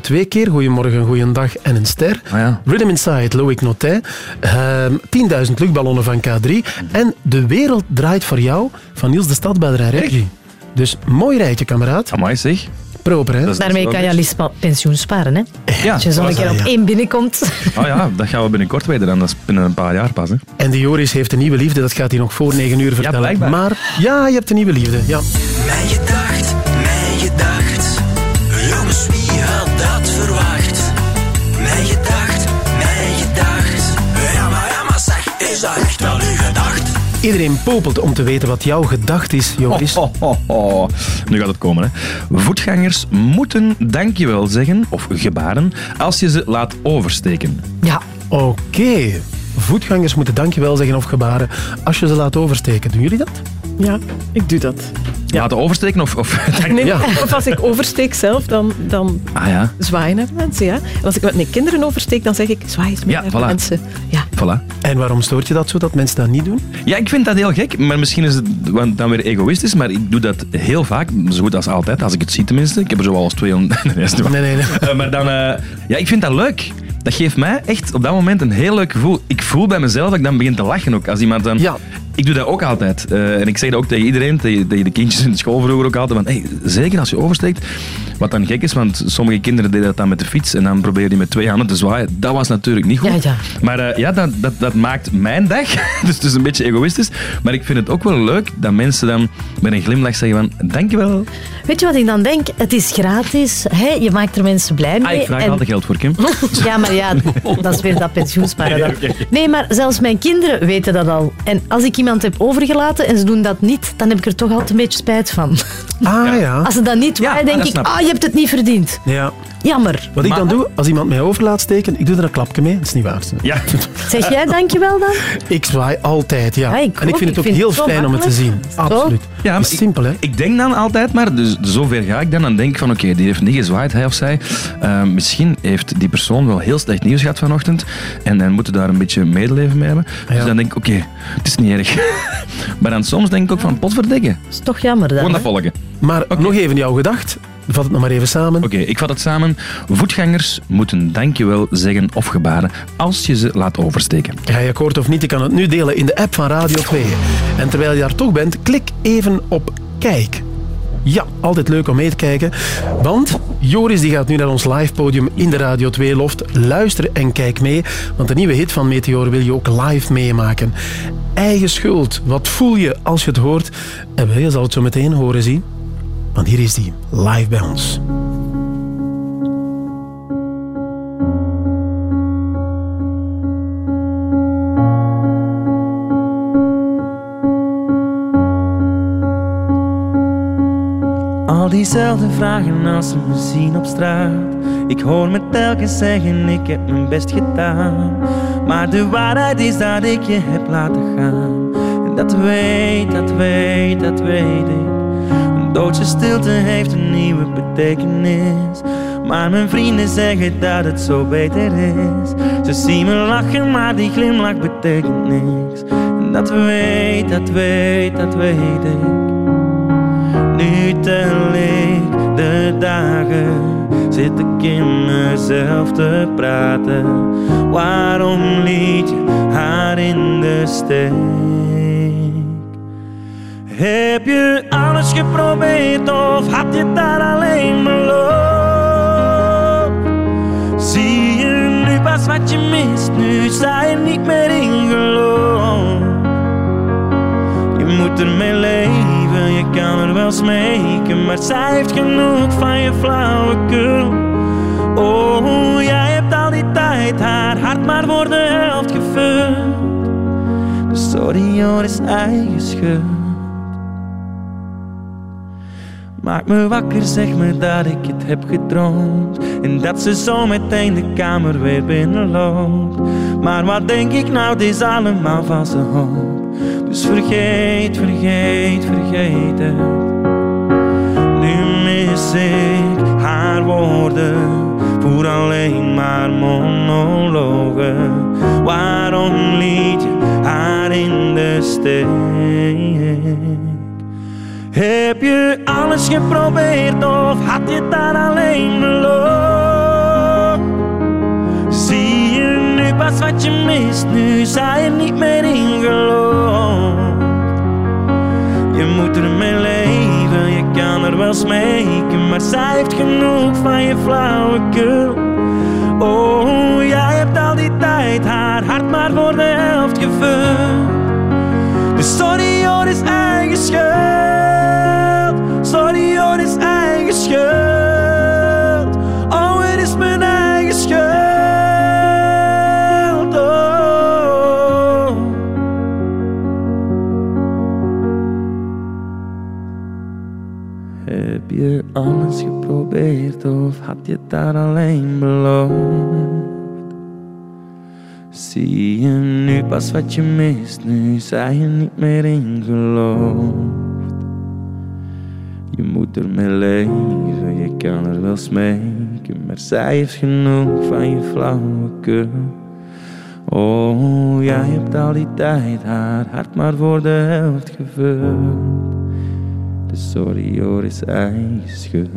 S2: twee keer. Goedemorgen, goeiedag en een ster.
S65: Ah, ja.
S2: Rhythm Inside, Loïc Notet. Ehm 10.000 luchtballonnen van K3. En De Wereld Draait Voor Jou van Niels de Stadbader en Reggie. Dus mooi rijtje, kameraad.
S65: Amai, zeg.
S2: Proper, hè?
S3: Daarmee kan je al pensioen sparen. Hè?
S2: Ja,
S3: Als je zo een
S2: dat
S3: keer op
S2: ja.
S3: één binnenkomt.
S65: Oh ja, dat gaan we binnenkort weten dan. Dat is binnen een paar jaar pas, hè.
S2: En de Joris heeft een nieuwe liefde. Dat gaat hij nog voor 9 uur vertellen.
S65: blijkbaar.
S2: maar ja, je hebt een nieuwe liefde. Ja.
S76: Mijn gedacht, mijn gedacht.
S2: Iedereen popelt om te weten wat jouw gedacht is, Joris.
S65: Oh, oh, oh. Nu gaat het komen. Hè. Voetgangers moeten dankjewel zeggen, of gebaren, als je ze laat oversteken.
S3: Ja.
S2: Oké. Voetgangers moeten dankjewel zeggen of gebaren als je ze laat oversteken. Doen jullie dat?
S4: Ja, ik doe dat.
S65: Laten oversteken of... of
S4: Nee, Of als ik oversteek zelf, dan, dan
S65: Ah ja,
S4: zwaaien naar mensen. Ja. En als ik met mijn kinderen oversteek, dan zeg ik zwaai eens
S65: Ja,
S4: naar
S65: voilà.
S4: mensen. Ja.
S65: voilà.
S2: En waarom stoort je dat zo, dat mensen dat niet doen?
S65: Ja, ik vind dat heel gek, maar misschien is het dan weer egoïstisch, maar ik doe dat heel vaak, zo goed als altijd, als ik het zie tenminste. Ik heb er zo wel eens 200... Nee, is niet waar.
S2: Nee, nee, nee.
S65: Eh, maar dan, eh, ja, ik vind dat leuk. Dat geeft mij echt op dat moment een heel leuk gevoel. Ik voel bij mezelf dat ik dan begin te lachen ook. Als iemand dan...
S2: Ja.
S65: Ik doe dat ook altijd. Eh, en ik zeg dat ook tegen iedereen, tegen, tegen de kindjes in de school vroeger ook altijd. Van, hey, zeker als je oversteekt. Wat dan gek is, want sommige kinderen deden dat dan met de fiets en dan probeerden die met twee handen te zwaaien. Dat was natuurlijk niet goed.
S3: Ja, ja.
S65: Maar eh, ja, dat, dat, dat maakt mijn dag. dus het is een beetje egoïstisch. Maar ik vind het ook wel leuk dat mensen dan met een glimlach zeggen van dankjewel.
S3: Weet je wat ik dan denk? Het is gratis. Hè? Je maakt er mensen blij mee.
S65: Ah, ik vraag
S3: en-
S65: altijd geld voor Kim.
S3: Ja, maar ja, dat is weer dat pensioensparen. Nee, maar zelfs mijn kinderen weten dat al. En als ik iemand heb overgelaten en ze doen dat niet, dan heb ik er toch altijd een beetje spijt van.
S2: Ah ja.
S3: Als ze dat niet
S65: Ja,
S3: waren, denk
S65: snap ik.
S3: ah, je hebt het niet verdiend.
S2: Ja.
S3: Jammer.
S2: Wat ik dan doe, als iemand mij over laat steken, ik doe er een klapje mee. Dat is niet waar.
S65: Ja.
S3: Zeg jij dankjewel dan?
S2: Ik zwaai altijd, ja.
S3: Ja, ik
S2: en ik vind het ook
S3: vind
S2: heel
S3: het
S2: fijn om het te zien. Absoluut.
S65: Ja,
S2: Het
S65: maar
S2: is simpel, hè.
S65: Ik denk dan altijd maar, dus zover ga ik dan, dan denk ik van oké, die heeft niet gezwaaid, hij of zij. Eh, misschien heeft die persoon wel heel slecht nieuws gehad vanochtend en dan moeten daar een beetje medeleven mee hebben.
S2: Ja.
S65: Dus dan denk ik, oké, het is niet erg. maar dan soms denk ik ook van, potverdikken,
S3: Dat is toch jammer dan.
S65: gewoon dat volgen.
S2: Maar nog even jouw gedacht. Vat het nog maar even samen.
S65: Oké, ik vat het samen. Voetgangers moeten dankjewel zeggen of gebaren als je ze laat oversteken.
S2: Ga je akkoord of niet? Je kan het nu delen in de app van Radio 2. En terwijl je daar toch bent, klik even op kijk. Ja, altijd leuk om mee te kijken. Want Joris die gaat nu naar ons live podium in de Radio 2 loft. Luister en kijk mee, want de nieuwe hit van Meteor wil je ook live meemaken. Eigen schuld. Wat voel je als je het hoort? En je zal het zo meteen horen zien. Want hier is die, live bij ons.
S66: Al diezelfde vragen als ze me zien op straat. Ik hoor me telkens zeggen, ik heb mijn best gedaan. Maar de waarheid is dat ik je heb laten gaan. En dat weet, dat weet, dat weet ik. Doodse stilte heeft een nieuwe betekenis. Maar mijn vrienden zeggen dat het zo beter is. Ze zien me lachen, maar die glimlach betekent niks. En dat weet, dat weet, dat weet ik. Nu tel ik de dagen, zit ik in mezelf te praten. Waarom liet je haar in de steek? Heb je alles geprobeerd of had je dat alleen beloofd? Zie je nu pas wat je mist, nu sta je niet meer in geloof. Je moet ermee leven, je kan er wel smeken, maar zij heeft genoeg van je flauwekul. Oh, jij hebt al die tijd haar hart maar voor de helft gevuld. Dus sorry hoor, is eigen schuld. Maak me wakker, zeg me dat ik het heb gedroomd. En dat ze zo meteen de kamer weer binnenloopt. Maar wat denk ik nou, het is allemaal valse hoop. Dus vergeet, vergeet, vergeet het. Nu mis ik haar woorden. Voor alleen maar monologen. Waarom liet je haar in de steek? Heb je alles geprobeerd of had je dat alleen beloofd? Zie je nu pas wat je mist, nu sta je niet meer in geloof. Je moet ermee leven, je kan er wel smeken, maar zij heeft genoeg van je flauwekul. Oh, jij hebt al die tijd haar hart maar voor de helft gevuld. Is eigen schuld. Hoor, is eigen schuld. Oh, het is mijn eigen schuld. Oh. Heb je alles geprobeerd of had je dat alleen beloofd? Zie je nu pas wat je mist, nu zij je niet meer in gelooft. Je moet ermee leven, je kan er wel smeken, maar zij heeft genoeg van je flauwekul. Oh, jij hebt al die tijd haar hart maar voor de helft gevuld. Dus sorry hoor, is schuld.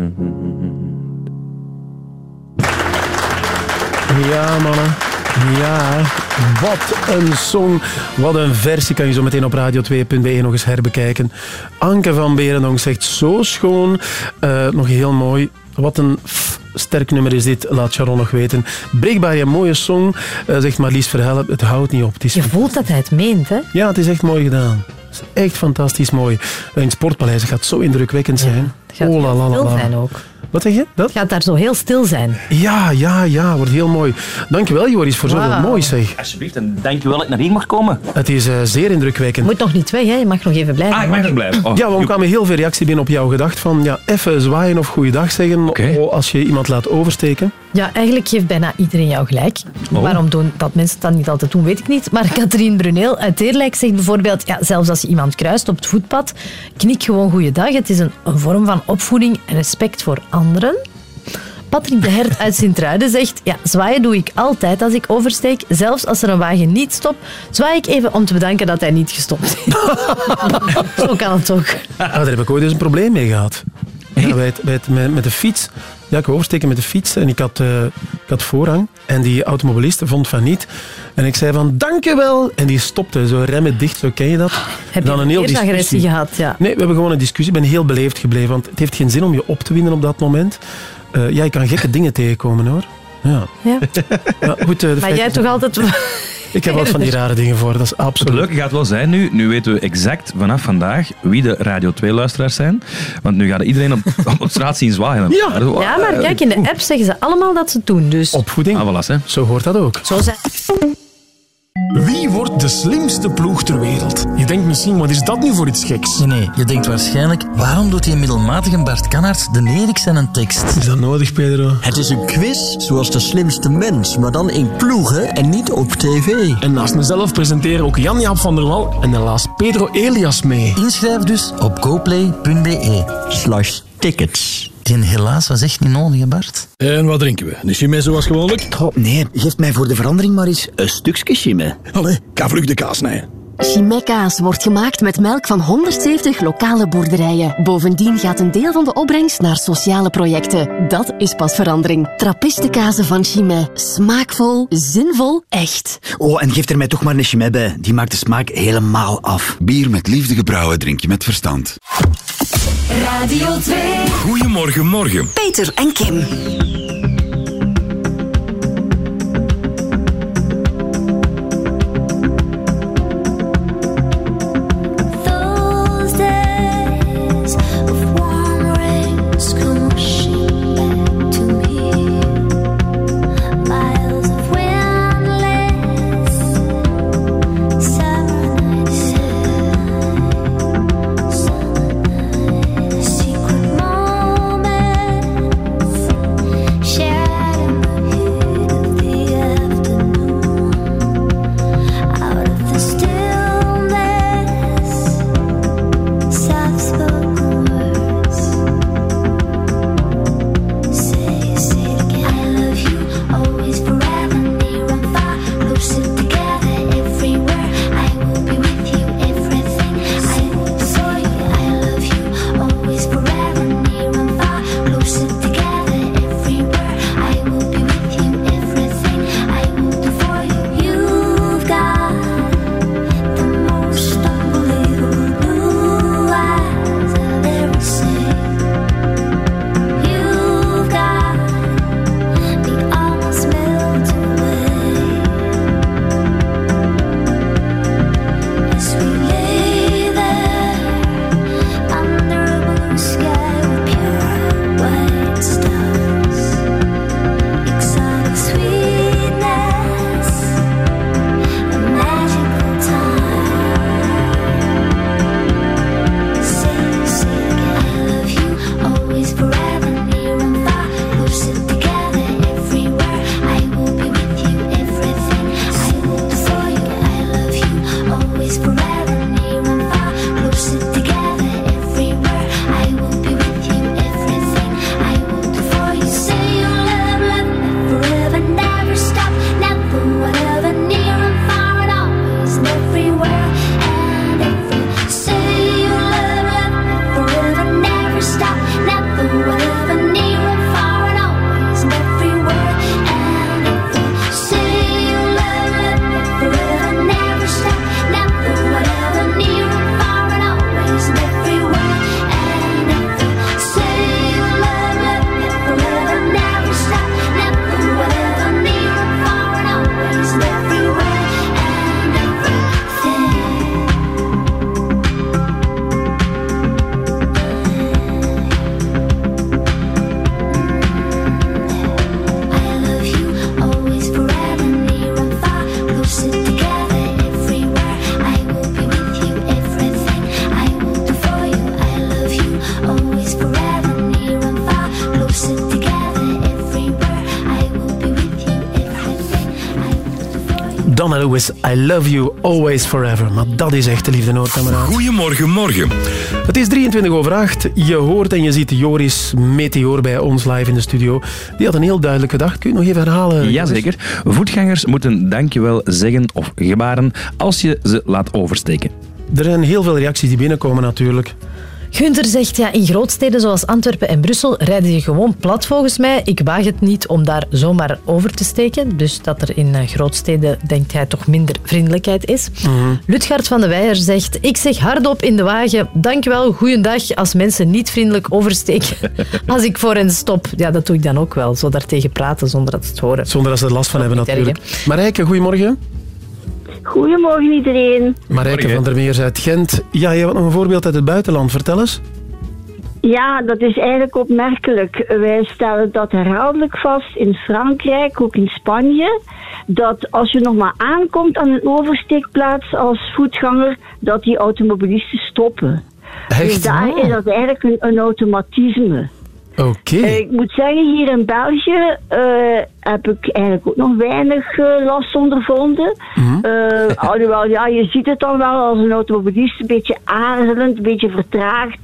S2: Ja, mannen. Ja, wat een song. Wat een versie kan je zo meteen op radio2.be nog eens herbekijken. Anke van Berendonk zegt zo schoon. Eh, nog heel mooi. Wat een sterk nummer is dit, laat Sharon nog weten. Breekbaar en mooie song, eh, zegt Marlies Verhelp. Het houdt niet op. Het is
S3: Je voelt dat hij het meent, hè?
S2: ja, het is echt mooi gedaan. Het is echt fantastisch mooi. In het Sportpaleis het gaat zo indrukwekkend zijn.
S3: gaat
S2: oh, la, la, la.
S3: zijn ook.
S2: Wat zeg je? Dat?
S3: Het gaat daar zo heel stil zijn.
S2: Ja, ja, ja. Wordt heel mooi. Dankjewel, Joris, voor zoveel
S3: Wauw.
S2: moois, zeg.
S65: Alsjeblieft, en dankjewel dat ik naar hier mag komen.
S2: Het is eh, zeer indrukwekkend.
S3: Je moet nog niet weg, hè? Je mag nog even blijven.
S65: Ah, ik mag nog blijven. Oh,
S2: ja, want er kwamen heel veel reacties binnen op jouw gedacht van ja, even zwaaien of goeiedag zeggen oh, als je iemand laat oversteken.
S3: Ja, eigenlijk geeft bijna iedereen jou gelijk.
S2: Oh.
S3: Waarom doen dat mensen dat niet altijd doen, weet ik niet. Maar Katrien Bruneel uit Eerlijk zegt bijvoorbeeld... Ja, zelfs als je iemand kruist op het voetpad, knik gewoon goeiedag. Het is een, een vorm van opvoeding en respect voor anderen. Patrick de Hert uit Sint-Truiden zegt... Ja, zwaaien doe ik altijd als ik oversteek. Zelfs als er een wagen niet stopt, zwaai ik even om te bedanken dat hij niet gestopt heeft. Zo kan het ook.
S2: Ah, daar heb ik ooit eens een probleem mee gehad. Ja, bij het, bij het, met, met de fiets. Ja, ik wou oversteken met de fiets en ik had, eh, ik had voorrang. En die automobilist vond van niet. En ik zei van, dankjewel. En die stopte, zo remmen dicht, zo ken je dat.
S3: Heb
S2: En dan
S3: je
S2: een heel discussie.
S3: gehad? Ja.
S2: Nee, we hebben gewoon een discussie. Ik ben heel beleefd gebleven, want het heeft geen zin om je op te winden op dat moment. Eh, ja, je kan gekke dingen tegenkomen, hoor. Ja.
S3: Ja.
S2: Ja, goed, eh,
S3: Maar jij toch altijd...
S2: Ik heb wat van die rare dingen voor, dat is
S65: Het
S2: absoluut.
S65: leuke gaat wel zijn nu, nu weten we exact vanaf vandaag wie de Radio 2-luisteraars zijn. Want nu gaat iedereen op, op straat zien zwaaien.
S2: Ja.
S3: Ja, maar kijk, in de app zeggen ze allemaal dat ze het doen. Dus
S2: Opvoeding.
S65: Ah, voilà, hè.
S2: Zo hoort dat ook.
S3: zo zijn...
S77: Wie wordt de slimste ploeg ter wereld? Je denkt misschien, wat is dat nu voor iets geks?
S78: Nee, nee, je denkt waarschijnlijk, waarom doet die middelmatige Bart Kannaert de Eriksen een tekst?
S2: Is dat nodig, Pedro?
S79: Het is een quiz zoals de slimste mens, maar dan in ploegen en niet op tv.
S77: En naast mezelf presenteren ook Jan-Jaap van der Wal en helaas Pedro Elias mee.
S78: Inschrijf dus op goplay.be.
S79: Slash tickets.
S78: Die helaas was echt niet nodig, hè, Bart.
S77: En wat drinken we? Een chimay zoals gewoonlijk?
S79: Oh, nee, geef mij voor de verandering maar eens een stukje chimay.
S77: Allee, ga vlug de kaas snijden.
S80: Chimay-kaas wordt gemaakt met melk van 170 lokale boerderijen. Bovendien gaat een deel van de opbrengst naar sociale projecten. Dat is pas verandering. Trappistenkazen van Chimay. Smaakvol, zinvol, echt.
S79: Oh, en geef er mij toch maar een chimay bij. Die maakt de smaak helemaal af.
S81: Bier met liefde gebrouwen drink je met verstand.
S82: Radio 2.
S83: Goedemorgen, morgen.
S82: Peter en Kim.
S2: Donna Lewis, I love you always forever. Maar dat is echt de liefde noord, kameraad.
S83: Goedemorgen, morgen.
S2: Het is 23 over 8. Je hoort en je ziet Joris Meteor bij ons live in de studio. Die had een heel duidelijke dag. Kun je nog even herhalen?
S65: Jazeker. Voetgangers moeten dankjewel zeggen of gebaren als je ze laat oversteken.
S2: Er zijn heel veel reacties die binnenkomen natuurlijk.
S3: Gunther zegt, ja, in grootsteden zoals Antwerpen en Brussel rijden je gewoon plat volgens mij. Ik waag het niet om daar zomaar over te steken. Dus dat er in eh, grootsteden, denkt hij, toch minder vriendelijkheid is. Lutgaard van de Weijer zegt, ik zeg hardop in de wagen, dankjewel, goeiedag, als mensen niet vriendelijk oversteken. als ik voor hen stop. Ja, dat doe ik dan ook wel. Zo daartegen praten zonder dat ze het horen.
S2: Zonder dat ze er last van hebben
S3: niet erg,
S2: natuurlijk. Marijke, goedemorgen.
S50: Goedemorgen iedereen.
S2: Marijke van der Meers uit Gent. Ja, je had nog een voorbeeld uit het buitenland. Vertel eens.
S50: Ja, dat is eigenlijk opmerkelijk. Wij stellen dat herhaaldelijk vast in Frankrijk, ook in Spanje, dat als je nog maar aankomt aan een oversteekplaats als voetganger, dat die automobilisten stoppen. Dus daar is dat eigenlijk een, een automatisme.
S2: Oké.
S50: Eh, ik moet zeggen, hier in België eh, heb ik eigenlijk ook nog weinig eh, last ondervonden. Eh, alhoewel, ja, je ziet het dan wel als een automobilist een beetje aarzelend, een beetje vertraagd.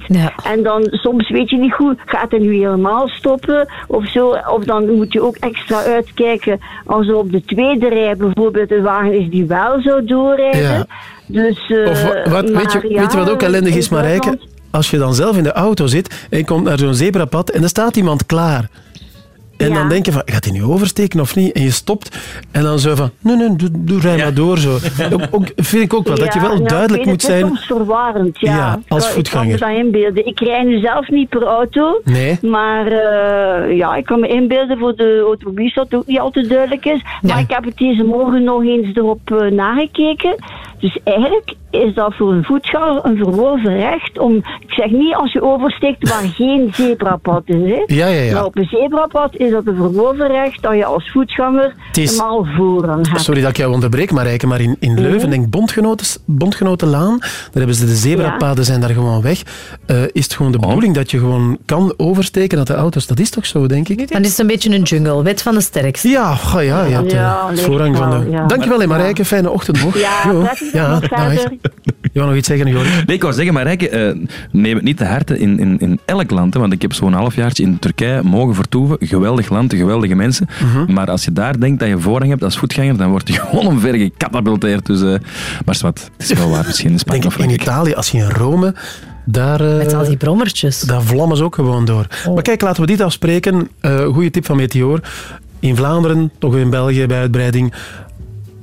S50: En dan soms weet je niet goed, gaat hij nu helemaal stoppen of zo. Of dan moet je ook extra uitkijken als er op de tweede rij bijvoorbeeld een wagen is die wel zou doorrijden.
S2: Ja.
S50: Dus, eh,
S2: Of wa- wat, weet, je,
S50: ja,
S2: weet je wat ook ellendig is, Marijke? Als je dan zelf in de auto zit en je komt naar zo'n zebrapad en er staat iemand klaar. En
S50: Ja.
S2: dan denk je van, gaat hij nu oversteken of niet? En je stopt. En dan zo van, nee, nee, doe, doe rij maar door. Zo. Ook, ook, vind ik ook wel, dat je wel
S50: nou,
S2: duidelijk
S50: weet
S2: moet
S50: het, Het
S2: zijn.
S50: is soms verwarrend, ja.
S2: Ja, als
S50: Ik
S2: voetganger.
S50: Ik kan me dat inbeelden. Ik rij nu zelf niet per auto.
S2: Nee.
S50: Maar eh, ja, ik kan me inbeelden voor de automobilist dat het ook niet altijd duidelijk is. Maar ik heb het deze morgen nog eens erop eh, nagekeken. Dus eigenlijk is dat voor een voetganger een verworven recht om... Ik zeg niet als je oversteekt waar geen zebrapad is. Hè.
S2: Ja, ja, ja.
S50: Maar op een zebrapad is dat een verworven recht dat je als voetganger
S2: is-
S50: normaal voorrang hebt.
S2: Sorry dat ik jou onderbreek, maar Rijken, maar in, in Leuven, denk Bondgenoten, Bondgenotenlaan, daar hebben ze de zebrapaden zijn daar gewoon weg. Eh, is het gewoon de bedoeling dat je gewoon kan oversteken dat de auto's, dat is toch zo, denk ik?
S3: Dan is het een beetje een jungle, wet van de sterkste.
S2: Ja, ga ja, je hebt
S3: Ja,
S2: de voorrang van de...
S3: ja.
S2: Dankjewel, Marijke. Fijne ochtend nog.
S3: Ja, Prettige dag
S2: dag.
S3: verder.
S2: Je wou nog iets zeggen, Joris?
S65: Nee, ik wou zeggen, maar Rijke, eh, neem het niet te harte in, in, in elk land. Hè, want ik heb zo'n halfjaartje in Turkije mogen vertoeven. Geweldig land, geweldige mensen.
S2: Mhm.
S65: Maar als je daar denkt dat je voorrang hebt als voetganger, dan word je gewoon omver gecatapulteerd. Dus, eh, maar wat, het is wel waar. Misschien in Spanje of
S2: In Italië, als je in Rome... Daar, eh,
S3: Met al die brommertjes.
S2: Daar vlammen ze ook gewoon door. Maar kijk, laten we dit afspreken. Eh goede tip van Meteor. In Vlaanderen, toch in België bij uitbreiding.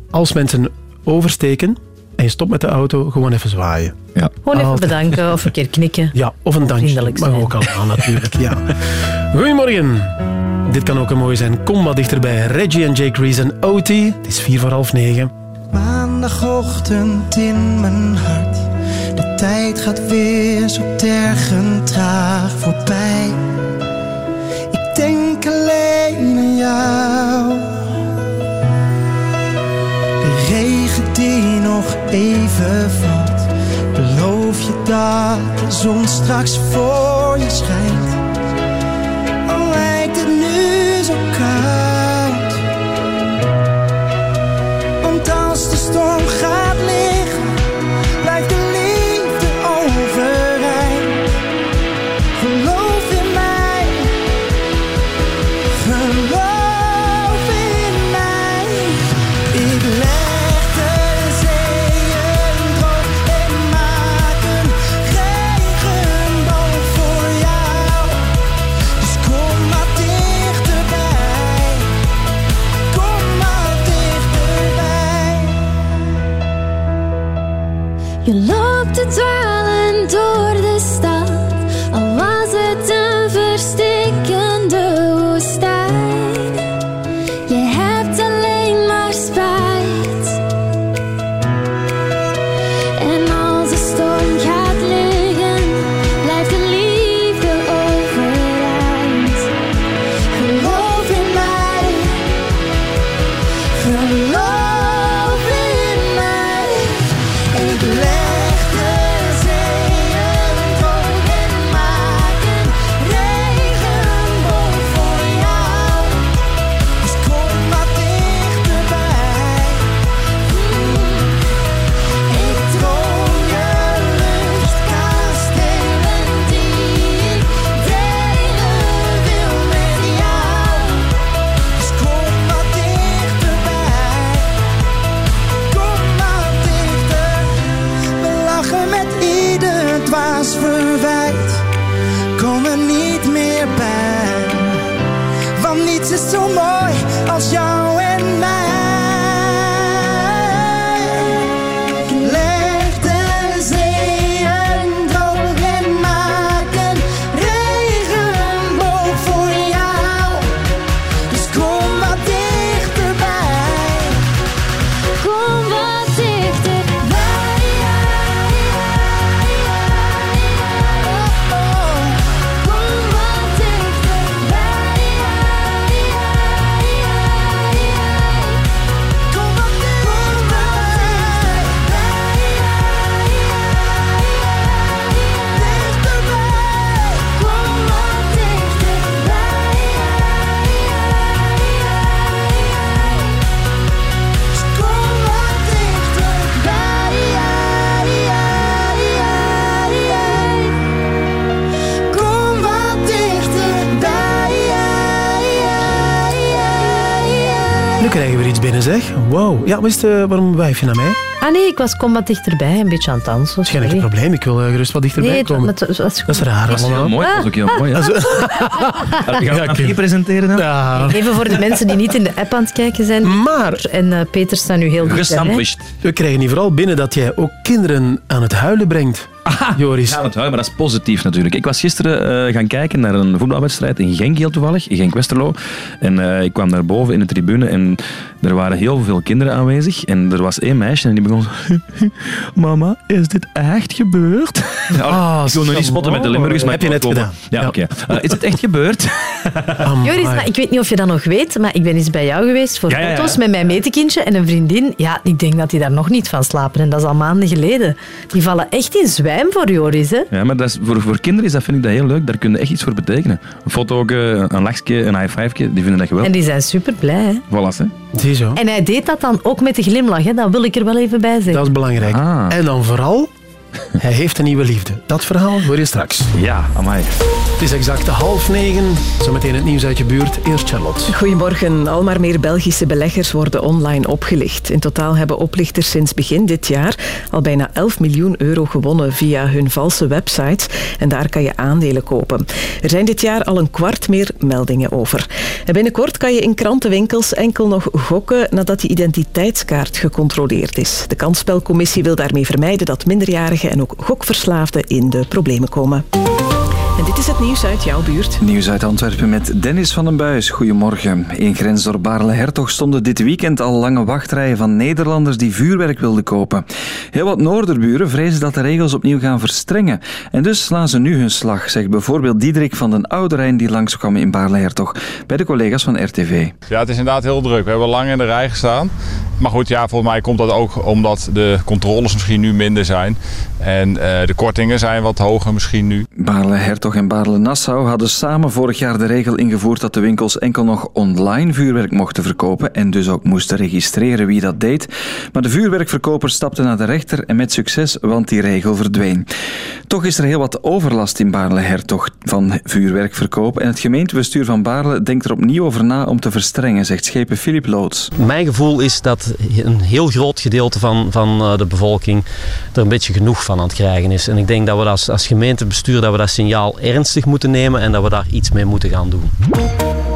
S2: Als mensen oversteken en je stopt met de auto, gewoon even zwaaien.
S65: Ja.
S3: Gewoon even
S2: Altijd.
S3: bedanken of een keer knikken.
S2: Ja, of een dankje. Mag ook allemaal natuurlijk, ja. Goedemorgen. Dit kan ook een mooi zijn. Kom wat dichterbij. Reggie en Jake Rees en OT. Het is vier voor half negen.
S34: Maandagochtend in mijn hart. De tijd gaat weer zo tergend traag voorbij. Ik denk alleen aan jou. Nog even valt. Beloof je dat de zon straks voor je schijnt.
S20: Je loopt te dwalen
S2: Wow. Ja, wat is het, eh, waarom wijf je naar mij?
S3: Ah nee, ik was kom wat dichterbij, een beetje aan het dansen.
S2: Dat is geen enkel probleem, ik wil eh, gerust wat dichterbij
S3: Nee, het-
S2: komen.
S3: het- het was
S2: dat is raar
S65: Dat is heel mooi, dat is ook heel mooi. hè. Gaan we hier presenteren dan?
S2: Ja.
S3: Even voor de mensen die niet in de app aan het kijken zijn.
S2: Maar...
S3: En eh, Peter staat nu heel dichtbij.
S2: We krijgen hier vooral binnen dat jij ook kinderen aan het huilen brengt. Joris.
S65: Ja, het huilen, maar dat is positief natuurlijk. Ik was gisteren eh, gaan kijken naar een voetbalwedstrijd in Genk heel toevallig, in Genk-Westerlo. En eh, ik kwam daar boven in de tribune en er waren heel veel kinderen aanwezig. En er was één meisje en die begon Mama, is dit echt gebeurd? Ja,
S2: Ah,
S65: ik wil nog niet spotten met de Limburgers, maar
S2: Heb je net gedaan.
S65: Ja, oké. Eh, is het echt gebeurd?
S3: Joris, maar ik weet niet of je dat nog weet, maar ik ben eens bij jou geweest voor
S65: Ja, ja, ja.
S3: foto's met mijn metekindje en een vriendin. Ja, ik denk dat die daar nog niet van slapen en dat is al maanden geleden. Die vallen echt in zwijm voor Joris, hè?
S65: Ja, maar dat is, voor, voor kinderen is dat, vind ik dat heel leuk. Daar kun je echt iets voor betekenen. Een foto, een lachje, een high five, die vinden dat geweldig.
S3: En die zijn super blij, hè?
S65: Voilà, hè.
S2: Ziezo.
S3: En hij deed dat dan ook met de glimlach, hè? Dat wil ik er wel even bij zeggen.
S2: Dat is belangrijk.
S65: Ah.
S2: En dan vooral, hij heeft een nieuwe liefde. Dat verhaal hoor je straks.
S65: Ja, amai.
S2: Het is exact half negen. Zometeen het nieuws uit je buurt. Eerst Charlotte.
S4: Goedemorgen. Al maar meer Belgische beleggers worden online opgelicht. In totaal hebben oplichters sinds begin dit jaar al bijna 11 miljoen euro gewonnen via hun valse websites. En daar kan je aandelen kopen. Er zijn dit jaar al een kwart meer meldingen over. En binnenkort kan je in krantenwinkels enkel nog gokken nadat je identiteitskaart gecontroleerd is. De kansspelcommissie wil daarmee vermijden dat minderjarigen en ook gokverslaafden in de problemen komen. En dit is het nieuws uit jouw buurt.
S23: Nieuws uit Antwerpen met Dennis van den Buis. Goedemorgen. In grensdorp Baarle-Hertog stonden dit weekend al lange wachtrijen van Nederlanders die vuurwerk wilden kopen. Heel wat Noorderburen vrezen dat de regels opnieuw gaan verstrengen. En dus slaan ze nu hun slag, zegt bijvoorbeeld Diederik van den Ouderijn die langskwam in Baarle-Hertog bij de collega's van RTV.
S84: Ja, het is inderdaad heel druk. We hebben lang in de rij gestaan. Maar goed, ja, volgens mij komt dat ook omdat de controles misschien nu minder zijn. En eh, de kortingen zijn wat hoger misschien nu.
S23: Baarle-Hertog en Baarle-Nassau hadden samen vorig jaar de regel ingevoerd dat de winkels enkel nog online vuurwerk mochten verkopen en dus ook moesten registreren wie dat deed. Maar de vuurwerkverkoper stapte naar de rechter en met succes, want die regel verdween. Toch is er heel wat overlast in Baarle-Hertog van vuurwerkverkoop en het gemeentebestuur van Baarle denkt er opnieuw over na om te verstrengen, zegt schepen Philip Loods.
S55: Mijn gevoel is dat een heel groot gedeelte van, van eh, de bevolking er een beetje genoeg aan het krijgen is. En ik denk dat we als, als gemeentebestuur dat we dat signaal ernstig moeten nemen en dat we daar iets mee moeten gaan doen.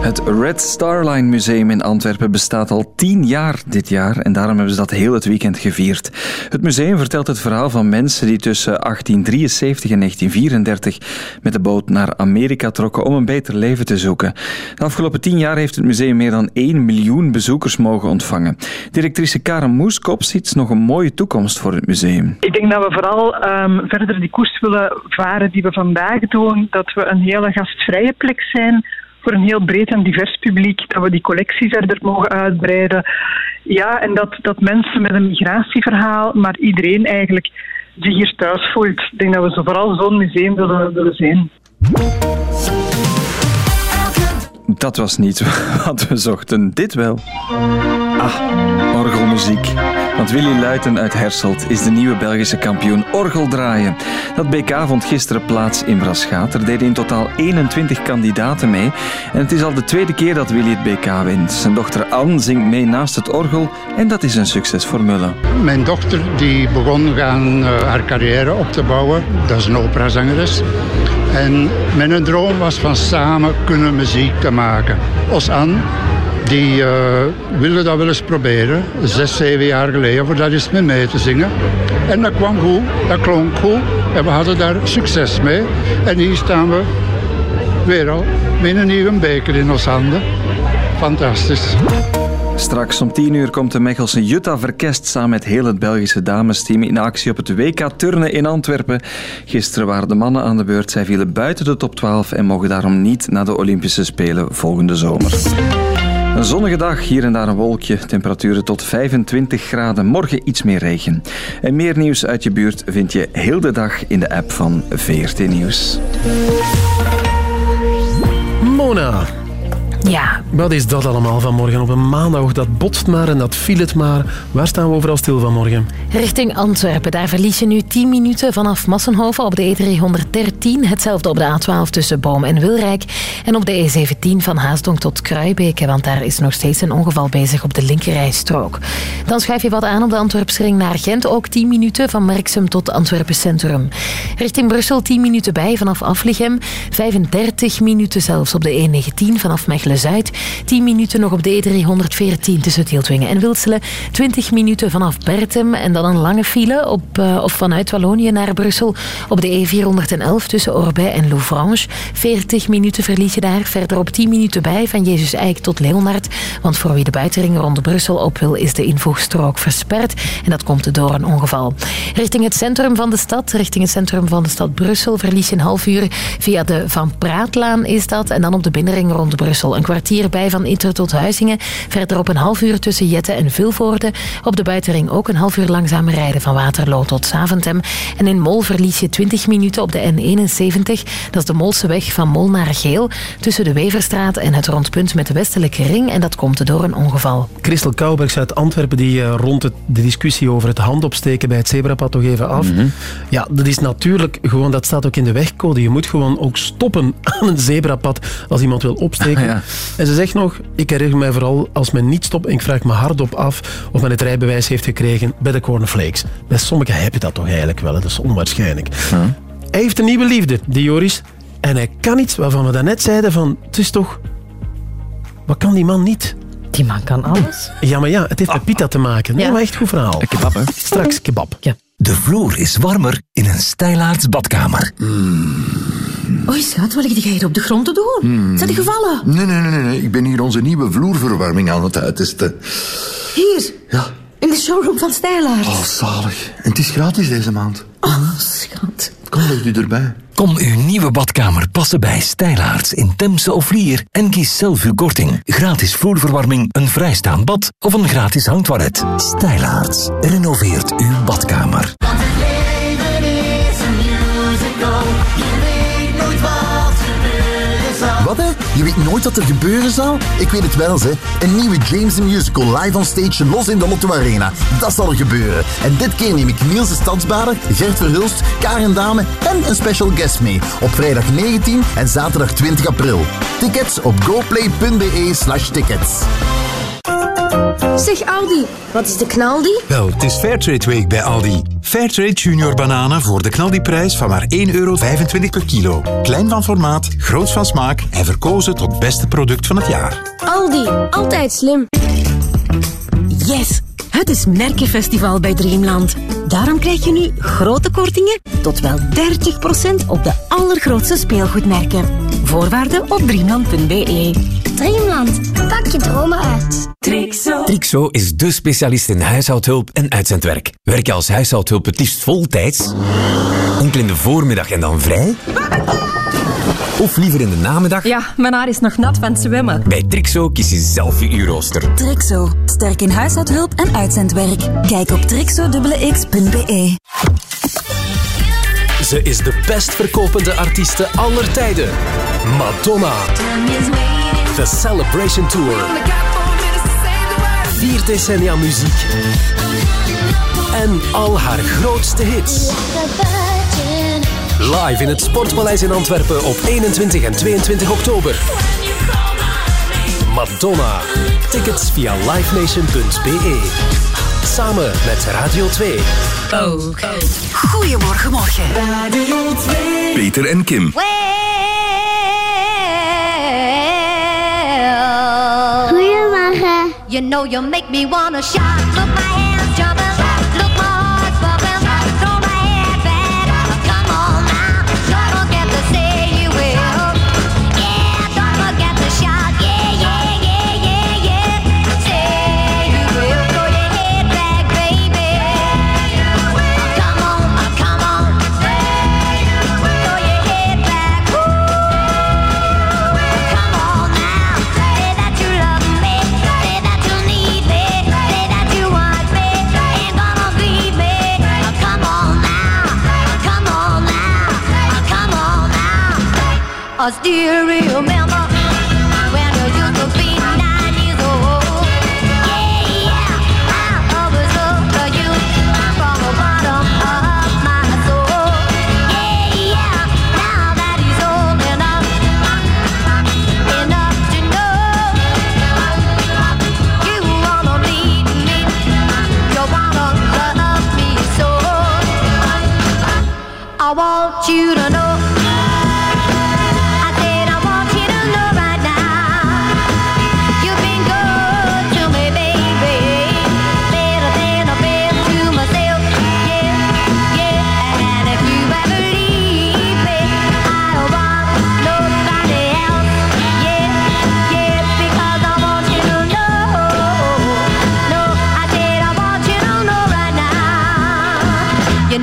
S23: Het Red Star Line Museum in Antwerpen bestaat al tien jaar dit jaar en daarom hebben ze dat heel het weekend gevierd. Het museum vertelt het verhaal van mensen die tussen 1873 en 1934 met de boot naar Amerika trokken om een beter leven te zoeken. De afgelopen tien jaar heeft het museum meer dan 1 miljoen bezoekers mogen ontvangen. Directrice Karen Moeskop ziet nog een mooie toekomst voor het museum.
S85: Ik denk dat we vooral ehm, verder die koers willen varen die we vandaag doen. Dat we een hele gastvrije plek zijn voor een heel breed en divers publiek. Dat we die collectie verder mogen uitbreiden. Ja, en dat, dat mensen met een migratieverhaal, maar iedereen eigenlijk, zich hier thuis voelt. Ik denk dat we vooral zo'n museum willen, willen zijn.
S23: Dat was niet wat we zochten. Dit wel. Ah, orgelmuziek. Want Willy Luiten uit Herselt is de nieuwe Belgische kampioen orgeldraaien. Dat BK vond gisteren plaats in Braschaat. Er deden in totaal 21 kandidaten mee. En het is al de tweede keer dat Willy het BK wint. Zijn dochter Anne zingt mee naast het orgel. En dat is een succesformule.
S86: Mijn dochter die begon gaan, eh, haar carrière op te bouwen. Dat is een operazangeres. En mijn droom was van samen kunnen muziek te maken. Os Anne, die eh, wilde dat wel eens proberen. Zes, zeven jaar geleden, voor dat eens met mee te zingen. En dat kwam goed, dat klonk goed. En we hadden daar succes mee. En hier staan we weer al met een nieuwe beker in ons handen. Fantastisch.
S23: Straks om 10 uur komt de Mechelse Jutta Verkest samen met heel het Belgische damesteam in actie op het WK Turnen in Antwerpen. Gisteren waren de mannen aan de beurt. Zij vielen buiten de top 12 en mogen daarom niet naar de Olympische Spelen volgende zomer. Een zonnige dag, hier en daar een wolkje. Temperaturen tot 25 graden. Morgen iets meer regen. En meer nieuws uit je buurt vind je heel de dag in de app van VRT Nieuws.
S2: Mona.
S27: Ja,
S2: Wat is dat allemaal vanmorgen? Op een maandag, dat botst maar en dat viel het maar. Waar staan we overal stil vanmorgen?
S27: richting Antwerpen. Daar verlies je nu 10 minuten vanaf Massenhoven op de E313. Hetzelfde op de A12 tussen Boom en Wilrijk. En op de E17 van Haasdonk tot Kruibeke, want daar is nog steeds een ongeval bezig op de linkerrijstrook. Dan schuif je wat aan op de Antwerpsring naar Gent. Ook 10 minuten van Merksem tot Antwerpen Centrum. Richting Brussel 10 minuten bij vanaf Aflichem. 35 minuten zelfs op de E19 vanaf Mechelen-Zuid. 10 minuten nog op de E314 tussen Tieltwingen en Wilselen. 20 minuten vanaf Bertem en dan een lange file op, eh, of vanuit Wallonië naar Brussel op de E411 tussen Orbij en Louvrange. 40 minuten verlies je daar. Verder op 10 minuten bij van Jezus Eik tot Leonard. Want voor wie de buitenring rond Brussel op wil, is de invoegstrook versperd. En dat komt door een ongeval. Richting het centrum van de stad, richting het centrum van de stad Brussel, verlies je een half uur via de Van Praatlaan is dat. En dan op de binnenring rond Brussel. Een kwartier bij van Inter tot Huizingen. Verder op een half uur tussen Jette en Vilvoorde. Op de buitenring ook een half uur langzamer rijden van Waterloo tot Zaventem. En in Mol verlies je 20 minuten op de N71. Dat is de Molse weg van Mol naar Geel. Tussen de Weverstraat en het rondpunt met de westelijke ring. En dat komt door een ongeval.
S2: Christel Kouwbergs uit Antwerpen die eh, rond het, de discussie over het handopsteken bij het zebrapad nog even af. Ja, dat is natuurlijk gewoon, dat staat ook in de wegcode. Je moet gewoon ook stoppen aan een zebrapad als iemand wil opsteken.
S65: Ja.
S2: En ze zegt nog, ik herinner mij vooral als men niet stopt, en ik vraag me hardop af of men het rijbewijs heeft gekregen bij de cornflakes. Bij sommigen heb je dat toch eigenlijk wel, hè? dat is onwaarschijnlijk. Hij heeft een nieuwe liefde, die Joris. En hij kan iets waarvan we daarnet zeiden van, het is toch... Wat kan die man niet?
S27: Die man kan alles.
S2: Ja, maar ja, het heeft met pita te maken. Nee,
S27: Ja.
S2: maar echt goed verhaal.
S87: Kebab, hè?
S2: Straks kebab.
S21: De vloer is warmer in een stijlaarts badkamer.
S88: Oei, schat, wat lig jij hier op de grond te doen?
S89: Hmm.
S88: Zijn die gevallen?
S89: Nee, nee, nee, nee, nee. Ik ben hier onze nieuwe vloerverwarming aan het uittesten.
S88: Hier,
S89: Ja.
S88: In de showroom van Stijlaard.
S89: Oh, zalig. En het is gratis deze maand.
S88: Oh, schat.
S89: Kom, leg u erbij.
S21: Kom uw nieuwe badkamer passen bij Stijlaarts in Temse of Lier en kies zelf uw korting. Gratis vloerverwarming, een vrijstaand bad of een gratis hangtoilet. Stijlaarts renoveert uw badkamer.
S90: Hè? Je weet nooit wat er gebeuren zal? Ik weet het wel, ze. Een nieuwe James Musical live on stage los in de Lotto Arena. Dat zal er gebeuren. En dit keer neem ik Niels de Stadsbader, Gert Verhulst, Karen Dame en een special guest mee. Op vrijdag 19 en zaterdag 20 april. Tickets op goplay.be slash tickets.
S88: Zeg Aldi, wat is de knaldi?
S13: Wel, het is Fairtrade Week bij Aldi. Fairtrade Junior bananen voor de knaldiprijs van maar 1,25 euro per kilo. Klein van formaat, groot van smaak en verkozen tot beste product van het jaar.
S88: Aldi, altijd slim.
S6: Yes! Het is Merkenfestival bij Dreamland. Daarom krijg je nu grote kortingen tot wel 30% op de allergrootste speelgoedmerken. Voorwaarden op dreamland.be.
S88: Dreamland, pak je dromen uit.
S6: Trixo.
S21: Trixo is de specialist in huishoudhulp en uitzendwerk. Werk je als huishoudhulp het liefst voltijds? Enkel in de voormiddag en dan vrij? Of liever in de namiddag?
S6: Ja, mijn haar is nog nat van het zwemmen.
S21: Bij Trixo kies je zelf je uurrooster.
S38: Trixo. Sterk in huishoudhulp en uitzendwerk. Kijk op trixo.be.
S91: Ze is de best verkopende artieste aller tijden. Madonna. The Celebration Tour. Vier decennia muziek. En al haar grootste hits. Live in het Sportpaleis in Antwerpen op 21 en 22 oktober. Madonna. Tickets via livenation.be. Samen met Radio 2.
S38: Oh. Goedemorgen, morgen. Radio 2.
S92: Peter en Kim.
S83: Goedemorgen. You know you make me wanna shout. Come on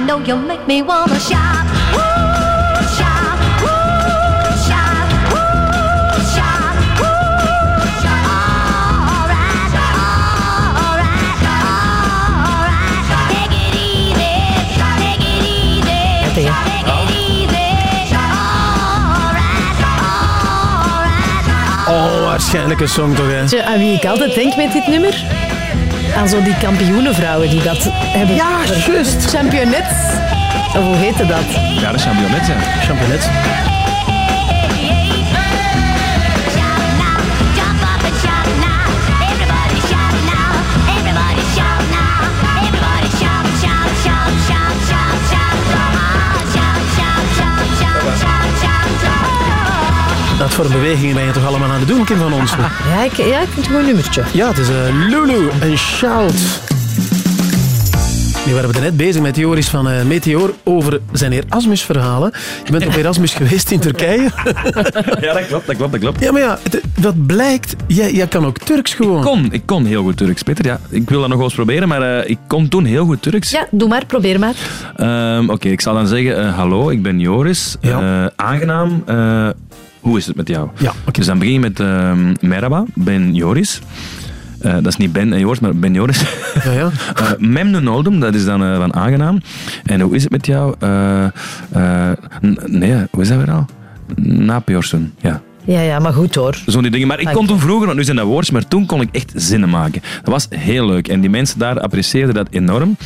S20: know you make me wanna shout.
S2: Oh, waarschijnlijk een song toch, hè?
S3: Aan wie ik altijd denk met dit nummer? Aan zo die kampioenenvrouwen die dat hebben.
S2: Ja, juist.
S3: Championet. Of hoe heette dat?
S65: Ja, de championet, ja.
S2: Championet. Dat voor bewegingen ben je toch allemaal aan het doen, Kim van ons?
S3: Ja, ik, ja, ik vind het een mooi nummertje.
S2: Ja, het is eh, Lulu en Shout. Nu waren we er net bezig met Joris van eh, Meteor over zijn Erasmus-verhalen. Je bent op Erasmus geweest in Turkije.
S65: Ja, dat klopt, dat klopt, dat klopt.
S2: Ja, maar ja, het- dat blijkt. Jij, jij kan ook Turks gewoon.
S65: Ik kon, ik kon heel goed Turks, Peter. Ja, ik wil dat nog wel eens proberen, maar eh, ik kon toen heel goed Turks.
S3: Ja, doe maar, probeer maar.
S65: Ehm, Oké, ik zal dan zeggen, eh, hallo, ik ben Joris. Eh, aangenaam, eh, hoe is het met jou?
S2: Ja,
S65: Dus dan begin je met merhaba, ben Joris. Eh, dat is niet Ben en Joris, maar Ben Joris.
S2: Ja, ja.
S65: Eh, Memnon oldum, dat is dan eh, van aangenaam. En hoe is het met jou? Eh, eh, nee, hoe is dat weer al? Napjorsen, ja.
S3: Ja, ja, maar goed hoor.
S65: Zo'n die dingen. Maar ik kon toen vroeger, want nu zijn dat woordjes, maar toen kon ik echt zinnen maken. Dat was heel leuk. En die mensen daar apprecieerden dat enorm.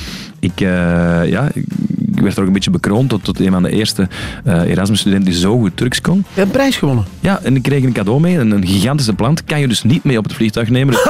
S65: Ik, eh, ja, ik werd er ook een beetje bekroond tot, tot een van de eerste eh, Erasmus-studenten die zo goed Turks kon.
S2: Je hebt een prijs gewonnen.
S65: Ja, en ik kreeg een cadeau mee, een, een gigantische plant. Kan je dus niet mee op het vliegtuig nemen.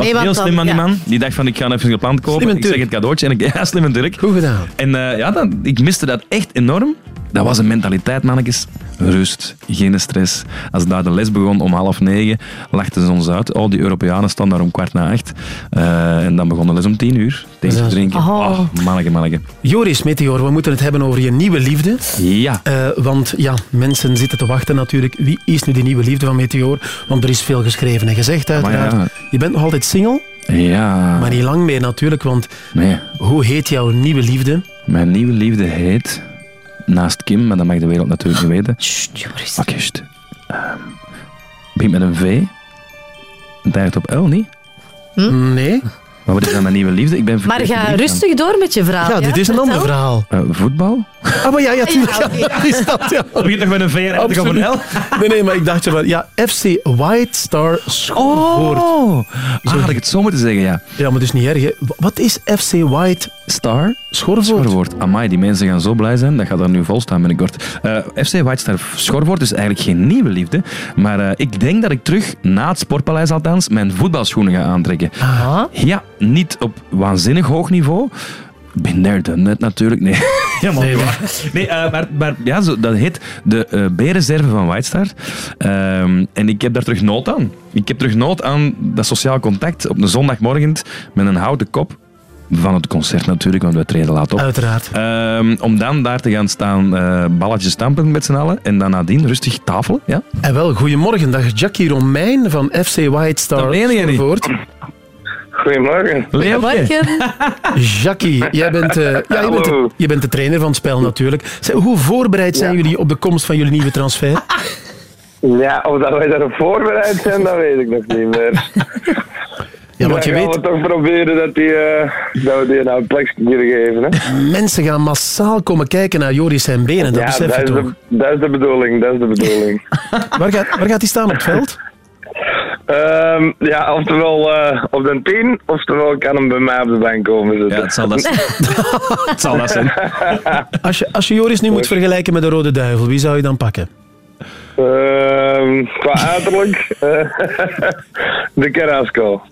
S65: Dus
S3: Nee,
S65: heel slim aan die
S3: ja.
S65: man. Die dacht van, ik ga even een plant kopen.
S2: Slimme
S65: ik zeg het cadeautje en ik, ja, slim en Turk.
S2: Goed gedaan.
S65: En eh, ja, dan, ik miste dat echt enorm. Dat was een mentaliteit, mannetjes. Rust, geen stress. Als daar de les begon om half negen, lachten ze ons uit. Oh, die Europeanen staan daar om kwart na acht. Eh, en dan begon de les om tien uur. Tegen te drinken.
S3: Oh.
S65: Oh, manneke, manneke.
S2: Joris Meteor, we moeten het hebben over je nieuwe liefde.
S65: Ja.
S2: Eh, want ja, mensen zitten te wachten natuurlijk. Wie is nu die nieuwe liefde van Meteor? Want er is veel geschreven en gezegd uiteraard.
S65: ja.
S2: Je bent nog altijd single,
S65: Ja.
S2: maar niet lang meer natuurlijk. Want
S65: Nee.
S2: hoe heet jouw nieuwe liefde?
S65: Mijn nieuwe liefde heet... Naast Kim, maar dat mag de wereld natuurlijk niet weten.
S3: Sst, Joris.
S65: Oké, sst. Ehm, begint met een V. Het op L, niet?
S2: Nee.
S65: Maar wat is dan mijn nieuwe liefde? Ik ben
S3: Maar ga rustig door met je verhaal.
S2: Ja, dit is een
S3: Vertel.
S2: ander verhaal.
S65: Eh, voetbal?
S2: Ah, maar ja, ja, tuurlijk.
S3: Ja.
S2: Ja, is dat, ja.
S65: Begint nog met een V en eindigt op een L?
S2: Nee, nee, maar ik dacht zo van, ja, FC White Star Schoolvoort.
S65: Oh, ah, had ik het zo moeten zeggen, ja.
S2: Ja, maar dus niet erg. hè. Wat is FC White
S65: Star
S2: Schorvoort?
S65: Schorvoort. Amai, die mensen gaan zo blij zijn. Dat gaat er nu vol staan binnenkort. Eh FC White Star Schorvoort is eigenlijk geen nieuwe liefde. Maar eh, ik denk dat ik terug, na het Sportpaleis althans, mijn voetbalschoenen ga aantrekken.
S3: Ah.
S65: Ja, niet op waanzinnig hoog niveau. Ben there, done that natuurlijk. Nee,
S2: Nee,
S65: niet eh, maar, maar ja, zo, dat heet de eh B-reserve van White Star. Ehm, en ik heb daar terug nood aan. Ik heb terug nood aan dat sociaal contact op een zondagmorgen met een houten kop. Van het concert natuurlijk, want we treden laat op.
S2: Uiteraard.
S65: Ehm, om dan daar te gaan staan, eh, balletjes stampen met z'n allen. En dan nadien rustig tafelen. Ja?
S2: En wel, goedemorgen. Dag Jackie Romein van FC White Star
S65: Leni, Henry.
S2: Schorvoort.
S55: Goedemorgen.
S65: Leeuwke.
S2: Jackie, jij bent, eh, ja, je, bent de, je bent de trainer van het spel natuurlijk. Hoe voorbereid zijn jullie op de komst van jullie nieuwe transfer?
S55: Ja, of dat wij daarop voorbereid zijn, dat weet ik nog niet meer.
S2: Ja, want je
S55: Dan gaan
S2: weet,
S55: we toch proberen dat, die, eh, dat we die nou een plekje kunnen geven. Hè?
S2: mensen gaan massaal komen kijken naar Joris zijn benen. Dat
S55: ja,
S2: besef
S55: dat
S2: je
S55: is,
S2: toch?
S55: de, dat is de bedoeling. Dat is de bedoeling.
S2: Waar gaat, waar gaat hij staan op het veld?
S55: Ehm, ja, oftewel eh, op de 10, oftewel kan hem bij mij op de bank komen zitten.
S65: Ja, het zal dat zijn. het zal dat zijn.
S2: Als je, als je Joris nu moet vergelijken met de Rode Duivel, wie zou je dan pakken?
S55: Ehm, qua uiterlijk, eh, de Carrasco.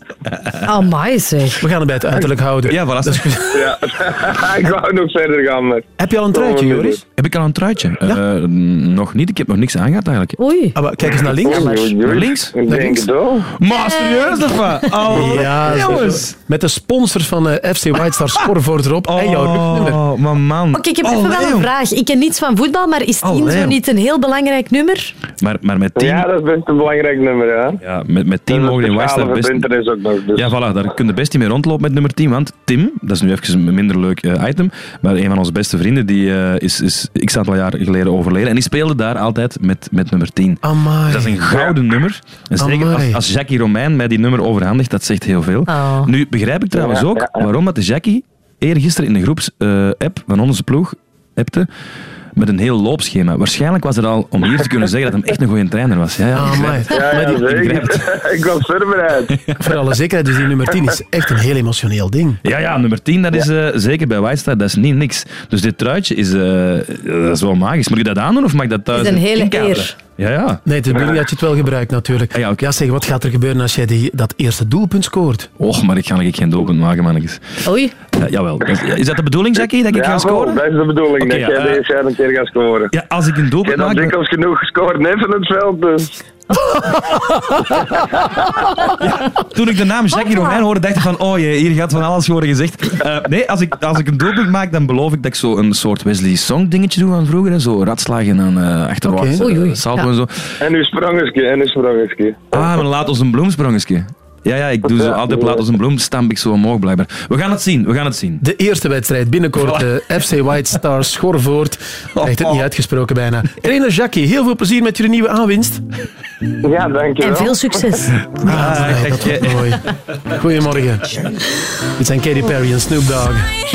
S3: Amai zeg.
S20: We gaan het bij het uiterlijk houden.
S65: Ja, voilà.
S55: Ja, ik wou nog verder gaan, maar...
S20: Heb je al een truitje, Joris?
S65: Heb ik al een truitje? Eh, nog niet, ik heb nog niks aangehad eigenlijk.
S3: Oei.
S20: Ah, maar kijk eens naar links.
S65: Naar links?
S55: Ik denk het wel.
S65: Maar serieus of wat? Oh,
S20: ja,
S65: jongens.
S20: Met de sponsors van eh, FC White Star Scoreboard erop en jouw.
S65: Oh, maar man.
S3: Oké, ik heb even wel een vraag. Ik ken niets van voetbal, maar is 10
S65: Allee.
S3: zo niet een heel belangrijk nummer?
S65: Maar, maar met 10...
S55: Ja, dat is best een belangrijk nummer, ja.
S65: Ja, met, met 10 mogen in Star best...
S55: Is ook nog. Dus.
S65: Ja, voilà, daar kun je best niet mee rondlopen met nummer 10. Want Tim, dat is nu even een minder leuk eh, item, maar een van onze beste vrienden die eh, is, is x aantal jaar geleden overleden. En die speelde daar altijd met, met nummer 10.
S20: Amai.
S65: Dat is een gouden nummer. En zeker als,
S20: Amai.
S65: als Jackie Romein mij die nummer overhandigt, dat zegt heel veel.
S3: Oh.
S65: Nu begrijp ik trouwens
S55: Ja,
S65: ook
S55: ja, ja.
S65: waarom dat de Jackie eergisteren in de groepsapp van onze ploeg appte met een heel loopschema. Waarschijnlijk was het al om hier te kunnen zeggen dat hij echt een goede trainer was. Ja, ja, het.
S55: Ja,
S20: Maar
S55: ja,
S20: die-
S65: ik
S55: was voorbereid.
S20: Voor alle zekerheid, dus die nummer 10 is echt een heel emotioneel ding.
S65: Ja, ja, nummer 10, dat is eh, zeker bij White Star, dat is niet niks. Dus dit truitje is, eh, dat is wel magisch. Moet je dat aandoen of mag ik dat thuis
S3: Het is een hele
S65: inkaderen?
S3: eer.
S65: Ja, ja.
S20: Nee, het is de bedoeling dat je het wel gebruikt natuurlijk.
S65: Ah, ja, oké.
S20: Ja, zeg, wat gaat er gebeuren als jij die, dat eerste doelpunt scoort?
S65: Och, maar ik ga ik geen doelpunt maken, mannetjes.
S3: Oei.
S65: Eh, jawel. Is, is dat de bedoeling, Jackie, dat ik ga
S55: Ja,
S65: scoren?
S55: dat is de bedoeling. Dat jij
S65: eh,
S55: deze jaar een keer gaat scoren.
S65: Ja, als ik een
S55: Je
S65: doelpunt
S55: hebt
S65: maak... dan-
S55: dikwijls genoeg gescoord net van het veld, dus...
S65: Toen ik de naam Jackie Romein hoorde, dacht ik van, oh jee, hier gaat van alles worden gezegd. Eh, nee, als ik, als ik een doelpunt maak, dan beloof ik dat ik zo een soort Wesley Song dingetje doe van vroeger. hè. Zo ratslagen en uh, achterwaarts
S20: Oké.
S65: eh, salto
S3: Ja.
S65: en zo.
S55: En uw sprangerske, en uw sprangerske.
S65: Ah, maar laat ons een bloemsprongetje. Ja, ja, ik doe zo altijd laat ons een bloem, stamp ik zo omhoog blijkbaar. We gaan het zien, we gaan het zien.
S20: De eerste wedstrijd binnenkort, de FC White Star Schorvoort. Echt het niet uitgesproken bijna. Trainer Jackie, heel veel plezier met jullie nieuwe aanwinst.
S55: Ja, dankjewel.
S3: En veel succes.
S20: Ah, nee, dat wordt mooi. Goedemorgen. Dit zijn Katy Perry en Snoop Dogg.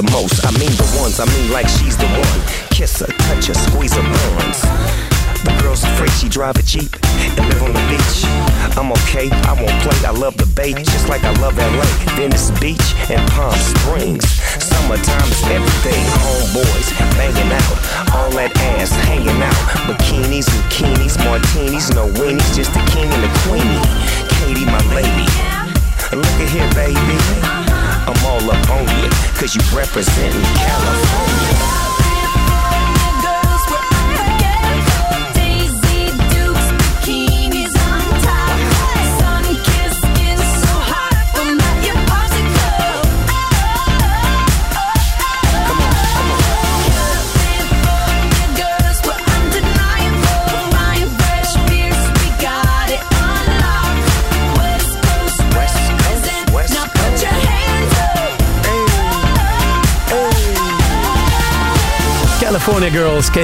S93: The
S94: most.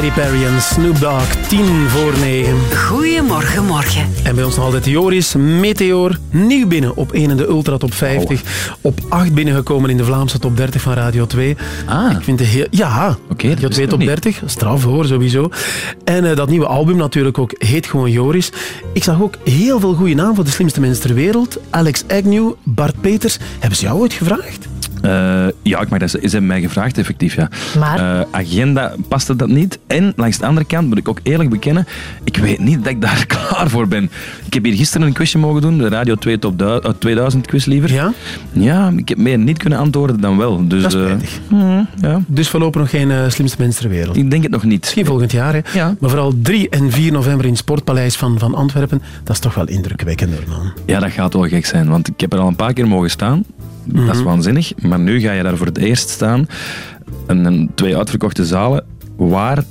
S2: Katy Perry en Snoop Dogg, 10 voor 9.
S95: Goedemorgen, morgen.
S2: En bij ons nog altijd Joris, Meteor, nieuw binnen op 1 in de Ultra Top 50. Op 8 binnengekomen in de Vlaamse Top 30 van Radio 2.
S65: Ah.
S2: Ik vind het heel... Ja, Radio 2 Top 30. Straf hoor, sowieso. En eh, dat nieuwe album natuurlijk ook heet gewoon Joris. Ik zag ook heel veel goede namen voor de slimste mensen ter wereld. Alex Agnew, Bart Peters. Hebben ze jou ooit gevraagd?
S65: Eh, ja, ik mag dat, ze ze hebben mij gevraagd, effectief. Ja.
S3: Maar?
S65: Eh, agenda paste dat niet. En langs de andere kant moet ik ook eerlijk bekennen, ik weet niet dat ik daar klaar voor ben. Ik heb hier gisteren een quizje mogen doen, de Radio 2 Top du- eh, 2000 quiz liever.
S2: Ja?
S65: Ja, ik heb meer niet kunnen antwoorden dan wel. Dus,
S2: Dat is
S65: eh,
S2: spijtig.
S65: ja.
S2: Dus voorlopig nog geen slimste mensen ter wereld.
S65: Ik denk het nog niet.
S2: Misschien volgend jaar, hè? Maar vooral 3 en 4 november in het Sportpaleis van, van Antwerpen. Dat is toch wel indrukwekkend, man.
S65: Ja, dat gaat wel gek zijn, want ik heb er al een paar keer mogen staan. Dat is
S2: Mhm.
S65: waanzinnig. Maar nu ga je daar voor het eerst staan. En twee uitverkochte zalen waar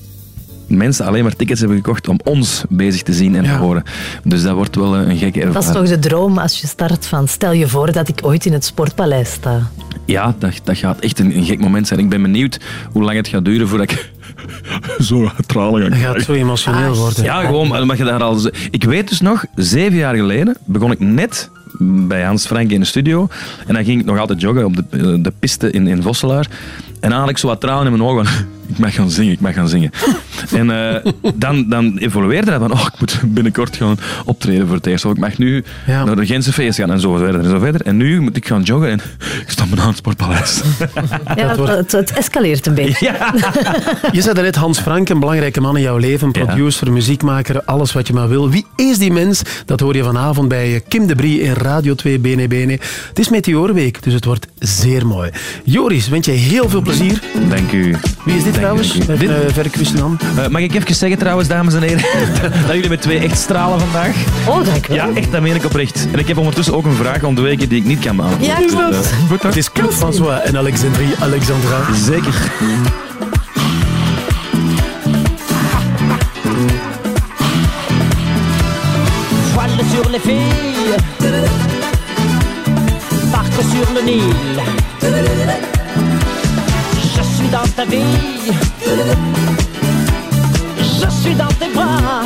S65: mensen alleen maar tickets hebben gekocht om ons bezig te zien en te horen. Dus dat wordt wel een gekke ervaring.
S3: Dat is toch de droom als je start van stel je voor dat ik ooit in het sportpaleis sta.
S65: Ja, dat, dat gaat echt een, een gek moment zijn. Ik ben benieuwd hoe lang het gaat duren voordat ik zo tranen ga
S2: Dat gaat zo emotioneel
S3: Ah,
S2: worden.
S65: Ja, gewoon, omdat je daar al... Ik weet dus nog, zeven jaar geleden begon ik net bij Hans Frank in de studio. En dan ging ik nog altijd joggen op de, eh, de piste in, in Vosselaar. En ik zo wat tranen in mijn ogen. Ik mag gaan zingen, ik mag gaan zingen. en eh, dan, dan evolueerde dat van, oh, ik moet binnenkort gaan optreden voor het eerst. Of ik mag nu naar de Gentse feest gaan en zo verder en zo verder. En nu moet ik gaan joggen en ik sta me aan het sportpaleis.
S3: Ja, het, het escaleert een beetje.
S2: Je zei net Hans Frank, een belangrijke man in jouw leven. Producer, muziekmaker, alles wat je maar wil. Wie is die mens? Dat hoor je vanavond bij Kim de Brie in Radio 2 Bene Bene. Het is Meteorweek, dus het wordt zeer mooi. Joris, wens je heel veel plezier.
S65: Dank u.
S2: Wie is dit trouwens? Met uh, dan?
S65: Eh, mag ik even zeggen trouwens, dames en heren, dat jullie met twee echt stralen vandaag.
S3: Oh, dank
S65: Ja, echt, dat meen ik oprecht. En ik heb ondertussen ook een vraag ontweken die ik niet kan beantwoorden.
S3: Ja, klopt.
S65: Dus, eh, goed?
S2: Het is Claude François en Alexandrie Alexandra.
S65: Zeker.
S96: Voile sur les filles, barque sur le Nil. Dans ta vie, je suis dans tes bras.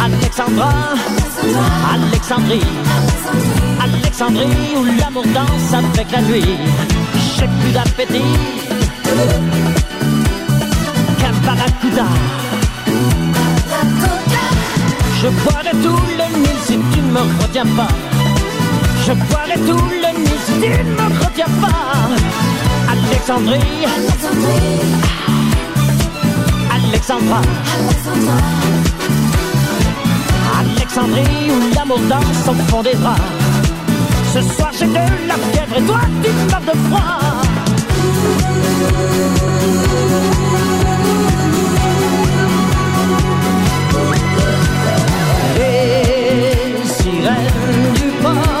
S96: Alexandra, Alexandrie, Alexandrie où l'amour danse avec la nuit. J'ai plus d'appétit qu'un barracuda. Je boirai tout le Nil si tu ne me retiens pas. Je boirai tout le si tu ne me pas. Alexandrie, Alexandra, Alexandrie où l'amour danse au fond des draps. Ce soir j'ai de la fièvre et toi tu meurs de froid. Les sirènes du port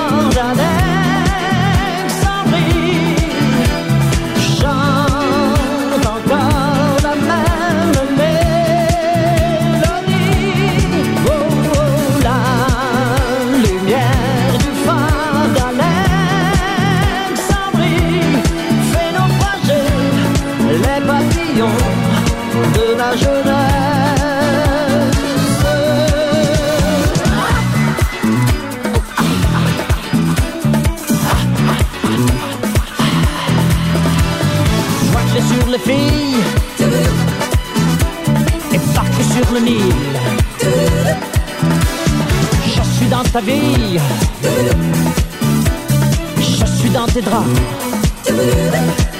S96: je suis dans tes draps.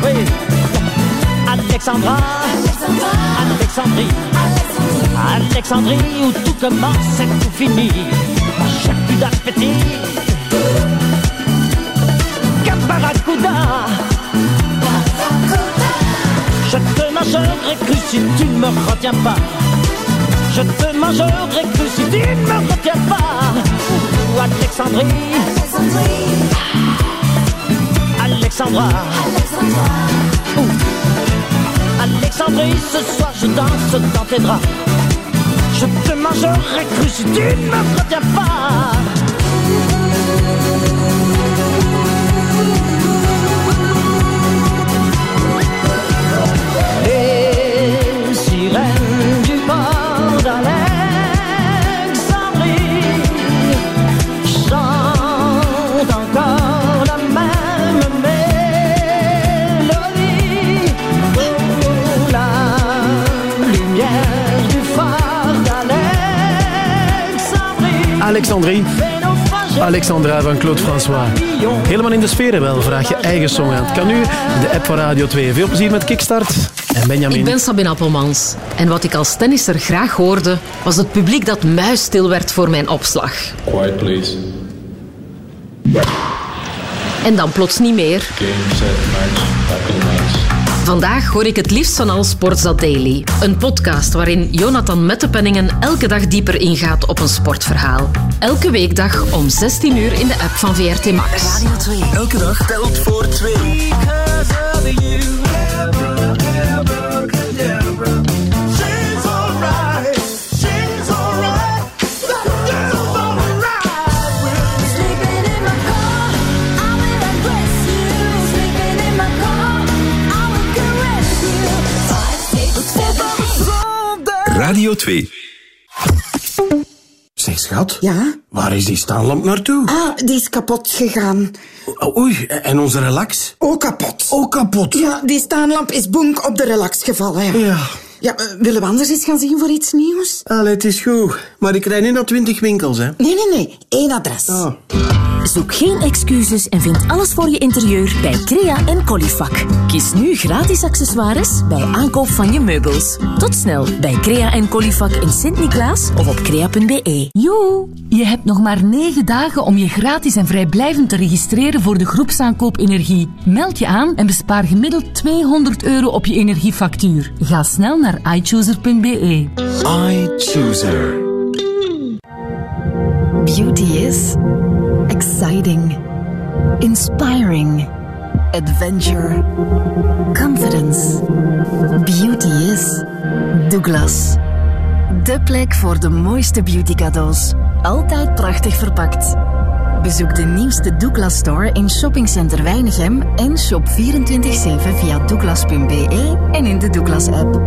S96: Oui, Alexandra, Alexandrie, Alexandrie où tout commence et tout finit. J'ai plus d'appétit. Caparacuda. Je te mangerai cru si tu ne me retiens pas. Je te mangerai cru si tu ne me retiens pas. Ou Alexandrie. Alexandra. Ouh. Alexandrie, ce soir je danse dans tes draps. Je te mangerai cru si tu ne me retiens pas.
S2: Alexandrie. Alexandra van Claude François. Helemaal in de sfeer wel, vraag je eigen song aan. Het kan nu de app van Radio 2. Veel plezier met Kickstart. En Benjamin.
S4: Ik ben Sabine Appelmans. En wat ik als tennisser graag hoorde, was het publiek dat muisstil werd voor mijn opslag.
S97: Quiet, please.
S4: En dan plots niet meer.
S97: Game, set, match.
S4: Vandaag hoor ik het liefst van al Sportza Daily. Een podcast waarin Jonathan Mettepenningen elke dag dieper ingaat op een sportverhaal. Elke weekdag om 16 uur in de app van VRT Max.
S98: Radio 2. Elke dag telt voor twee.
S13: Radio 2.
S99: Schat.
S34: Ja?
S99: Waar is die staanlamp naartoe?
S34: Ah, die is kapot gegaan.
S99: Oei, en onze relax?
S34: Ook kapot.
S99: Ook kapot.
S34: Ja, die staanlamp is bonk op de relax gevallen. Ja.
S99: Ja.
S34: Ja, eh, willen we anders eens gaan zien voor iets nieuws?
S99: Allee, het is goed. Maar ik rijd nu naar twintig winkels, hè.
S34: Nee, nee, nee. Eén adres.
S99: Ah.
S6: Zoek geen excuses en vind alles voor je interieur bij Crea en Colifac. Kies nu gratis accessoires bij aankoop van je meubels. Tot snel bij Crea en Colifac in Sint-Niklaas of op crea.be.
S38: Joe, je hebt nog maar negen dagen om je gratis en vrijblijvend te registreren voor de groepsaankoop energie. Meld je aan en bespaar gemiddeld 200 euro op je energiefactuur. Ga snel naar iChooser.be.
S13: iChooser.
S6: Beauty is exciting, inspiring, adventure, confidence. Beauty is Douglas. De plek voor de mooiste beauty cadeaus. Altijd prachtig verpakt. Bezoek de nieuwste Douglas Store in Shoppingcenter Weinigem en shop 24-7 via douglas.be en in de Douglas app.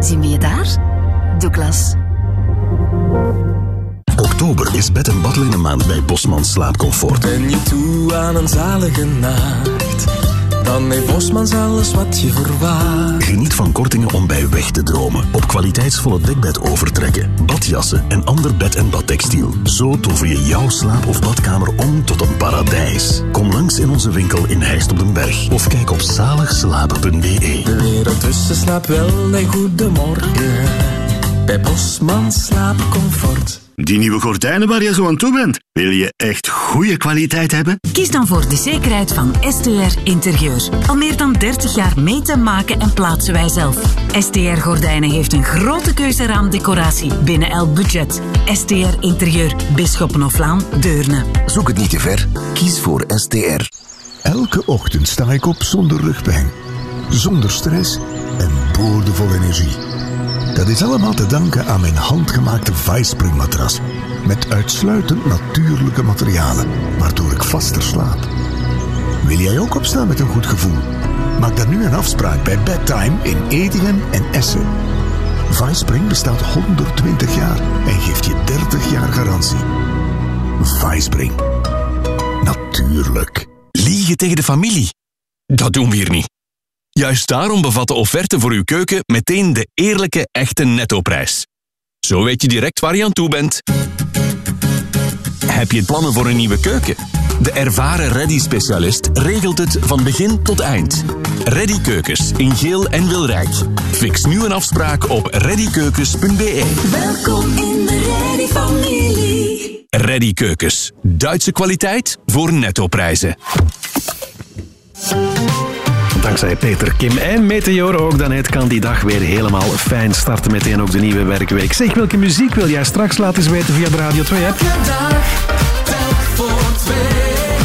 S6: Zien we je daar? Douglas.
S100: Oktober is bed- en badlinnenmaand bij Bosman Slaapcomfort.
S101: Ben je toe aan een zalige nacht? Dan heeft Bosmans alles wat je verwacht.
S100: Geniet van kortingen om bij weg te dromen. Op kwaliteitsvolle dekbed overtrekken, badjassen en ander bed- en badtextiel. Zo tover je jouw slaap- of badkamer om tot een paradijs. Kom langs in onze winkel in Heist op den Berg of kijk op zaligslapen.be.
S101: De wereld tussen slaapt wel en goedemorgen. Bij Bosmans slaapcomfort.
S102: Die nieuwe gordijnen waar je zo aan toe bent, wil je echt goede kwaliteit hebben?
S103: Kies dan voor de zekerheid van STR Interieur. Al meer dan 30 jaar meten, maken en plaatsen wij zelf. STR Gordijnen heeft een grote keuze raamdecoratie binnen elk budget. STR Interieur, Bisschoppenhoflaan, Deurne.
S21: Zoek het niet te ver. Kies voor STR. Elke ochtend sta ik op zonder rugpijn, zonder stress en boordevol energie. Dat is allemaal te danken aan mijn handgemaakte Vicepring matras. Met uitsluitend natuurlijke materialen, waardoor ik vaster slaap. Wil jij ook opstaan met een goed gevoel? Maak dan nu een afspraak bij Bedtime in Edingen en Essen. Vicepring bestaat 120 jaar en geeft je 30 jaar garantie. Vicepring. Natuurlijk.
S13: Liegen tegen de familie? Dat doen we hier niet. Juist daarom bevat de offerte voor uw keuken meteen de eerlijke, echte nettoprijs. Zo weet je direct waar je aan toe bent. Heb je plannen voor een nieuwe keuken? De ervaren Reddy-specialist regelt het van begin tot eind. Reddy Keukens in Geel en Wilrijk. Fix nu een afspraak op reddykeukens.be.
S104: Welkom in de Reddy-familie.
S13: Reddy Keukens. Duitse kwaliteit voor nettoprijzen.
S105: Dankzij Peter, Kim en Meteor ook, dan het kan die dag weer helemaal fijn starten. Meteen ook de nieuwe werkweek. Zeg, welke muziek wil jij straks laten weten via de Radio 2 app?
S104: Dag, telk voor twee.